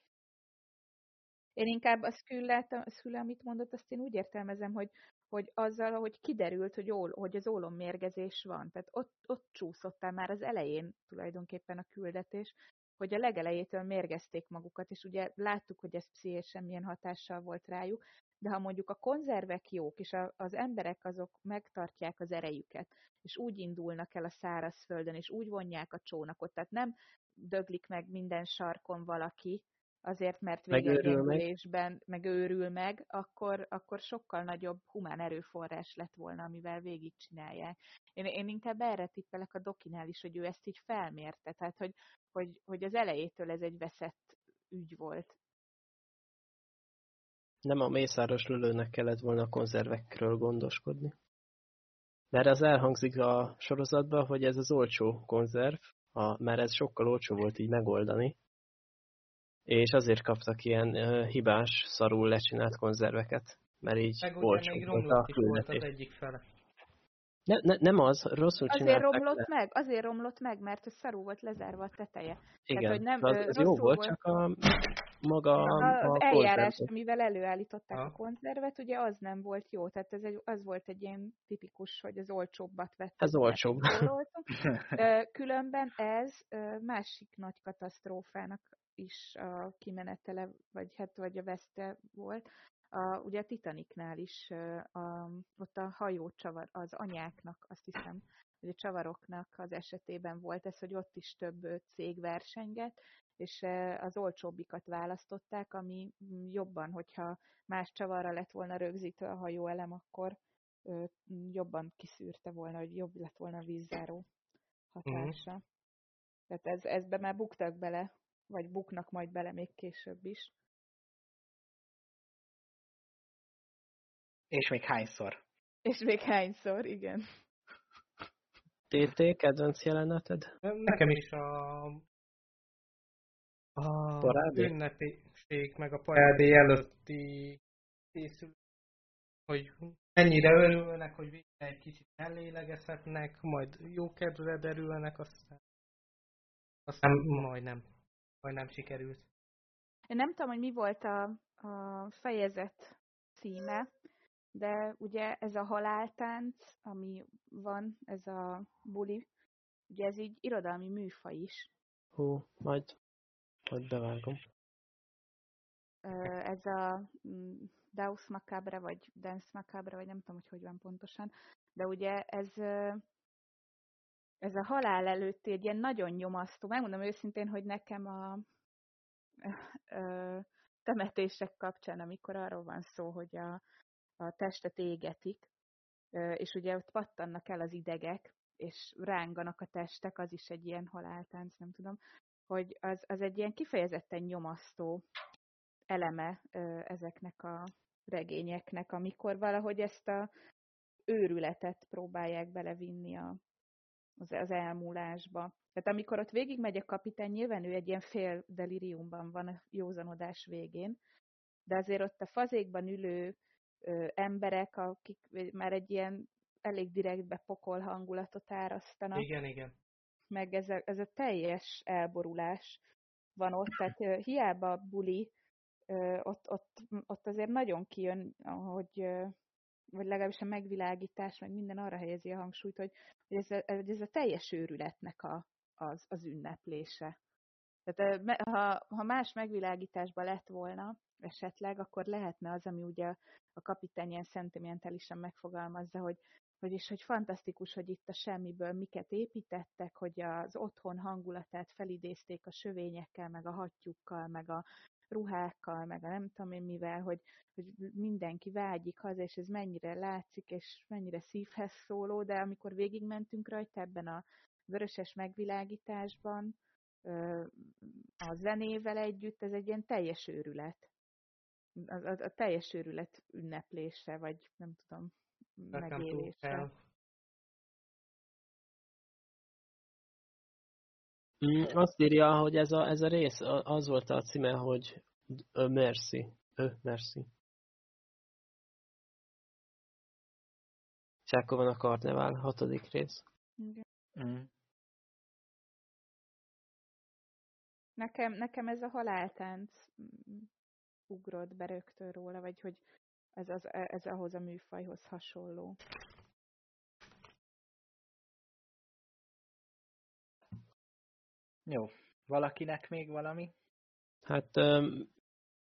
Én inkább a Sküllát, a Skülle, amit mondott, azt én úgy értelmezem, hogy, hogy azzal, hogy kiderült, hogy, ól, hogy az ólommérgezés van. Tehát ott, ott csúszottál már az elején tulajdonképpen a küldetés, hogy a legelejétől mérgezték magukat, és ugye láttuk, hogy ez pszichésen milyen hatással volt rájuk, de ha mondjuk a konzervek jók, és a, az emberek azok megtartják az erejüket, és úgy indulnak el a szárazföldön, és úgy vonják a csónakot, tehát nem döglik meg minden sarkon valaki, azért, mert a Megőrül meg. akkor, akkor sokkal nagyobb humán erőforrás lett volna, amivel végigcsinálják. Én, én inkább erre tippelek a dokinál is, hogy ő ezt így felmérte, tehát hogy, hogy, hogy az elejétől ez egy veszett ügy volt. Nem a mészáros lölőnek kellett volna a konzervekről gondoskodni. Mert az elhangzik a sorozatban, hogy ez az olcsó konzerv, a, mert ez sokkal olcsó volt így megoldani, és azért kaptak ilyen uh, hibás, szarul lecsinált konzerveket, mert így Meg olcsó még volt a romlott is volt az egyik fele. Ne, ne, nem az, rosszul Azért csinálták romlott le. meg, azért romlott meg, mert a szarú volt lezárva a teteje. Igen, hogy nem, az, az jó volt, volt. csak a maga a, A- a az eljárás, konzerv. amivel előállították a Aha. konzervet, ugye az nem volt jó. Tehát ez egy, az volt egy ilyen tipikus, hogy az olcsóbbat vett. Ez olcsóbb. Különben ez másik nagy katasztrófának is a kimenetele, vagy hát vagy a veszte volt. A, ugye a Titanicnál is a, ott a hajó csavar, az anyáknak, azt hiszem, hogy a csavaroknak az esetében volt ez, hogy ott is több cég versenget, és az olcsóbbikat választották, ami mm, jobban, hogyha más csavarra lett volna rögzítve a hajóelem, akkor ö, jobban kiszűrte volna, hogy jobb lett volna a vízzáró hatása. Tehát ez, ezbe már buktak bele, vagy buknak majd bele még később is. És még hányszor? És még hányszor, igen. TT, kedvenc jeleneted? Nekem is a a Parádé? ünnepség, meg a parádé előtti készül, hogy mennyire örülnek, hogy végre egy kicsit ellélegezhetnek, majd jó kedvre derülnek, aztán aztán majdnem, majdnem sikerült. Én nem tudom, hogy mi volt a, a fejezet címe, de ugye ez a haláltánc, ami van, ez a buli, ugye ez így irodalmi műfaj is. Hú, majd, majd bevágom. Ez a mm, Deus Macabre, vagy Dance Macabre, vagy nem tudom, hogy hogy van pontosan, de ugye ez, ez a halál előtti egy ilyen nagyon nyomasztó. Megmondom őszintén, hogy nekem a temetések kapcsán, amikor arról van szó, hogy a, a testet égetik, és ugye ott pattannak el az idegek, és ránganak a testek, az is egy ilyen haláltánc, nem tudom, hogy az, az egy ilyen kifejezetten nyomasztó eleme ezeknek a regényeknek, amikor valahogy ezt a őrületet próbálják belevinni a, az, az elmúlásba. Tehát amikor ott végigmegy a kapitány, nyilván ő egy ilyen fél deliriumban van a józanodás végén, de azért ott a fazékban ülő ö, emberek, akik már egy ilyen elég direktbe pokol hangulatot árasztanak, Igen, igen. Meg ez a, ez a teljes elborulás van ott, tehát hiába buli, ott, ott, ott azért nagyon kijön, hogy vagy legalábbis a megvilágítás, meg minden arra helyezi a hangsúlyt, hogy, hogy ez, a, ez a teljes őrületnek a, az, az ünneplése. Tehát ha, ha más megvilágításban lett volna esetleg, akkor lehetne az, ami ugye a kapitány ilyen szentimentálisan megfogalmazza, hogy, hogy is, hogy fantasztikus, hogy itt a semmiből miket építettek, hogy az otthon hangulatát felidézték a sövényekkel, meg a hattyúkkal, meg a ruhákkal, meg a nem tudom én mivel, hogy, hogy mindenki vágyik haza, és ez mennyire látszik, és mennyire szívhez szóló, de amikor végigmentünk rajta ebben a vöröses megvilágításban, a zenével együtt, ez egy ilyen teljes őrület. a, a, a teljes őrület ünneplése, vagy nem tudom, Nekem túl megélése. kell. Mm, azt írja, hogy ez a, ez a rész, a- az volt a címe, hogy ö, Merci. Ö, Merci. És akkor van a karnevál, hatodik rész. Igen. Mm. Nekem, nekem ez a haláltánc mm, ugrott be rögtön róla, vagy hogy ez, az, ez ahhoz a műfajhoz hasonló. Jó. Valakinek még valami? Hát öm,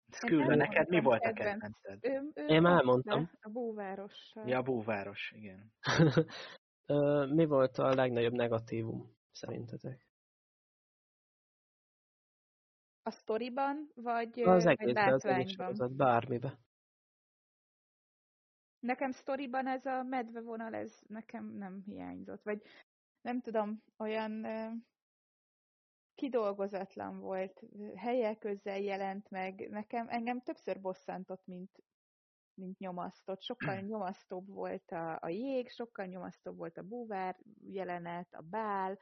Skülla, elmondtam neked mi volt a kedvenc. kedvenced? Ő, ő Én már elmondtam. A búvárossal. Ja, a búváros, igen. mi volt a legnagyobb negatívum szerintetek? A sztoriban, vagy, Az vagy egészben, az egész sorozat, bármibe. Nekem sztoriban ez a medve vonal, ez nekem nem hiányzott. Vagy nem tudom, olyan kidolgozatlan volt, helyek közel jelent meg. Nekem engem többször bosszantott, mint, mint nyomasztott. Sokkal nyomasztóbb volt a, a jég, sokkal nyomasztóbb volt a búvár jelenet, a bál,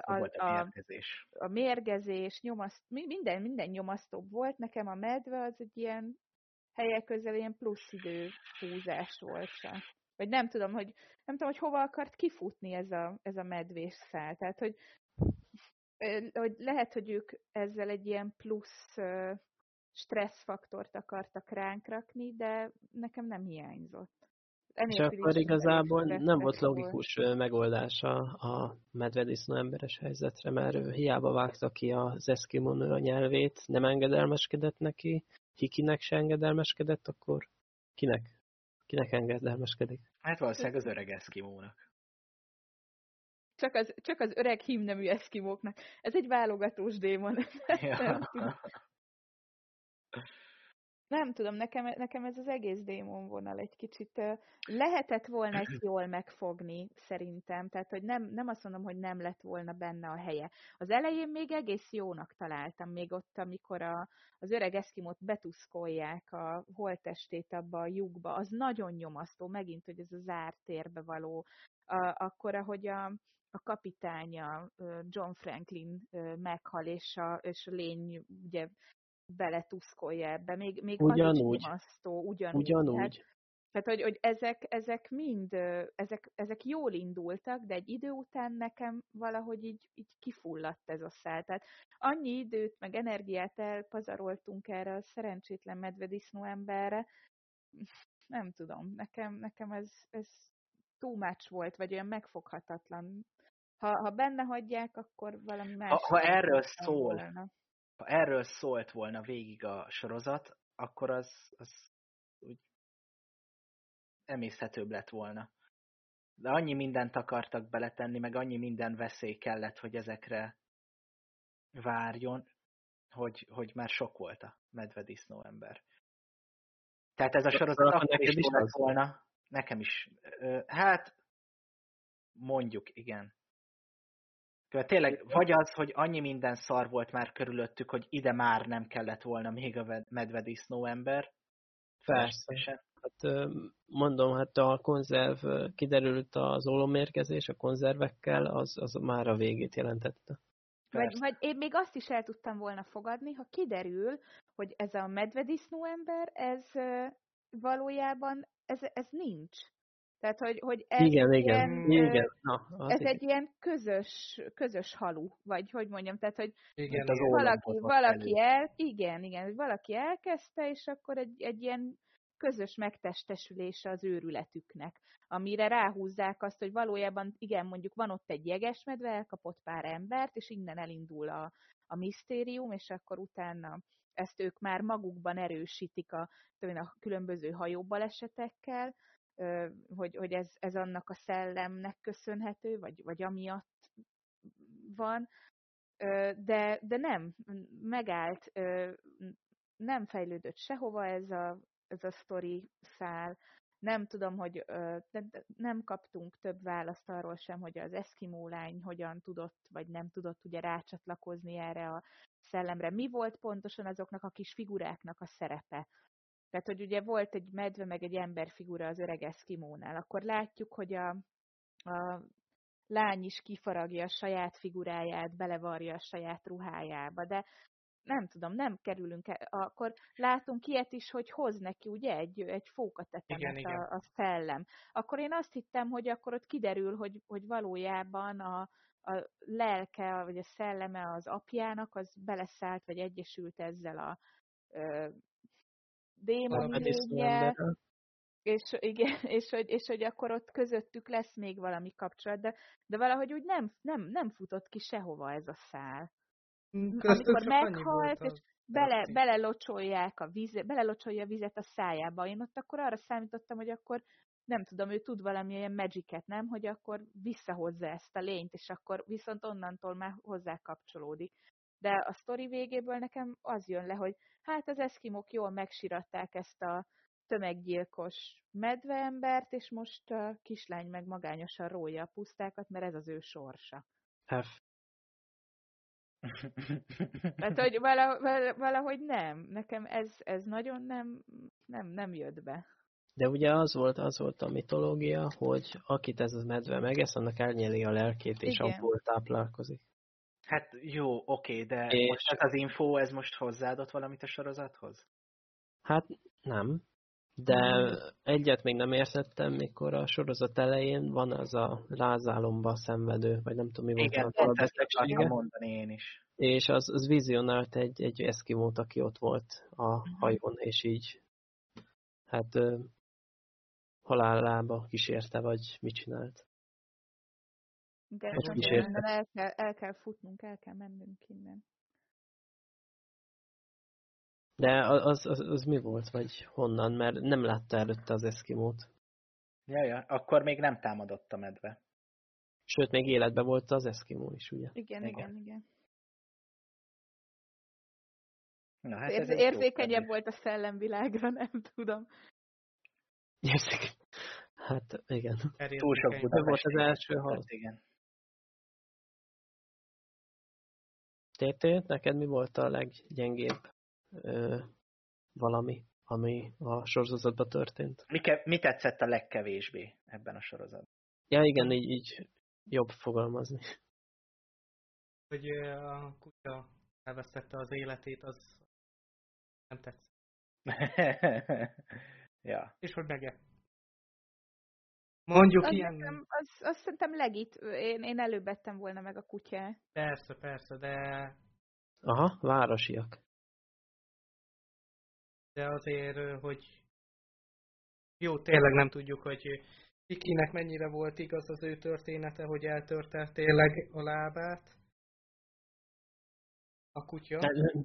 a- volt a a- mérgezés. a mérgezés, nyomaszt, mi- minden, minden nyomasztóbb volt. Nekem a medve az egy ilyen helyek közel ilyen plusz idő húzás volt csak. Vagy nem tudom, hogy nem tudom, hogy hova akart kifutni ez a, ez a medvés szál. Tehát, hogy, hogy lehet, hogy ők ezzel egy ilyen plusz stresszfaktort akartak ránk rakni, de nekem nem hiányzott. És Enélkül akkor is elég igazából nem volt volt. logikus ö, megoldása a medvedisznó emberes helyzetre, mert ő hiába vágta ki az eszkimonő a nyelvét, nem engedelmeskedett neki, Hikinek se engedelmeskedett, akkor kinek? Kinek engedelmeskedik? Hát valószínűleg az öreg eszkimónak. Csak az, csak az öreg hímnemű eszkimóknak. Ez egy válogatós démon. Tudom. Nem tudom, nekem, nekem ez az egész démon vonal egy kicsit lehetett volna ezt jól megfogni, szerintem. Tehát, hogy nem, nem azt mondom, hogy nem lett volna benne a helye. Az elején még egész jónak találtam, még ott, amikor a, az öreg eszkimót betuszkolják a holttestét abba a lyukba, az nagyon nyomasztó, megint, hogy ez a zárt térbe való. A, akkor, ahogy a, a kapitánya John Franklin meghal, és a, és a lény ugye beletuszkolja ebbe. Még, még Ugyanúgy. is nyomasztó, ugyanúgy. Ugyanúgy. Tehát, tehát hogy, hogy ezek, ezek mind, ezek, ezek jól indultak, de egy idő után nekem valahogy így, így kifulladt ez a szál. Tehát annyi időt, meg energiát elpazaroltunk erre a szerencsétlen medvedisznó emberre, nem tudom, nekem, nekem ez, ez too much volt, vagy olyan megfoghatatlan. Ha, ha benne hagyják, akkor valami más. ha erről szól, Ha erről szólt volna végig a sorozat, akkor az, az úgy emészhetőbb lett volna. De annyi mindent akartak beletenni, meg annyi minden veszély kellett, hogy ezekre várjon, hogy, hogy már sok volt a medvedisznó ember. Tehát ez a sorozat akkor is is lett volna. Nekem is. Hát, mondjuk, igen. Tehát tényleg, vagy az, hogy annyi minden szar volt már körülöttük, hogy ide már nem kellett volna még a ved- medvedisznó ember. Persze. Hát mondom, hát a konzerv kiderült az ólomérgezés a konzervekkel, az, az már a végét jelentette. Vagy, Persze. vagy én még azt is el tudtam volna fogadni, ha kiderül, hogy ez a medvedisznó ember, ez valójában, ez, ez nincs. Tehát, hogy, hogy ez igen, egy igen, ilyen, igen. Na, az ez igen. egy ilyen közös, közös halu, vagy hogy mondjam, tehát, hogy Igen, az valaki, valaki el, igen, igen, hogy valaki elkezdte, és akkor egy, egy ilyen közös megtestesülése az őrületüknek, amire ráhúzzák azt, hogy valójában igen, mondjuk van ott egy jegesmedve, elkapott pár embert, és innen elindul a, a misztérium, és akkor utána ezt ők már magukban erősítik a, a különböző hajóbalesetekkel, hogy, hogy ez, ez annak a szellemnek köszönhető, vagy, vagy amiatt van, de, de nem, megállt, nem fejlődött sehova ez a, ez a sztori szál. Nem tudom, hogy nem kaptunk több választ arról sem, hogy az eszkimó lány hogyan tudott, vagy nem tudott ugye rácsatlakozni erre a szellemre. Mi volt pontosan azoknak a kis figuráknak a szerepe? Tehát, hogy ugye volt egy medve, meg egy emberfigura az öreg eszkimónál, akkor látjuk, hogy a, a lány is kifaragja a saját figuráját, belevarja a saját ruhájába, de nem tudom, nem kerülünk, el, akkor látunk ilyet is, hogy hoz neki ugye egy, egy fókatetemet Igen, a, igen. a szellem. Akkor én azt hittem, hogy akkor ott kiderül, hogy, hogy valójában a, a lelke, vagy a szelleme az apjának, az beleszállt, vagy egyesült ezzel a emberrel. és, igen, és, hogy, és hogy akkor ott közöttük lesz még valami kapcsolat, de, de valahogy úgy nem, nem, nem futott ki sehova ez a szál. Köztük Amikor meghalt, és bele, belelocsolják a vizet, belelocsolja a vizet a szájába. Én ott akkor arra számítottam, hogy akkor nem tudom, ő tud valami olyan magicet, nem? Hogy akkor visszahozza ezt a lényt, és akkor viszont onnantól már hozzá kapcsolódik. De a sztori végéből nekem az jön le, hogy hát az eszkimok jól megsiratták ezt a tömeggyilkos medveembert, és most a kislány meg magányosan rója a pusztákat, mert ez az ő sorsa. F. Tehát, hogy valahogy, nem. Nekem ez, ez nagyon nem, nem, nem jött be. De ugye az volt, az volt a mitológia, hogy akit ez a medve megesz, annak elnyeli a lelkét, és Igen. abból táplálkozik. Hát jó, oké, de És- most ez az info, ez most hozzáadott valamit a sorozathoz? Hát nem. De egyet még nem értettem, mikor a sorozat elején van az a lázálomba szenvedő, vagy nem tudom mi volt Igen, a pont ezt akartam mondani én is. és az, az vizionált egy, egy eszkimót, aki ott volt a hajón, és így hát ö, halállába kísérte, vagy mit csinált. De innen el kell, el kell futnunk, el kell mennünk innen. De az, az, az mi volt, vagy honnan? Mert nem látta előtte az eszkimót. Ja, ja, akkor még nem támadott a medve. Sőt, még életben volt az eszkimó is, ugye? Igen, Igen. igen, igen. Na, Hát hát ez érzékenyebb volt a szellemvilágra, nem tudom. Érzik. Hát igen. Túl sok Érzékeny. Volt az első volt, hal. Igen. TT, neked mi volt a leggyengébb ö, valami, ami a sorozatban történt? Mi, ke- mi tetszett a legkevésbé ebben a sorozatban? Ja igen, így, így jobb fogalmazni. Hogy a kutya elvesztette az életét, az nem tetszett. ja. És hogy meg Mondjuk Az, ilyen, nekem, az, azt szerintem legit. Én, én előbb ettem volna meg a kutyát. persze, persze, de, Aha, városiak. de azért, hogy jó, tényleg nem tudjuk, hogy Kikinek mennyire volt igaz az ő története, hogy eltörte tényleg a lábát. A kutya. De-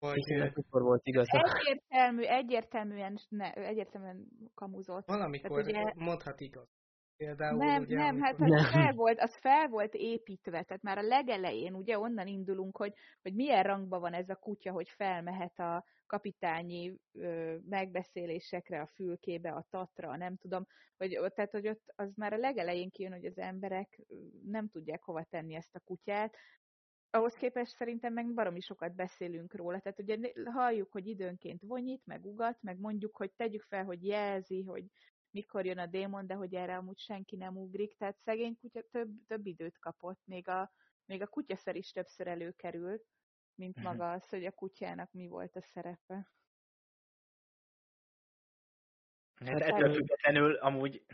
Vagy Kikinek mikor volt igaza? Egyértelmű, egyértelműen, ne, egyértelműen kamuzott. valamikor Tehát ugye- mondhat igaz. Például Nem, ugye, nem, hát amikor- az Nem. fel, volt, az fel volt építve, tehát már a legelején ugye onnan indulunk, hogy, hogy milyen rangban van ez a kutya, hogy felmehet a kapitányi ö, megbeszélésekre, a fülkébe, a tatra, nem tudom, hogy, tehát hogy ott az már a legelején kijön, hogy az emberek nem tudják hova tenni ezt a kutyát, ahhoz képest szerintem meg baromi sokat beszélünk róla. Tehát ugye halljuk, hogy időnként vonyít, meg ugat, meg mondjuk, hogy tegyük fel, hogy jelzi, hogy mikor jön a démon, de hogy erre amúgy senki nem ugrik. Tehát szegény kutya több, több időt kapott, még a, még a kutyaszer is többször előkerül, mint Mhm. maga az, hogy a kutyának mi volt a szerepe. Hát ettől függetlenül amúgy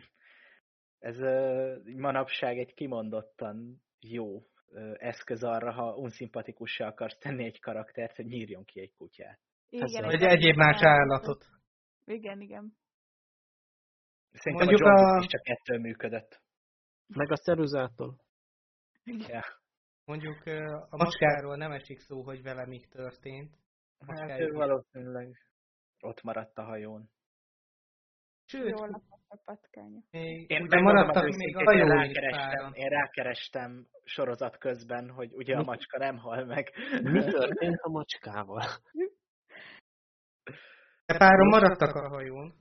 ez ö, manapság egy kimondottan jó eszköz arra, ha unszimpatikussá akarsz tenni egy karaktert, hogy nyírjon ki egy kutyát. Igen, Vagy egy egyéb más állatot. Igen, igen. Szerintem Mondjuk a John a- is csak ettől működött. Meg a ceruzától. Ja. Mondjuk a macskáról nem esik szó, hogy vele mi történt. Hát ő valószínűleg ott maradt a hajón. Sőt, a patkánya. Én az még a én rákerestem, én rákerestem sorozat közben, hogy ugye a macska nem hal meg. Mi történt a macskával? De páran maradtak a hajón.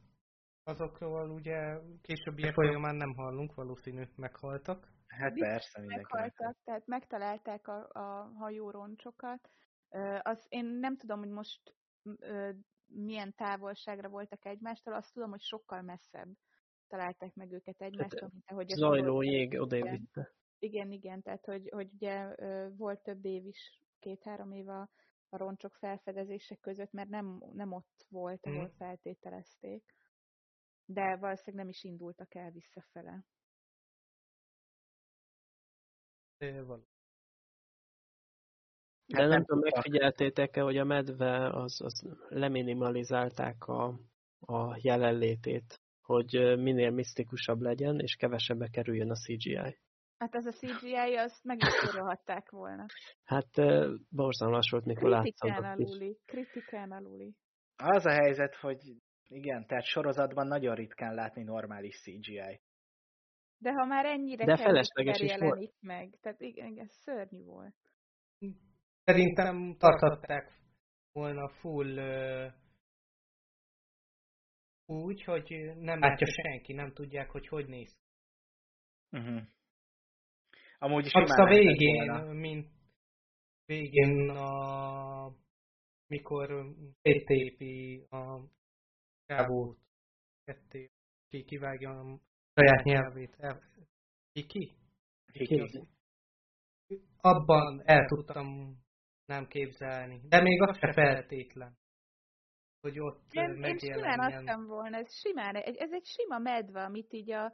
Azokról ugye későbbiek folyamán nem hallunk, valószínű meghaltak. Hát persze, mindenki. meghaltak, tehát megtalálták a, a hajóroncsokat. Ö, Az, én nem tudom, hogy most milyen távolságra voltak egymástól, azt tudom, hogy sokkal messzebb találták meg őket egymástól, mint ahogy a Zajló jég odébb Igen. vitte. Igen, igen, tehát hogy, hogy ugye volt több év is, két-három év a, a roncsok felfedezések között, mert nem, nem ott volt, ahol Mhm. feltételezték. De valószínűleg nem is indultak el visszafele. Ö, való. De nem, nem tudom, megfigyeltétek-e, hogy a medve az, az leminimalizálták a, a jelenlétét, hogy minél misztikusabb legyen, és kevesebbe kerüljön a CGI. Hát az a CGI, azt meg is törölhatták volna. Hát borzalmas volt, mikor láttam. Kritikán aluli, kritikán aluli. Az a helyzet, hogy igen, tehát sorozatban nagyon ritkán látni normális CGI. De ha már ennyire De felesleges is volt. jelenik meg, tehát igen, igen, szörnyű volt. Szerintem tartották volna full ö, úgy, hogy nem látja senki, nem tudják, hogy hogy néz. ki. Uh-huh. Amúgy is simán a végén, volna. mint végén a mikor széttépi a csávót ketté, ki kivágja a saját nyelvét. El, ki? Ki- Abban el tudtam nem képzelni. De még az se feltétlen. Hogy ott Én, én simán volna, ez simán, egy- ez egy sima medve, amit így a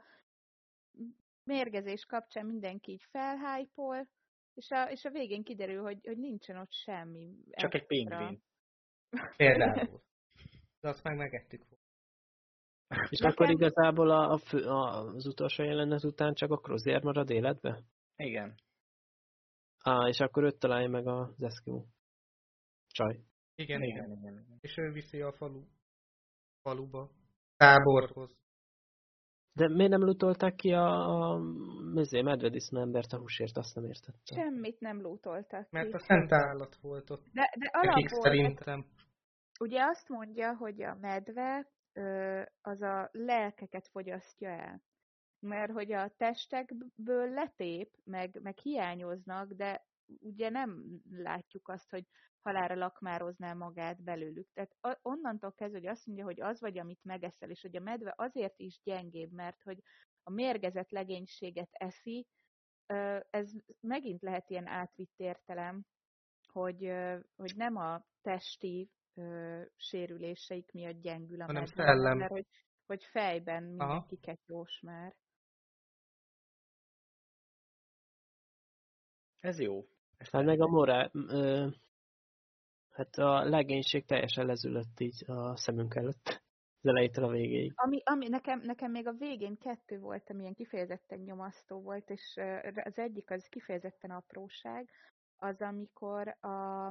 mérgezés kapcsán mindenki így felhájpol, és a, és a végén kiderül, hogy, hogy nincsen ott semmi. Csak egy extra. pingvin. Például. De azt meg megettük volna. És Nekem- akkor igazából a, a fő, a, az utolsó jelenet után csak a Crozier marad életbe? Igen. Á, és akkor őt találja meg az Eskimo. Csaj. Igen, igen. Igen, igen. igen. És ő viszi a falu, faluba, táborhoz. De miért nem lutolták ki a, a medvedisznó embert a húsért, azt nem értettem. Semmit nem lútoltak ki. Mert a szent állat volt ott. De, de alapból, szerintem. ugye azt mondja, hogy a medve ö, az a lelkeket fogyasztja el. Mert hogy a testekből letép, meg, meg hiányoznak, de ugye nem látjuk azt, hogy halára lakmározná magát belőlük. Tehát onnantól kezdve, hogy azt mondja, hogy az vagy, amit megeszel, és hogy a medve azért is gyengébb, mert hogy a mérgezett legénységet eszi, ez megint lehet ilyen átvitt értelem, hogy, hogy nem a testi ö, sérüléseik miatt gyengül a Hanem medve, szellem. mert hogy, hogy fejben mindenki ketyós már. Ez jó. Ez Hát meg a morál, ö, hát a legénység teljesen lezülött így a szemünk előtt. Az elejétől a végéig. Ami, ami nekem, nekem még a végén kettő volt, ami ilyen kifejezetten nyomasztó volt, és az egyik az kifejezetten apróság, az amikor a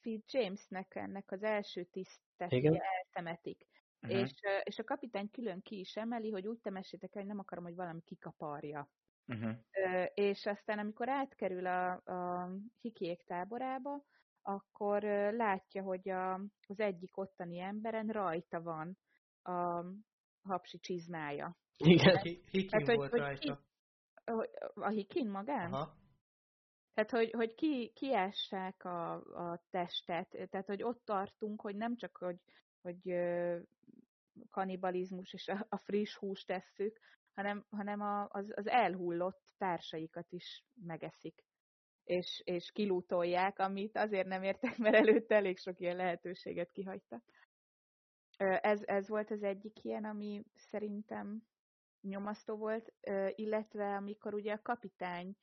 Fitz Jamesnek ennek az első tisztet Igen. ugye eltemetik. Uh-huh. És, ö, és a kapitány külön ki is emeli, hogy úgy temessétek el, hogy nem akarom, hogy valami kikaparja. Uh-huh. És aztán, amikor átkerül a, a hikiék táborába, akkor látja, hogy a, az egyik ottani emberen rajta van a hapsi csizmája. Igen. Hi- Hikin Hát, hogy- volt hogy rajta. Hogy- A hikin magán? Aha. Tehát, hogy, hogy ki, kiássák a, a testet, tehát, hogy ott tartunk, hogy nem csak, hogy, hogy kanibalizmus és a, a friss húst tesszük, hanem, hanem a, az, az elhullott társaikat is megeszik. És, és kilútolják, amit azért nem értek, mert előtte elég sok ilyen lehetőséget kihagytak. Ez, ez volt az egyik ilyen, ami szerintem nyomasztó volt, illetve amikor ugye a kapitány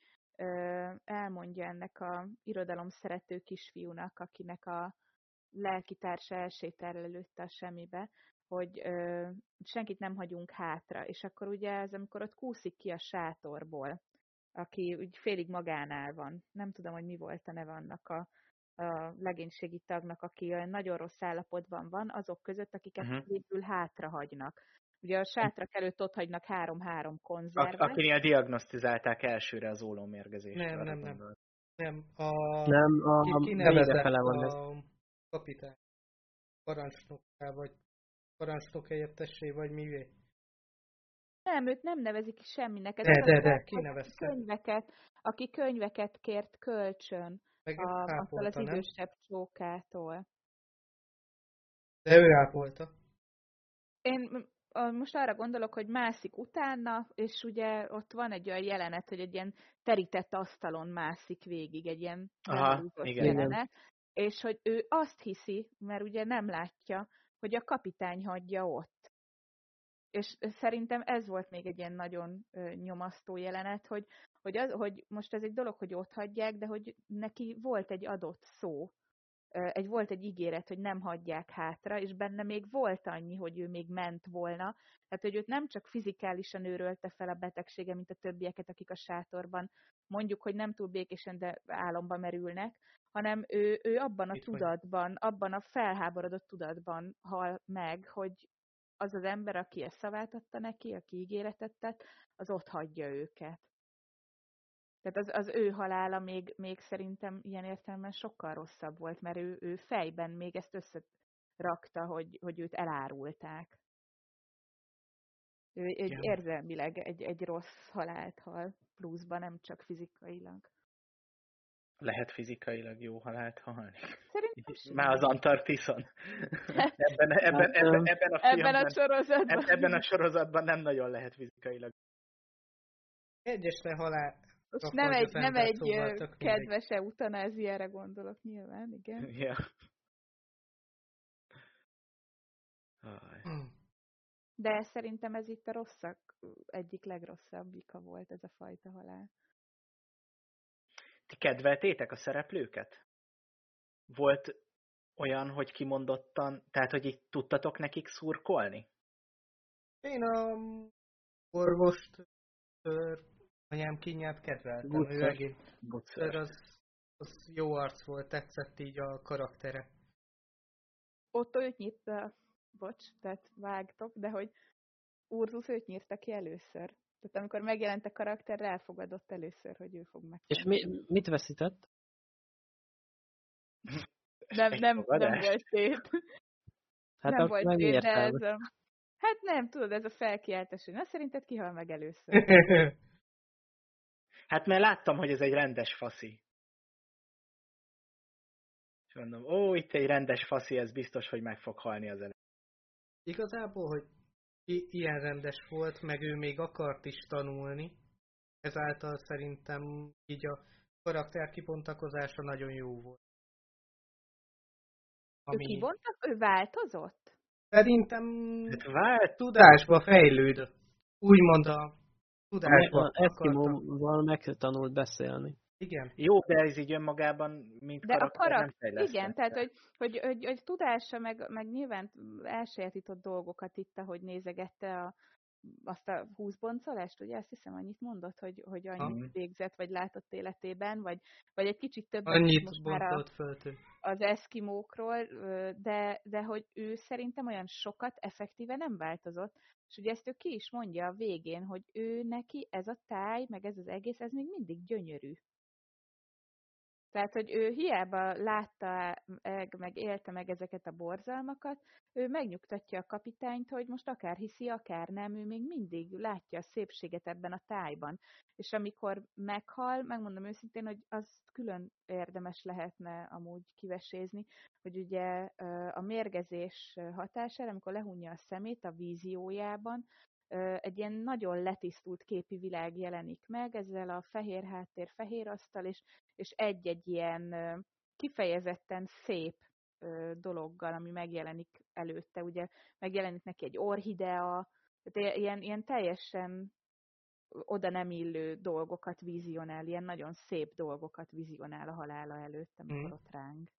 elmondja ennek a irodalom szerető kisfiúnak, akinek a lelkitársa elsétál előtte a semmibe, hogy ö, senkit nem hagyunk hátra, és akkor ugye ez, amikor ott kúszik ki a sátorból, aki úgy félig magánál van. Nem tudom, hogy mi volt a neve annak a, a legénységi tagnak, aki olyan nagyon rossz állapotban van, azok között, akiket uh-huh. végül hátra hagynak. Ugye a sátrak előtt ott hagynak három-három A, konzervet. akinél diagnosztizálták elsőre az ólómérgezést. Nem, nem, nem. Nem, a... Nem, a, ki, a ki fele van ez. a kapitány parancsnokká, vagy parancsnok helyettessé, vagy mivé? Nem, őt nem nevezik ki semminek. Ez De, de, de, aki kinevezte. könyveket, aki könyveket kért kölcsön Meg a, attól az cáfolta, nem? idősebb csókától. De ő ápolta. Én most arra gondolok, hogy mászik utána, és ugye ott van egy olyan jelenet, hogy egy ilyen terített asztalon mászik végig, egy ilyen Aha, igen. jelenet, és hogy ő azt hiszi, mert ugye nem látja, hogy a kapitány hagyja ott. És szerintem ez volt még egy ilyen nagyon nyomasztó jelenet, hogy, hogy, az, hogy most ez egy dolog, hogy ott hagyják, de hogy neki volt egy adott szó, egy, volt egy ígéret, hogy nem hagyják hátra, és benne még volt annyi, hogy ő még ment volna. Tehát, hogy őt nem csak fizikálisan őrölte fel a betegsége, mint a többieket, akik a sátorban mondjuk, hogy nem túl békésen, de álomba merülnek, hanem ő, ő abban a Itt tudatban, abban a felháborodott tudatban hal meg, hogy az az ember, aki ezt szavát adta neki, aki ígéretet tett, az ott hagyja őket. Tehát az, az ő halála még, még szerintem ilyen értelemben sokkal rosszabb volt, mert ő, ő fejben még ezt összerakta, hogy, hogy őt elárulták. Ő egy érzelmileg egy, egy rossz halált hal, pluszban nem csak fizikailag. Lehet fizikailag jó halált halni. Szerintem Már az Antarktiszon. ebben, ebben, ebben, ebben, a filmben, ebben a sorozatban. Ebben a sorozatban nem nagyon lehet fizikailag. Egyesre halál, most nem egy, nem egy kedves eutanáziára gondolok nyilván, igen. Ja. De szerintem ez itt a rosszak egyik legrosszabbika volt ez a fajta halál. Ti kedveltétek a szereplőket? Volt olyan, hogy kimondottan, tehát hogy így tudtatok nekik szurkolni? Én a orvost anyám kinyát kedveltem. Ő egész, az, az jó arc volt, tetszett így a karaktere. Ott őt nyitta, bocs, tehát vágtok, de hogy Urzus őt nyírta ki először. Tehát amikor megjelent a karakter, elfogadott először, hogy ő fog meg. És mi, mit veszített? Nem, nem, nem volt szép. Hát nem volt szép, de ez a... Hát nem, tudod, ez a felkiáltás, hogy na szerinted kihal meg először? Hát mert láttam, hogy ez egy rendes faszi. És mondom, ó, itt egy rendes faszi, ez biztos, hogy meg fog halni az elő. Igazából, hogy ilyen rendes volt, meg ő még akart is tanulni, ezáltal szerintem így a karakter kibontakozása nagyon jó volt. Ami... Ő kibontak? Ő változott? Szerintem hát vált... tudásba fejlődött. Úgymond a tudásba Eskimóval megtanult beszélni. Igen. Jó, de ez így önmagában, mint de karakter, a karak... nem Igen, tehát hogy, hogy, hogy, hogy tudása, meg, meg nyilván elsajátított dolgokat itt, ahogy nézegette a, azt a 20 boncolást, ugye azt hiszem annyit mondott, hogy, hogy annyit ha. végzett, vagy látott életében, vagy, vagy egy kicsit több annyit most már a, az eszkimókról, de, de hogy ő szerintem olyan sokat effektíve nem változott, és ugye ezt ő ki is mondja a végén, hogy ő neki ez a táj, meg ez az egész, ez még mindig gyönyörű. Tehát, hogy ő hiába látta meg élte meg ezeket a borzalmakat, ő megnyugtatja a kapitányt, hogy most akár hiszi, akár nem, ő még mindig látja a szépséget ebben a tájban. És amikor meghal, megmondom őszintén, hogy az külön érdemes lehetne amúgy kivesézni, hogy ugye a mérgezés hatására, amikor lehunja a szemét a víziójában, egy ilyen nagyon letisztult képi világ jelenik meg, ezzel a fehér háttér, fehér asztal, és, és egy-egy ilyen kifejezetten szép dologgal, ami megjelenik előtte. Ugye megjelenik neki egy orhidea, tehát ilyen, ilyen teljesen oda nem illő dolgokat vizionál, ilyen nagyon szép dolgokat vizionál a halála előtt, amikor mm. ott ráng.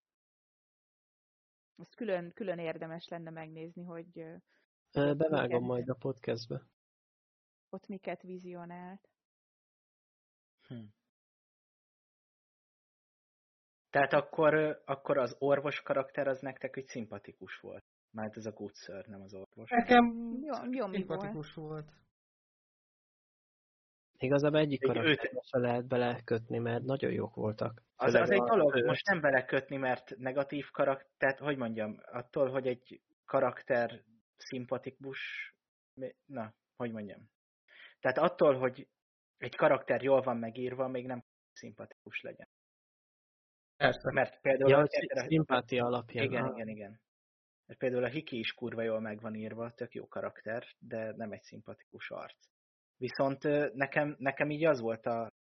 Ezt külön, külön érdemes lenne megnézni, hogy Bevágom majd a podcastbe. Ott miket vizionált. Hm. Tehát akkor, akkor az orvos karakter az nektek úgy szimpatikus volt. Mert ez a good sir, nem az orvos. Nekem jó, jó szimpatikus volt. volt. Igazából egyik karakter se lehet belekötni, mert nagyon jók voltak. Az, az egy dolog, most nem belekötni, mert negatív karakter, hogy mondjam, attól, hogy egy karakter szimpatikus, na, hogy mondjam. Tehát attól, hogy egy karakter jól van megírva, még nem szimpatikus legyen. Persze. Mert például... Ja, a szimpátia alapján. Igen, igen, igen. Mert például a Hiki is kurva jól meg van írva, tök jó karakter, de nem egy szimpatikus arc. Viszont nekem, nekem így az volt a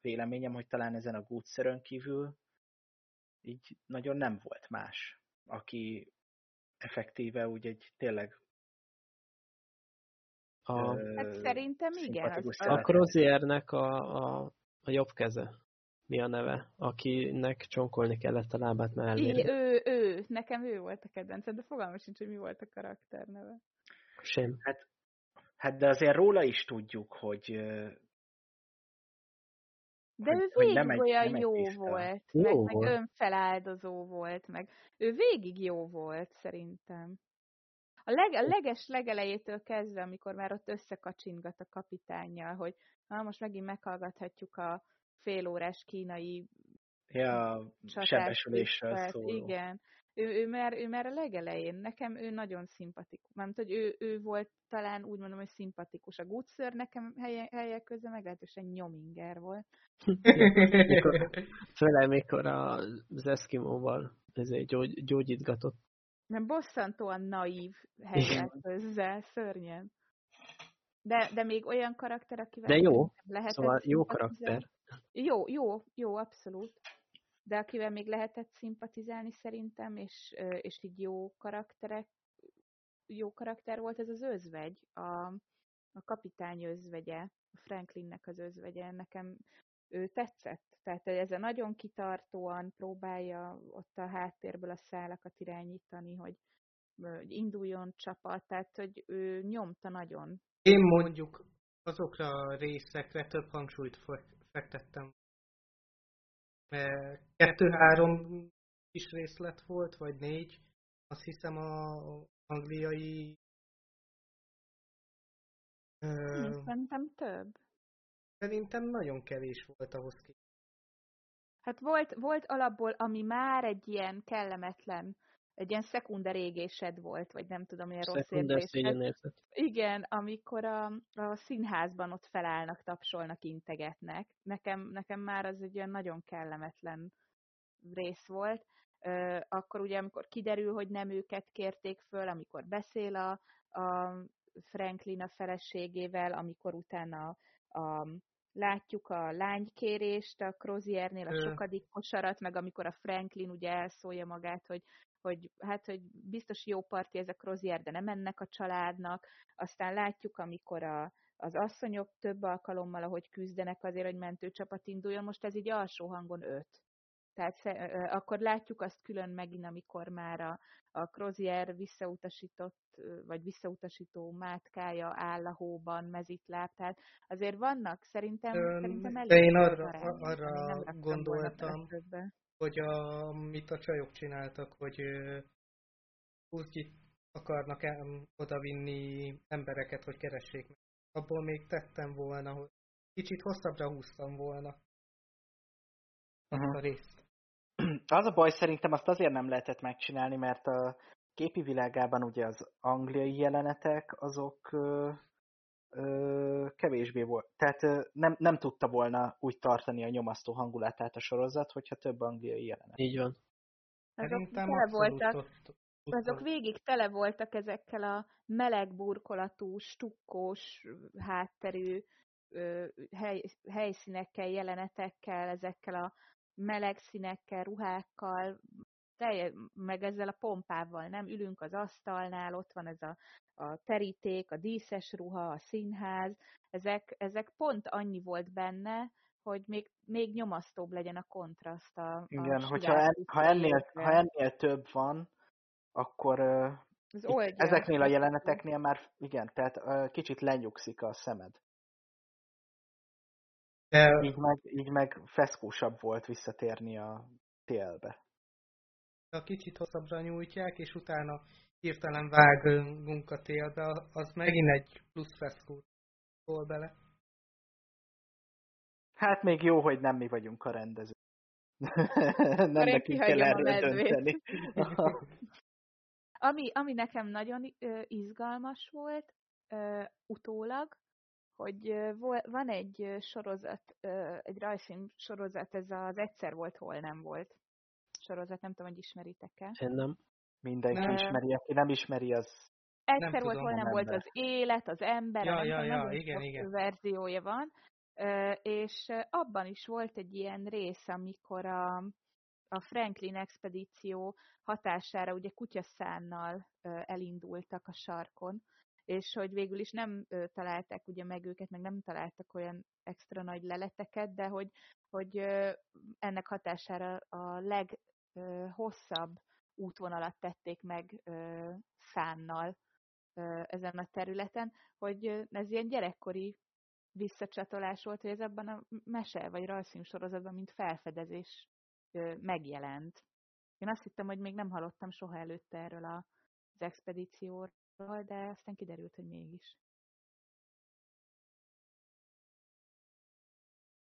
véleményem, hogy talán ezen a Goodszerön kívül így nagyon nem volt más, aki effektíve úgy egy tényleg a, hát szerintem igen. Az, a Croziernek a, a, a jobb keze. Mi a neve? Akinek csonkolni kellett a lábát mellé. Ő, ő, nekem ő volt a kedvencem, de fogalmam sincs, hogy mi volt a karakter neve. Sem. Hát, hát de azért róla is tudjuk, hogy de ő végig nem egy, olyan nem jó volt, jó meg, volt. meg önfeláldozó volt, meg ő végig jó volt szerintem. A, leg, a leges legelejétől kezdve, amikor már ott összekacsingat a kapitánnyal, hogy na, most megint meghallgathatjuk a félórás kínai ja, sebesüléssel szóló. Igen. Ő, ő, már, ő már a legelején, nekem ő nagyon szimpatikus. Nem hogy ő, ő volt talán úgy mondom, hogy szimpatikus. A Gutször nekem helye, helyek közben meglehetősen nyominger volt. mikor, főleg mikor az Eskimóval ezért gyógy, gyógyítgatott nem bosszantóan naív helyet hozzá, szörnyen. De, de még olyan karakter, akivel de jó, lehetett szóval jó karakter. Jó, jó, jó, abszolút. De akivel még lehetett szimpatizálni szerintem, és, és így jó karakterek, jó karakter volt ez az özvegy, a, a kapitány özvegye, a Franklinnek az özvegye. Nekem ő tetszett. Tehát ez a nagyon kitartóan próbálja ott a háttérből a szálakat irányítani, hogy, hogy induljon csapat, tehát hogy ő nyomta nagyon. Én mondjuk azokra a részekre több hangsúlyt fektettem. Kettő-három kis részlet volt, vagy négy. Azt hiszem a angliai... Szerintem több. Szerintem nagyon kevés volt ahhoz ki. Hát volt, volt alapból, ami már egy ilyen kellemetlen, egy ilyen szekunder égésed volt, vagy nem tudom, milyen rossz érzésed. Igen, amikor a, a színházban ott felállnak, tapsolnak, integetnek. Nekem, nekem már az egy ilyen nagyon kellemetlen rész volt. Akkor ugye, amikor kiderül, hogy nem őket kérték föl, amikor beszél a, a Franklin a feleségével, amikor utána a, látjuk a lánykérést a Croziernél, a sokadik kosarat, meg amikor a Franklin ugye elszólja magát, hogy, hogy hát, hogy biztos jó parti ez a Crozier, de nem ennek a családnak. Aztán látjuk, amikor a, az asszonyok több alkalommal, ahogy küzdenek azért, hogy mentőcsapat induljon, most ez így alsó hangon öt. Tehát akkor látjuk azt külön megint, amikor már a, a Crozier visszautasított, vagy visszautasító mátkája áll a hóban, mezitláb. Tehát azért vannak, szerintem, Ön, szerintem elég De én arra, arra gondoltam, hogy a, mit a csajok csináltak, hogy úgy akarnak odavinni embereket, hogy keressék meg. Abból még tettem volna, hogy kicsit hosszabbra húztam volna uh-huh. a részt. Az a baj, szerintem azt azért nem lehetett megcsinálni, mert a képi világában ugye az angliai jelenetek, azok ö, ö, kevésbé volt. Tehát ö, nem, nem tudta volna úgy tartani a nyomasztó hangulatát a sorozat, hogyha több angliai jelenet. Így van. Azok tele voltak, azok végig tele voltak ezekkel a meleg burkolatú, stukkós hátterű hely, helyszínekkel, jelenetekkel, ezekkel a meleg színekkel, ruhákkal, telje, meg ezzel a pompával, nem? Ülünk az asztalnál, ott van ez a, a teríték, a díszes ruha, a színház, ezek, ezek pont annyi volt benne, hogy még, még nyomasztóbb legyen a kontraszt a, Igen, a hogyha en, ha, ennél, ha ennél több van, akkor uh, itt, ezeknél a jeleneteknél már, igen, tehát uh, kicsit lenyugszik a szemed. De... Így, meg, így meg feszkósabb volt visszatérni a télbe. A kicsit hosszabbra nyújtják, és utána hirtelen vágunk a télbe, az megint egy plusz feszkót szól bele. Hát még jó, hogy nem mi vagyunk a rendező. nem nekünk kell erről dönteni. ami, ami nekem nagyon ö, izgalmas volt, ö, utólag, hogy van egy sorozat, egy rajzfilm sorozat, ez az Egyszer volt, hol nem volt sorozat, nem tudom, hogy ismeritek-e. Én nem. Mindenki Nem. ismeri, aki nem ismeri, az Egyszer Nem volt, hol nem volt az élet, az ember, Ja, ja, tudom, ja, igen, igen. verziója van, és abban is volt egy ilyen rész, amikor a, a Franklin expedíció hatására ugye kutyaszánnal elindultak a sarkon, és hogy végül is nem találták ugye meg őket, meg nem találtak olyan extra nagy leleteket, de hogy, hogy ennek hatására a leghosszabb útvonalat tették meg szánnal ezen a területen, hogy ez ilyen gyerekkori visszacsatolás volt, hogy ez abban a mese vagy rajzfilm sorozatban, mint felfedezés megjelent. Én azt hittem, hogy még nem hallottam soha előtte erről az expedícióról, de aztán kiderült, hogy mégis.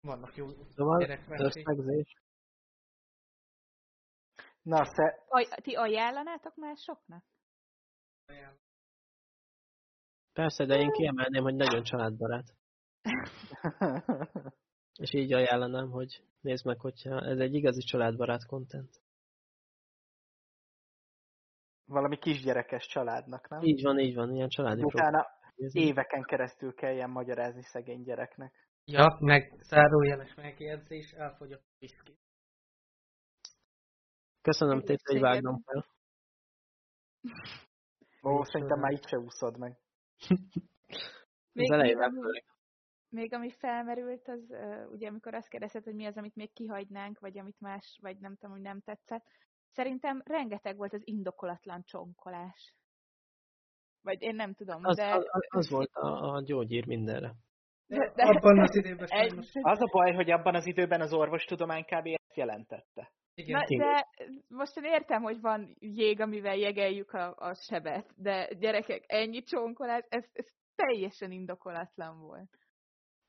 Vannak jó Szóval összegzés. Na, sze... Aj, ti ajánlanátok másoknak? Persze, de én kiemelném, hogy nagyon családbarát. És így ajánlanám, hogy nézd meg, hogyha ez egy igazi családbarát content. Valami kisgyerekes családnak, nem? Így van, így van, ilyen családi Utána éveken keresztül kelljen magyarázni szegény gyereknek. Ja, meg zárójeles megjegyzés, elfogyott a viszki. Köszönöm, Tét, hogy vágnom fel. Ó, szerintem már itt se úszod meg. Elején még, ami, még ami felmerült, az ugye amikor azt kérdezted, hogy mi az, amit még kihagynánk, vagy amit más, vagy nem tudom, hogy nem tetszett. Szerintem rengeteg volt az indokolatlan csonkolás. Vagy én nem tudom, Az, de... az, az volt a, a gyógyír mindenre. de, de Abban az időben egy. Az a baj, hogy abban az időben az orvostudomány kb. ezt jelentette. Igen. Na, de most én értem, hogy van jég, amivel jegeljük a, a sebet, de gyerekek, ennyi csonkolás, ez, ez teljesen indokolatlan volt.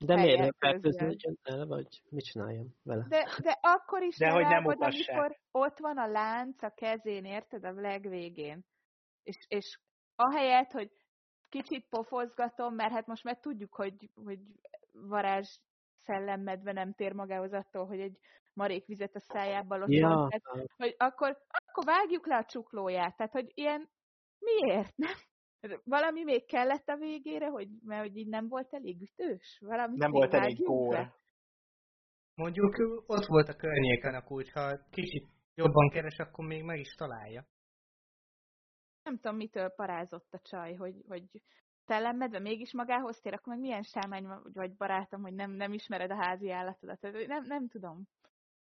De miért fertőződjön el, vagy mit csináljam vele? De, de akkor is De hogy nem amikor ott van a lánc a kezén, érted, a legvégén. És, és ahelyett, hogy kicsit pofozgatom, mert hát most már tudjuk, hogy, hogy varázs szellemmedve nem tér magához attól, hogy egy marék vizet a szájába locsol, Ja, tehát, hogy akkor, akkor vágjuk le a csuklóját. Tehát, hogy ilyen, miért? Nem? Valami még kellett a végére, hogy, mert hogy így nem volt elég ütős? Valami Nem volt elég gór. Mondjuk ott volt a környéken a kulcs, ha kicsit jobban keres, akkor még meg is találja. Nem tudom, mitől parázott a csaj, hogy, hogy szellemedve mégis magához tér, akkor meg milyen sámány vagy barátom, hogy nem, nem ismered a házi állatodat. Nem, nem tudom.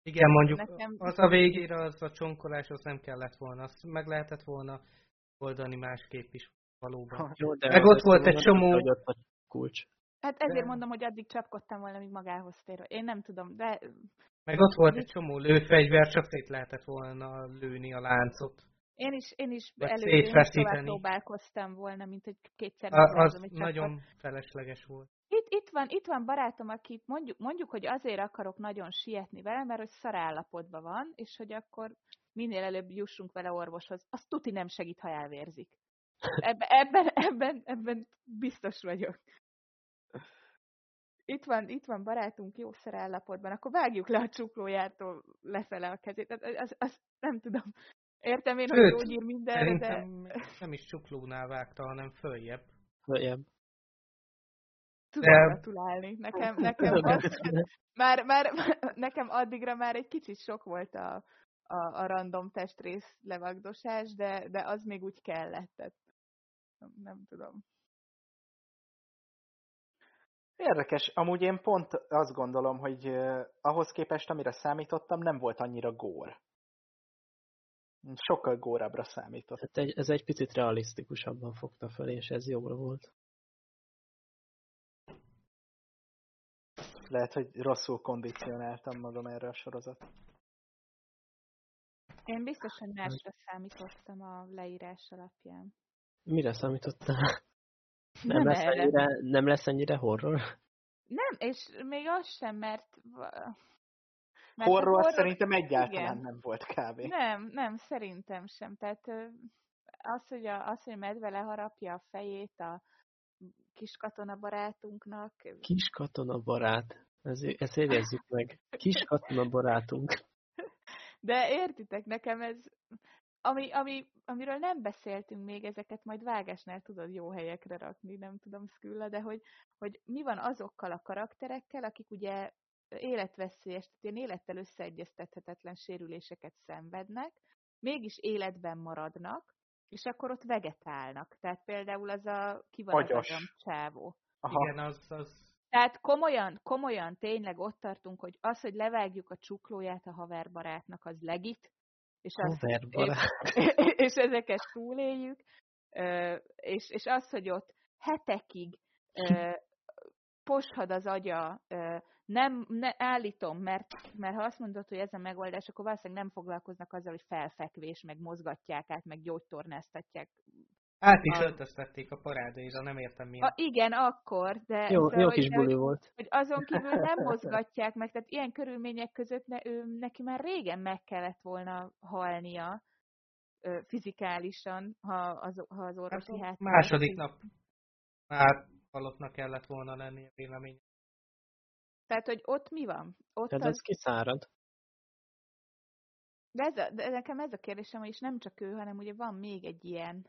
Igen, mondjuk Nekem- az a végére az a csonkolás, az nem kellett volna. Azt meg lehetett volna oldani másképp is valóban. Jó, de Meg ott volt egy csomó- hogy ott a kulcs. Hát ezért De- mondom, hogy addig csapkodtam volna, míg magához tér. Én nem tudom, de Meg ott volt egy csomó lőfegyver, csak szét lehetett volna lőni a láncot. én is, én is tovább próbálkoztam volna, mint hogy kétszer A, az csapot. nagyon felesleges volt. Itt, itt, van, itt van barátom, akit mondjuk, mondjuk, hogy azért akarok nagyon sietni vele, mert hogy szarállapotban van, és hogy akkor minél előbb jussunk vele orvoshoz. Az tuti nem segít, ha elvérzik. Ebben, ebben, ebben, ebben biztos vagyok. Itt van, itt van barátunk jó szerállapotban, akkor vágjuk le a csuklójától lefele a kezét. Az, az, az nem tudom. Értem én, hogy Sőt, gyógyír mindenre, de nem is csuklónál vágta, hanem följebb. Följebb. tudom de- gratulálni. Nekem, nekem, az, már, már, nekem addigra már egy kicsit sok volt a, a, a random testrész levagdosás, de, de az még úgy kellett. Tehát nem, nem tudom. Érdekes. Amúgy én pont azt gondolom, hogy eh, ahhoz képest, amire számítottam, nem volt annyira gór. Sokkal górabbra számítottam. Tehát egy, ez egy picit realisztikusabban fogta fel, és ez jobbra volt. Lehet, hogy rosszul kondicionáltam magam erre a sorozat. Én biztos, hogy másra számítottam a leírás alapján. Mire számítottál? Nem, Nem lesz erre. ennyire, nem lesz ennyire horror? Nem, és még az sem, mert... mert a Horror szerintem egyáltalán igen. nem volt kb. Nem, nem, szerintem sem. Tehát az, hogy a, az, hogy a medve leharapja a fejét a kis katona barátunknak, Kis katona barát. Ez, ezt érezzük meg. Kis katona barátunk. de értitek, nekem ez ami, ami, amiről nem beszéltünk még, ezeket majd vágásnál tudod jó helyekre rakni, nem tudom, Skülla, de hogy, hogy mi van azokkal a karakterekkel, akik ugye életveszélyes, tehát ilyen élettel összeegyeztethetetlen sérüléseket szenvednek, mégis életben maradnak, és akkor ott vegetálnak. Tehát például az a, ki van Agyas. az a csávó. Aha. Igen, az, az Tehát komolyan, komolyan tényleg ott tartunk, hogy az, hogy levágjuk a csuklóját a haverbarátnak, az legit, és, az, és, és ezeket túléljük, és, és az, hogy ott hetekig poshad az agya, nem, ne, állítom, mert, mert ha azt mondod, hogy ez a megoldás, akkor valószínűleg nem foglalkoznak azzal, hogy felfekvés, meg mozgatják át, meg gyógytornáztatják. Át is A- öltöztették a parádéra, nem értem A, miért. igen, akkor, de... Jó, szóval, jó hogy- kis de- buli volt. hogy azon kívül nem mozgatják meg, tehát ilyen körülmények között ne, ő, neki már régen meg kellett volna halnia ö, fizikálisan, ha az, ha az Hát orvosi a hát. második nap már halottnak kellett volna lenni a vélemény. Tehát, hogy ott mi van? Ott Tehát az, ez kiszárad. de, ez a, de nekem ez a kérdésem, hogy is nem csak ő, hanem ugye van még egy ilyen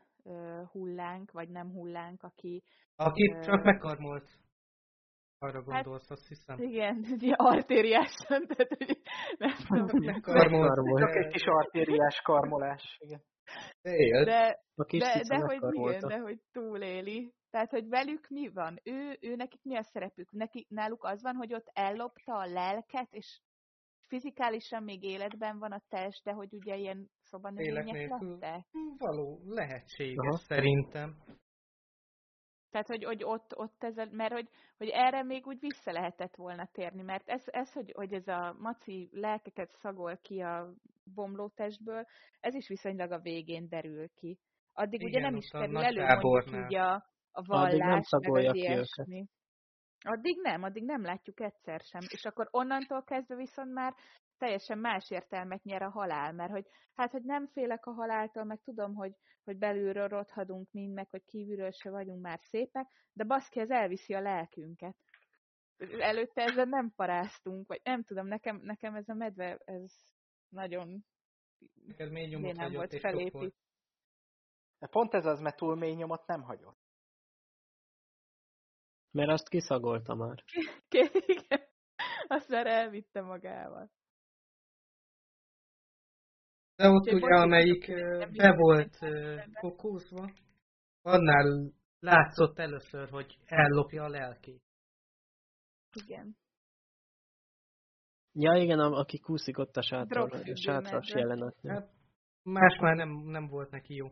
hullánk, vagy nem hullánk, aki Akit Ö, csak megkarmolt. Arra gondolsz, azt hiszem. igen, ugye artériásan, tehát hogy nem tudom, Megkarmolt. Megkarmolt. Csak egy kis artériás karmolás. Igen. Élt. de, A kis de, cica de hogy igen, de hogy túléli. Tehát, hogy velük mi van? Ő, ő nekik mi a szerepük? Neki, náluk az van, hogy ott ellopta a lelket, és fizikálisan még életben van a test, de hogy ugye ilyen szobanövények nélkül. lettek. Való, lehetséges Aha. szerintem. Tehát, hogy, hogy ott, ott ez a, mert hogy, hogy erre még úgy vissza lehetett volna térni, mert ez, ez hogy, hogy ez a maci lelkeket szagol ki a bomlótestből, ez is viszonylag a végén derül ki. Addig ugye Igen, nem is kerül elő mondjuk így a, a Addig vallás, nem meg az őket. ilyesmi. Addig nem, addig nem látjuk egyszer sem. És akkor onnantól kezdve viszont már teljesen más értelmet nyer a halál, mert hogy hát, hogy nem félek a haláltól, meg tudom, hogy, hogy belülről rothadunk mind, meg hogy kívülről se vagyunk már szépek, de baszki, ez elviszi a lelkünket. Előtte ezzel nem paráztunk, vagy nem tudom, nekem, nekem ez a medve, ez nagyon Neked mély nyomot nem hagyott, volt felépít. pont ez az, mert túl mély nyomot nem hagyott. Mert azt kiszagolta már. Igen. Azt már elvitte magával. De ott ugye, amelyik be volt kokózva, annál látszott először, hogy ellopja a lelkét. Igen. Ja igen, a, aki kúszik ott a sátor, a sátras jelenetnél. Hát, más már nem, nem volt neki jó.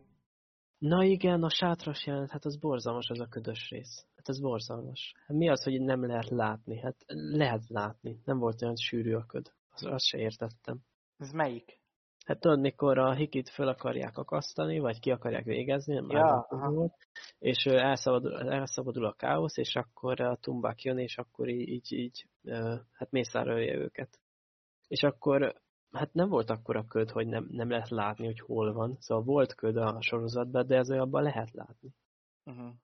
Na igen, a sátras jelenet, hát az borzalmas az a ködös rész. Hát ez borzalmas. Hát mi az, hogy nem lehet látni? Hát lehet látni. Nem volt olyan sűrű a köd. Az, azt se értettem. Ez melyik? Hát tudod, mikor a hikit föl akarják akasztani, vagy ki akarják végezni, nem Ja, volt, és elszabadul, elszabadul a káosz, és akkor a tumbák jön, és akkor így, így, így hát mészárolja őket. És akkor, hát nem volt akkor a köd, hogy nem, nem lehet látni, hogy hol van. Szóval volt köd a sorozatban, de ez olyanban lehet látni. Uh-huh.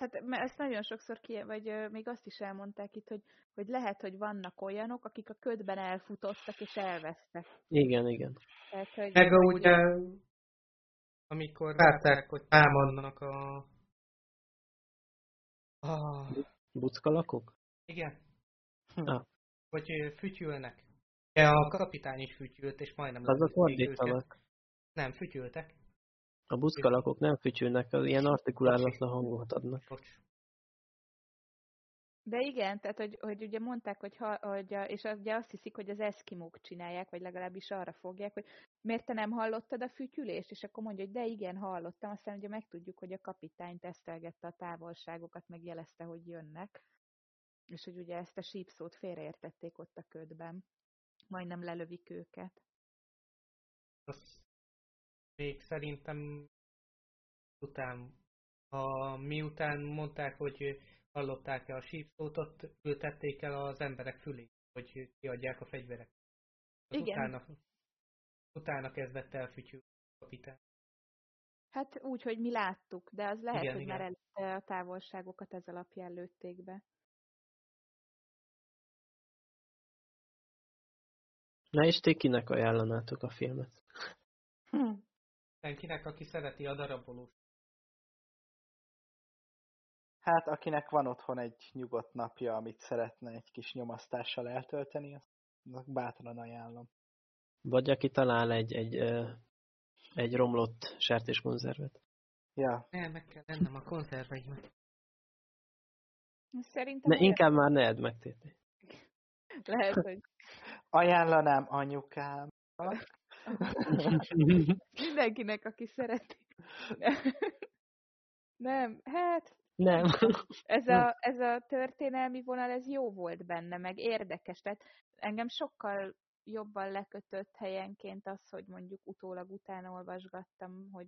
Hát mert ezt nagyon sokszor ki, vagy ö, még azt is elmondták itt, hogy, hogy lehet, hogy vannak olyanok, akik a ködben elfutottak és elvesztek. Igen, igen. Tehát, hogy, Meg ugye, amikor várták, hogy támadnak a... a Buckalakok? igen. Ah. Vagy fütyülnek. De a kapitány is fütyült, és majdnem Azok fordítanak. Nem, fütyültek. A buckalakok nem fütyülnek, az ilyen artikulálatlan hangot adnak. De igen, tehát hogy, hogy ugye mondták, hogy, ha, hogy a, és ugye azt hiszik, hogy az eszkimók csinálják, vagy legalábbis arra fogják, hogy miért te nem hallottad a fütyülést, és akkor mondja, hogy de igen, hallottam, aztán ugye megtudjuk, hogy a kapitány tesztelgette a távolságokat, meg jelezte, hogy jönnek, és hogy ugye ezt a sípszót félreértették ott a ködben. Majdnem lelövik őket. Az még szerintem után, a, miután mondták, hogy hallották-e a sípszót, ültették el az emberek fülé, hogy kiadják a fegyverek. Az Igen. Utána, utána kezdett el fütyülni a kapitány. Hát úgy, hogy mi láttuk, de az lehet, Igen, hogy már igen. előtte a távolságokat ez alapján lőtték be. Na és ti kinek ajánlanátok a filmet? Hm. Senkinek, aki szereti a darabolós. Hát akinek van otthon egy nyugodt napja, amit szeretne egy kis nyomasztással eltölteni, azt bátran ajánlom. Vagy aki talál egy, egy, egy romlott sertéskonzervet. Ja. Nem, meg kell lennem a konzerveimet. Szerintem Ne, olyan- inkább már ne edd meg, Téti. lehet, hogy Ajánlanám anyukám. mindenkinek, aki szereti. Nem, hát Nem. ez a, ez a történelmi vonal, ez jó volt benne, meg érdekes. Tehát engem sokkal jobban lekötött helyenként az, hogy mondjuk utólag utána olvasgattam, hogy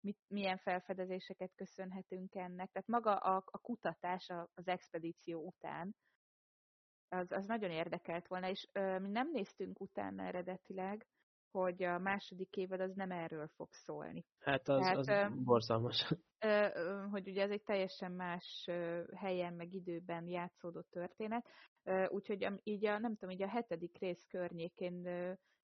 mit, milyen felfedezéseket köszönhetünk ennek. Tehát maga a, a kutatás az expedíció után, az, az nagyon érdekelt volna, és ö, mi nem néztünk utána eredetileg, hogy a második évad az nem erről fog szólni. Hát az, Tehát, az borzalmas. Hogy ugye ez egy teljesen más helyen, meg időben játszódott történet, úgyhogy így a, nem tudom, így a hetedik rész környékén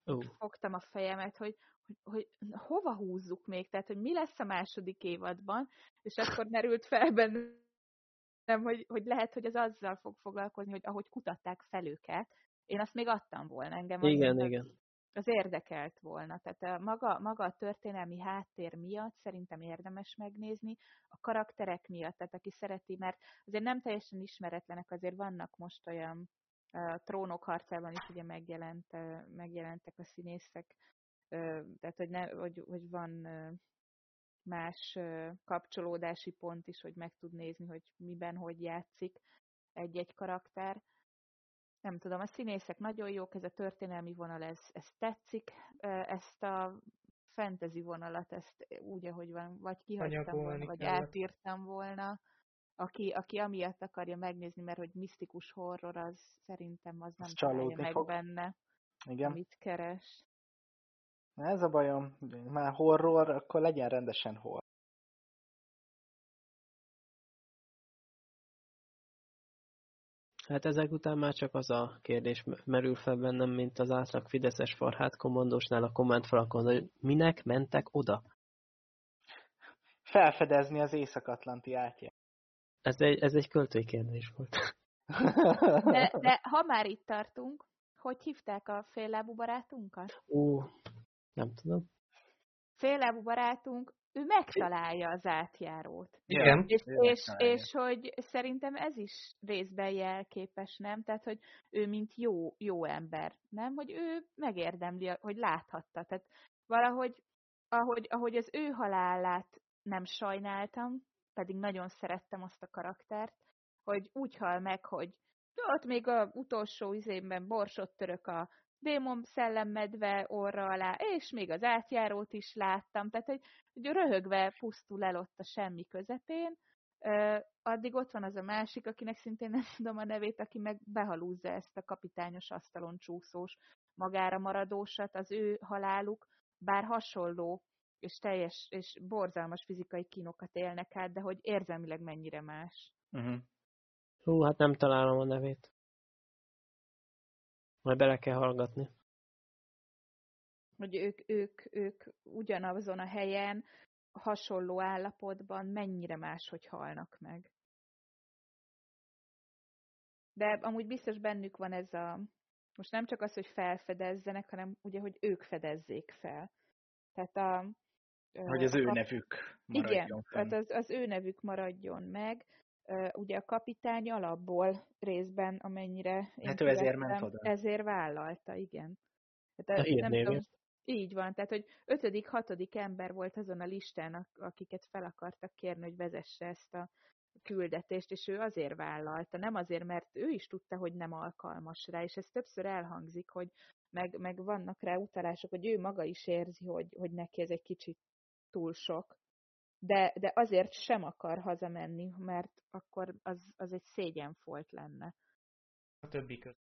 Ó, fogtam a fejemet, hogy, hogy, hogy hova húzzuk még, tehát hogy mi lesz a második évadban, és akkor merült fel bennem, hogy, hogy lehet, hogy az azzal fog foglalkozni, hogy ahogy kutatták fel őket, én azt még adtam volna engem. igen, az- igen. Az érdekelt volna. Tehát a maga, maga a történelmi háttér miatt szerintem érdemes megnézni, a karakterek miatt, tehát aki szereti, mert azért nem teljesen ismeretlenek, azért vannak most olyan a trónok harcában is ugye megjelent, ö, megjelentek a színészek, tehát hogy, ne, hogy, hogy van más kapcsolódási pont is, hogy meg tud nézni, hogy miben, hogy játszik egy-egy karakter nem tudom, a színészek nagyon jók, ez a történelmi vonal, ez, ez tetszik, ezt a fantasy vonalat, ezt úgy, ahogy van, vagy kihagytam volna, vagy kellett. átírtam volna. Aki, aki amiatt akarja megnézni, mert hogy misztikus horror, az szerintem az nem találja meg fog. benne, Igen. amit keres. Na ez a bajom. Már horror, akkor legyen rendesen horror. Hát ezek után már csak az a kérdés merül fel bennem, mint az átlag Fideszes farhát kommandósnál a kommentfalakon, hogy minek mentek oda? Felfedezni az Észak-Atlanti átját. Ez egy, ez egy költői kérdés volt. De, de ha már itt tartunk, hogy hívták a féllábú barátunkat? Ú, nem tudom. Féllábú barátunk, ő megtalálja az átjárót. Igen. És, és, és hogy szerintem ez is részben jelképes, nem? Tehát, hogy ő mint jó, jó ember, nem? Hogy ő megérdemli, hogy láthatta. Tehát valahogy, ahogy, ahogy az ő halálát nem sajnáltam, pedig nagyon szerettem azt a karaktert, hogy úgy hal meg, hogy ott még a utolsó izémben borsot török a démon szellemmedve orra alá, és még az átjárót is láttam, tehát hogy, hogy röhögve pusztul el ott a semmi közepén, Ö, addig ott van az a másik, akinek szintén nem tudom a nevét, aki meg behalúzza ezt a kapitányos asztalon csúszós magára maradósat, az ő haláluk, bár hasonló és teljes és borzalmas fizikai kínokat élnek át, de hogy érzelmileg mennyire más. uh-huh. Hú, hát nem találom a nevét. Majd bele kell hallgatni. Hogy ők, ők, ők ugyanazon a helyen, hasonló állapotban mennyire máshogy halnak meg. De amúgy biztos bennük van ez a, most nem csak az, hogy felfedezzenek, hanem ugye, hogy ők fedezzék fel. Tehát a... Hogy az a ő nevük maradjon Igen, fenn. tehát az, az ő nevük maradjon meg. Ugye a kapitány alapból részben, amennyire én Hát ő ezért ment oda. ezért vállalta, igen. A Tehát, nem tudom, így van, tehát hogy ötödik, hatodik ember volt azon a listán, ak- akiket fel akartak kérni, hogy vezesse ezt a küldetést, és ő azért vállalta, nem azért, mert ő is tudta, hogy nem alkalmas rá, és ez többször elhangzik, hogy meg, meg vannak rá utalások, hogy ő maga is érzi, hogy, hogy neki ez egy kicsit túl sok, de, de azért sem akar hazamenni, mert akkor az, az egy szégyenfolt lenne. A többi között.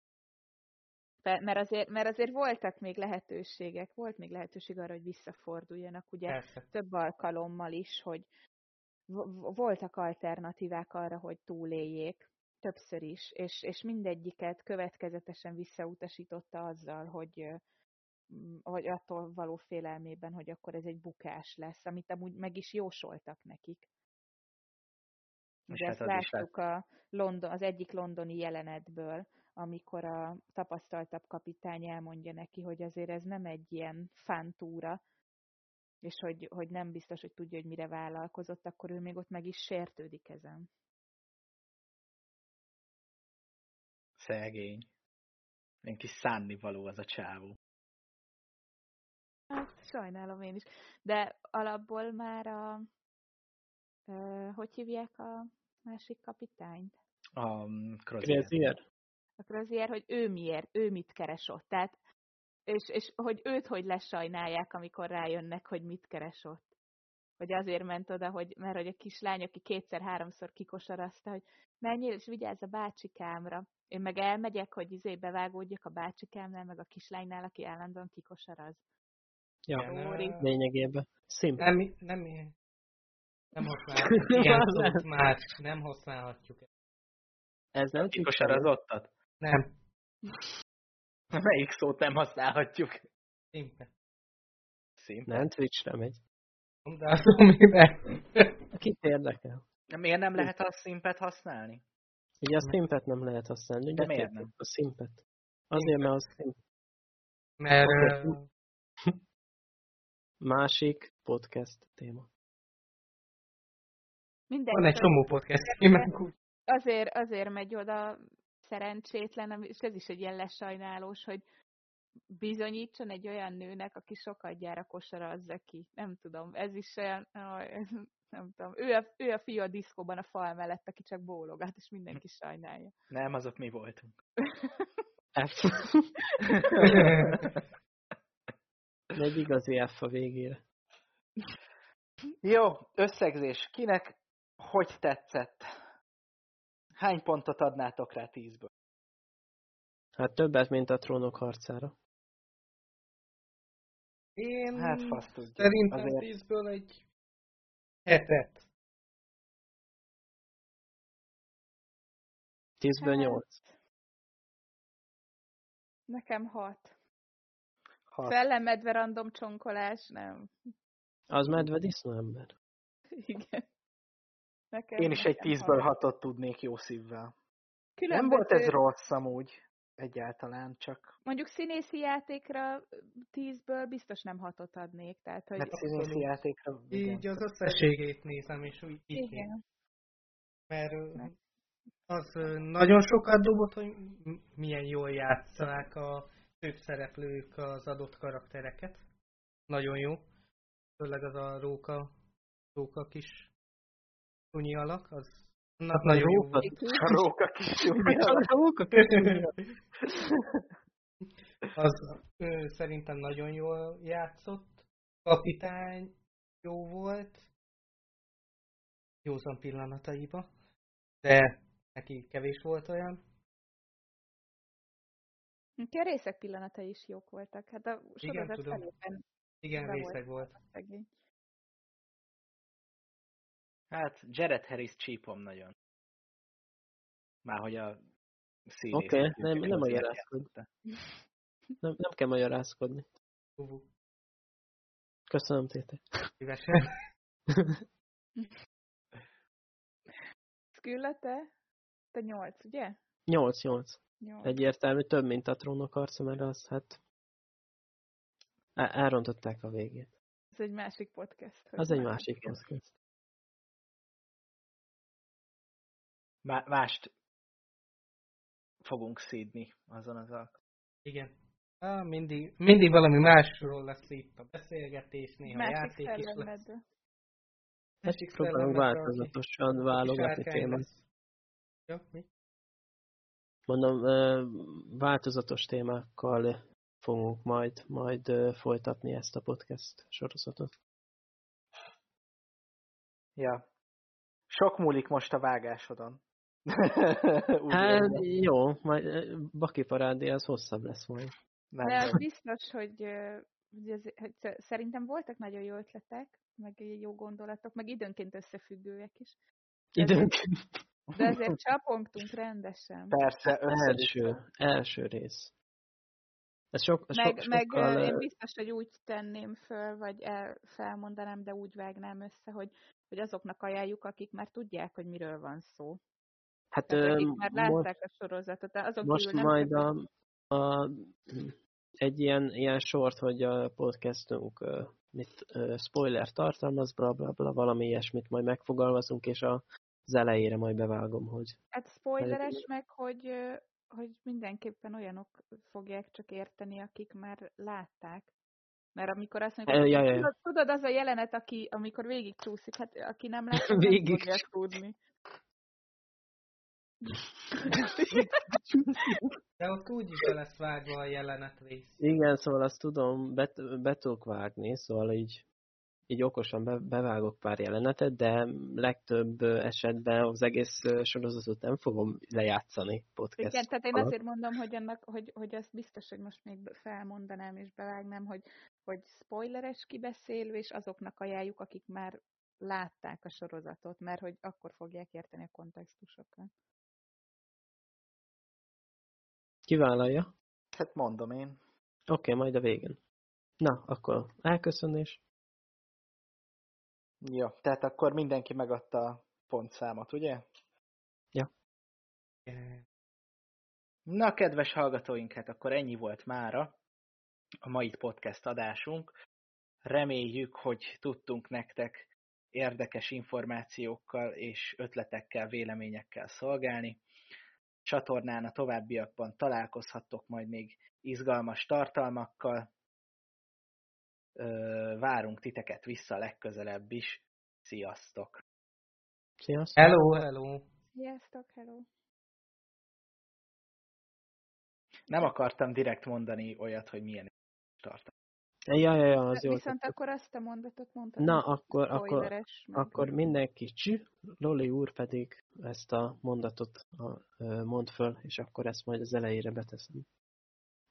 Mert azért, mert azért voltak még lehetőségek, volt még lehetőség arra, hogy visszaforduljanak, ugye Persze. több alkalommal is, hogy vo- vo- voltak alternatívák arra, hogy túléljék, többször is, és, és mindegyiket következetesen visszautasította azzal, hogy, vagy attól való félelmében, hogy akkor ez egy bukás lesz, amit amúgy meg is jósoltak nekik. És Ugye hát ezt is láttuk a London, az egyik londoni jelenetből, amikor a tapasztaltabb kapitány elmondja neki, hogy azért ez nem egy ilyen fántúra, és hogy, hogy nem biztos, hogy tudja, hogy mire vállalkozott, akkor ő még ott meg is sértődik ezen. Szegény. Ilyen kis szánnivaló az a csávó. Hát, sajnálom én is. De alapból már a... Ö, hogy hívják a másik kapitányt? A mm, Crozier. A Crozier, hogy ő miért, ő mit keres ott. Tehát, és, és hogy őt hogy lesajnálják, amikor rájönnek, hogy mit keres ott. Hogy azért ment oda, hogy, mert hogy a kislány, aki kétszer-háromszor kikosarazta, hogy menjél és vigyázz a bácsikámra. Én meg elmegyek, hogy izé bevágódjak a bácsikámnál, meg a kislánynál, aki állandóan kikosaraz. Ja, Igen, ö, lényegében. Szimp. Nem, nem, nem használhatjuk ilyen szót már, nem használhatjuk. Ez nem Kikosarazottat? Nem, Melyik szót nem használhatjuk? szinte. Szín. Nem, Twitch-re megy. De azt miben? Kit érdekel? Miért nem lehet a szimpet használni? Ugye a szimpet nem lehet használni. Ugye De miért nem? A szimpet. Azért, mert az szimp. Mert Másik podcast téma. Mindegy, van egy csomó podcast, úgy. azért, azért megy oda szerencsétlen, és ez is egy ilyen lesajnálós, hogy bizonyítson egy olyan nőnek, aki sokat gyár a kosarazza ki. Nem tudom, ez is olyan, nem tudom. Ő a, ő a fiú a diszkóban a fal mellett, aki csak bólogat, és mindenki sajnálja. Nem, azok mi voltunk. Egy igazi F a végére. Jó, összegzés. Kinek hogy tetszett? Hány pontot adnátok rá tízből? Hát többet, mint a trónok harcára. Én Hát fasz tudja. szerintem Azért tízből egy hetet. Tízből Hát, nyolc. Nekem hat. Hat. Fellemedve random csonkolás, nem. Az medve disznó ember. Igen. Nekem, Én is egy tízből hat. hatot tudnék jó szívvel. Nem Különböző, volt ez rossz amúgy. Egyáltalán csak. Mondjuk színészi játékra tízből biztos nem hatot adnék. Tehát, hogy Mert színészi abszolút. játékra... igen. Így az összességét nézem, és úgy így igen. Mert az nagyon sokat dobott, hogy milyen jól játszák a főszereplők az adott karaktereket. Nagyon jó. Főleg az a róka, róka kis tunyi alak, az annak nagyon jó róka? volt. A róka kis Az ő szerintem nagyon jól játszott. Kapitány jó volt. Józan pillanataiba. De neki kevés volt olyan. Ki a részek pillanatai is jók voltak. Hát a Igen, sorozat felében Igen, Be részeg volt. szegény. Hát Jared Harris csípom nagyon. Már hogy a színész. Oké, okay, nem, nem magyarázkodj. Nem, nem kell magyarázkodni. Uhu, Köszönöm, Tété. Szívesen. Skülla, te? Nyolc, ugye? 8-8. Nyolc. Egyértelmű, több, mint a trónok harca, mert az, hát... el- Elrontották a végét. Ez egy másik podcast. Az egy másik podcast. Má- mást fogunk szídni azon az alkalommal. Igen. Ah, mindig, mindig valami másról lesz itt a beszélgetés, néha Másik játék is lesz. Másik Próbálunk változatosan válogatni témát. Ja, mi? Mondom, változatos témákkal fogunk majd, majd folytatni ezt a podcast sorozatot. Ja. Sok múlik most a vágásodon. Úgy Hát jó, majd Baki parádé az hosszabb lesz majd. Nem, De az biztos, hogy, hogy, ez, hogy sz- szerintem voltak nagyon jó ötletek, meg jó gondolatok, meg időnként összefüggőek is. Időnként. De azért csapongtunk rendesen. Persze, össze Első, első rész. Ez sok, Meg, sok, meg sokkal, én biztos, hogy úgy tenném föl, vagy el, felmondanám, de úgy vágnám össze, hogy, hogy azoknak ajánljuk, akik már tudják, hogy miről van szó. hát Tehát ö, akik már most, látták a sorozatot. Azon most nem majd a, a, egy ilyen, ilyen sort, hogy a podcastunk ö, mit, spoiler tartalmaz, bla, bla, bla, valami ilyesmit majd megfogalmazunk, és a, az elejére majd bevágom, hogy Hát spoileres meg, hogy, hogy mindenképpen olyanok fogják csak érteni, akik már látták. Mert amikor azt mondjuk, ja, ja, ja. tudod, az a jelenet, aki, amikor végig csúszik, hát aki nem látta, nem Végig fogja tudni. De ott úgy is be lesz vágva a jelenet rész. Igen, szóval azt tudom, bet, be tudok vágni, szóval így, így okosan be, bevágok pár jelenetet, de legtöbb esetben az egész sorozatot nem fogom lejátszani podcast Igen, tehát én alatt. azért mondom, hogy, annak, hogy, hogy azt biztos, hogy most még felmondanám és bevágnám, hogy, hogy spoileres kibeszélő, és azoknak ajánljuk, akik már látták a sorozatot, mert hogy akkor fogják érteni a kontextusokat. Kivállalja? Hát mondom én. Oké, majd a végén. Na, akkor elköszönés. Jó, tehát akkor mindenki megadta a pontszámot, ugye? Eh, Na, kedves hallgatóink, hát akkor ennyi volt mára a mai podcast adásunk. Reméljük, hogy tudtunk nektek érdekes információkkal és ötletekkel, véleményekkel szolgálni. Csatornán a továbbiakban találkozhattok majd még izgalmas tartalmakkal. Várunk titeket vissza legközelebb is. Sziasztok! Sziasztok! Hello, hello. Sziasztok, hello! Nem akartam direkt mondani olyat, hogy milyen tartalom. Ja, ja, ja, az jó. Viszont akkor azt a mondatot mondtad, Na, akkor, akkor, akkor mindenki csü, Loli úr pedig ezt a mondatot mond föl, és akkor ezt majd az elejére beteszem.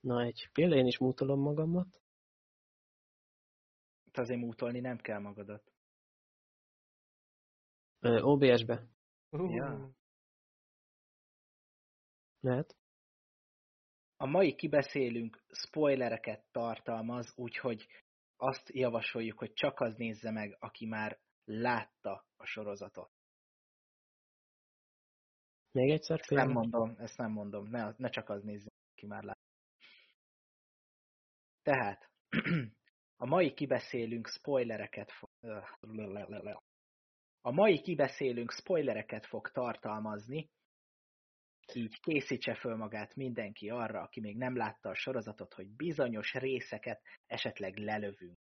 Na, egy pillanat, én is mútolom magamat. Te azért mútolni nem kell magadat. OBS-be. Uh, Ja. Lehet? A mai kibeszélünk spoilereket tartalmaz, úgyhogy azt javasoljuk, hogy csak az nézze meg, aki már látta a sorozatot. Még egyszer Ezt nem mondom, ezt nem mondom, ne, ne csak az nézze, aki már látta. Tehát, a mai kibeszélünk spoilereket fog... A mai kibeszélünk spoilereket fog tartalmazni, így készítse föl magát mindenki arra, aki még nem látta a sorozatot, hogy bizonyos részeket esetleg lelövünk.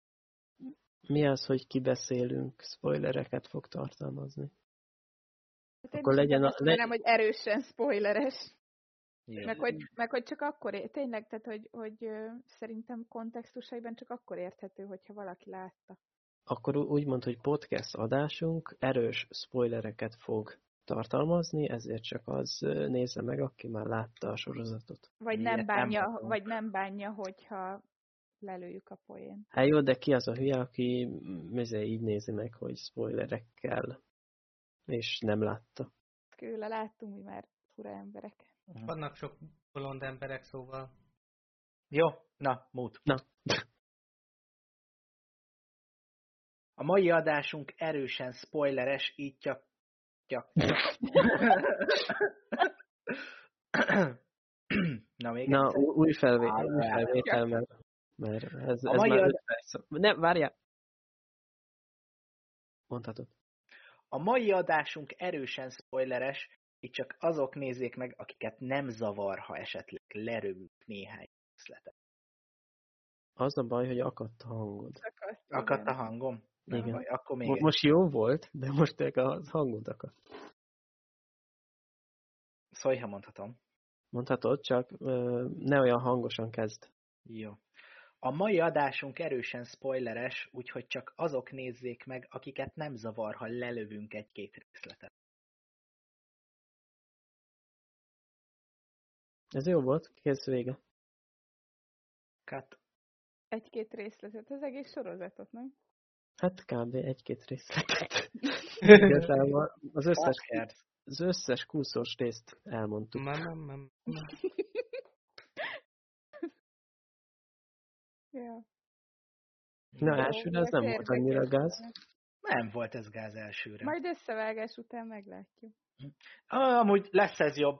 Mi az, hogy kibeszélünk, spoilereket fog tartalmazni? Hát én akkor legyen a- azt mondanám, hogy erősen spoileres. Meg hogy, meg hogy csak akkor, ér- tényleg, tehát hogy, hogy szerintem kontextusaiban csak akkor érthető, hogyha valaki látta. Akkor úgy mond, hogy podcast adásunk erős spoilereket fog tartalmazni, ezért csak az nézze meg, aki már látta a sorozatot. Vagy nem nem bánja, mondunk. vagy nem bánja, hogyha lelőjük a poén. Hát jó, de ki az a hülye, aki mizé így nézi meg, hogy spoilerekkel, és nem látta. Kőle láttunk mi már fura emberek. Vannak sok bolond emberek, szóval Jó, na, mút. Na. A mai adásunk erősen spoileres, így csak... csak. Na, még Na, egyszer. új, felvé Áll, új felvétel, mert, mert ez, ez már ad- perc. Ne, várjál! Mondhatod. A mai adásunk erősen spoileres, így csak azok nézzék meg, akiket nem zavar, ha esetleg lerövünk néhány részletet. Az a baj, hogy akadt a hangod. Szakadt, Akadt a hangom? Nem Igen. baj, akkor még Mo- egy. Most jó volt, de most a hangod akadt. Szólj, ha mondhatom. Mondhatod, csak ö, ne olyan hangosan kezd. Jó. A mai adásunk erősen spoileres, úgyhogy csak azok nézzék meg, akiket nem zavar, ha lelövünk egy-két részletet. Ez jó volt, kész vége. Cut. Egy-két részletet, az egész sorozatot, nem? Hát kb. egy-két részletet. Igazából az összes, az összes kúszós részt elmondtuk. Nem, nem, nem. Na, elsőre az volt nem volt annyira gáz. Nem volt ez gáz elsőre. Majd összevágás után meglátjuk. Ah, Amúgy lesz ez jobb.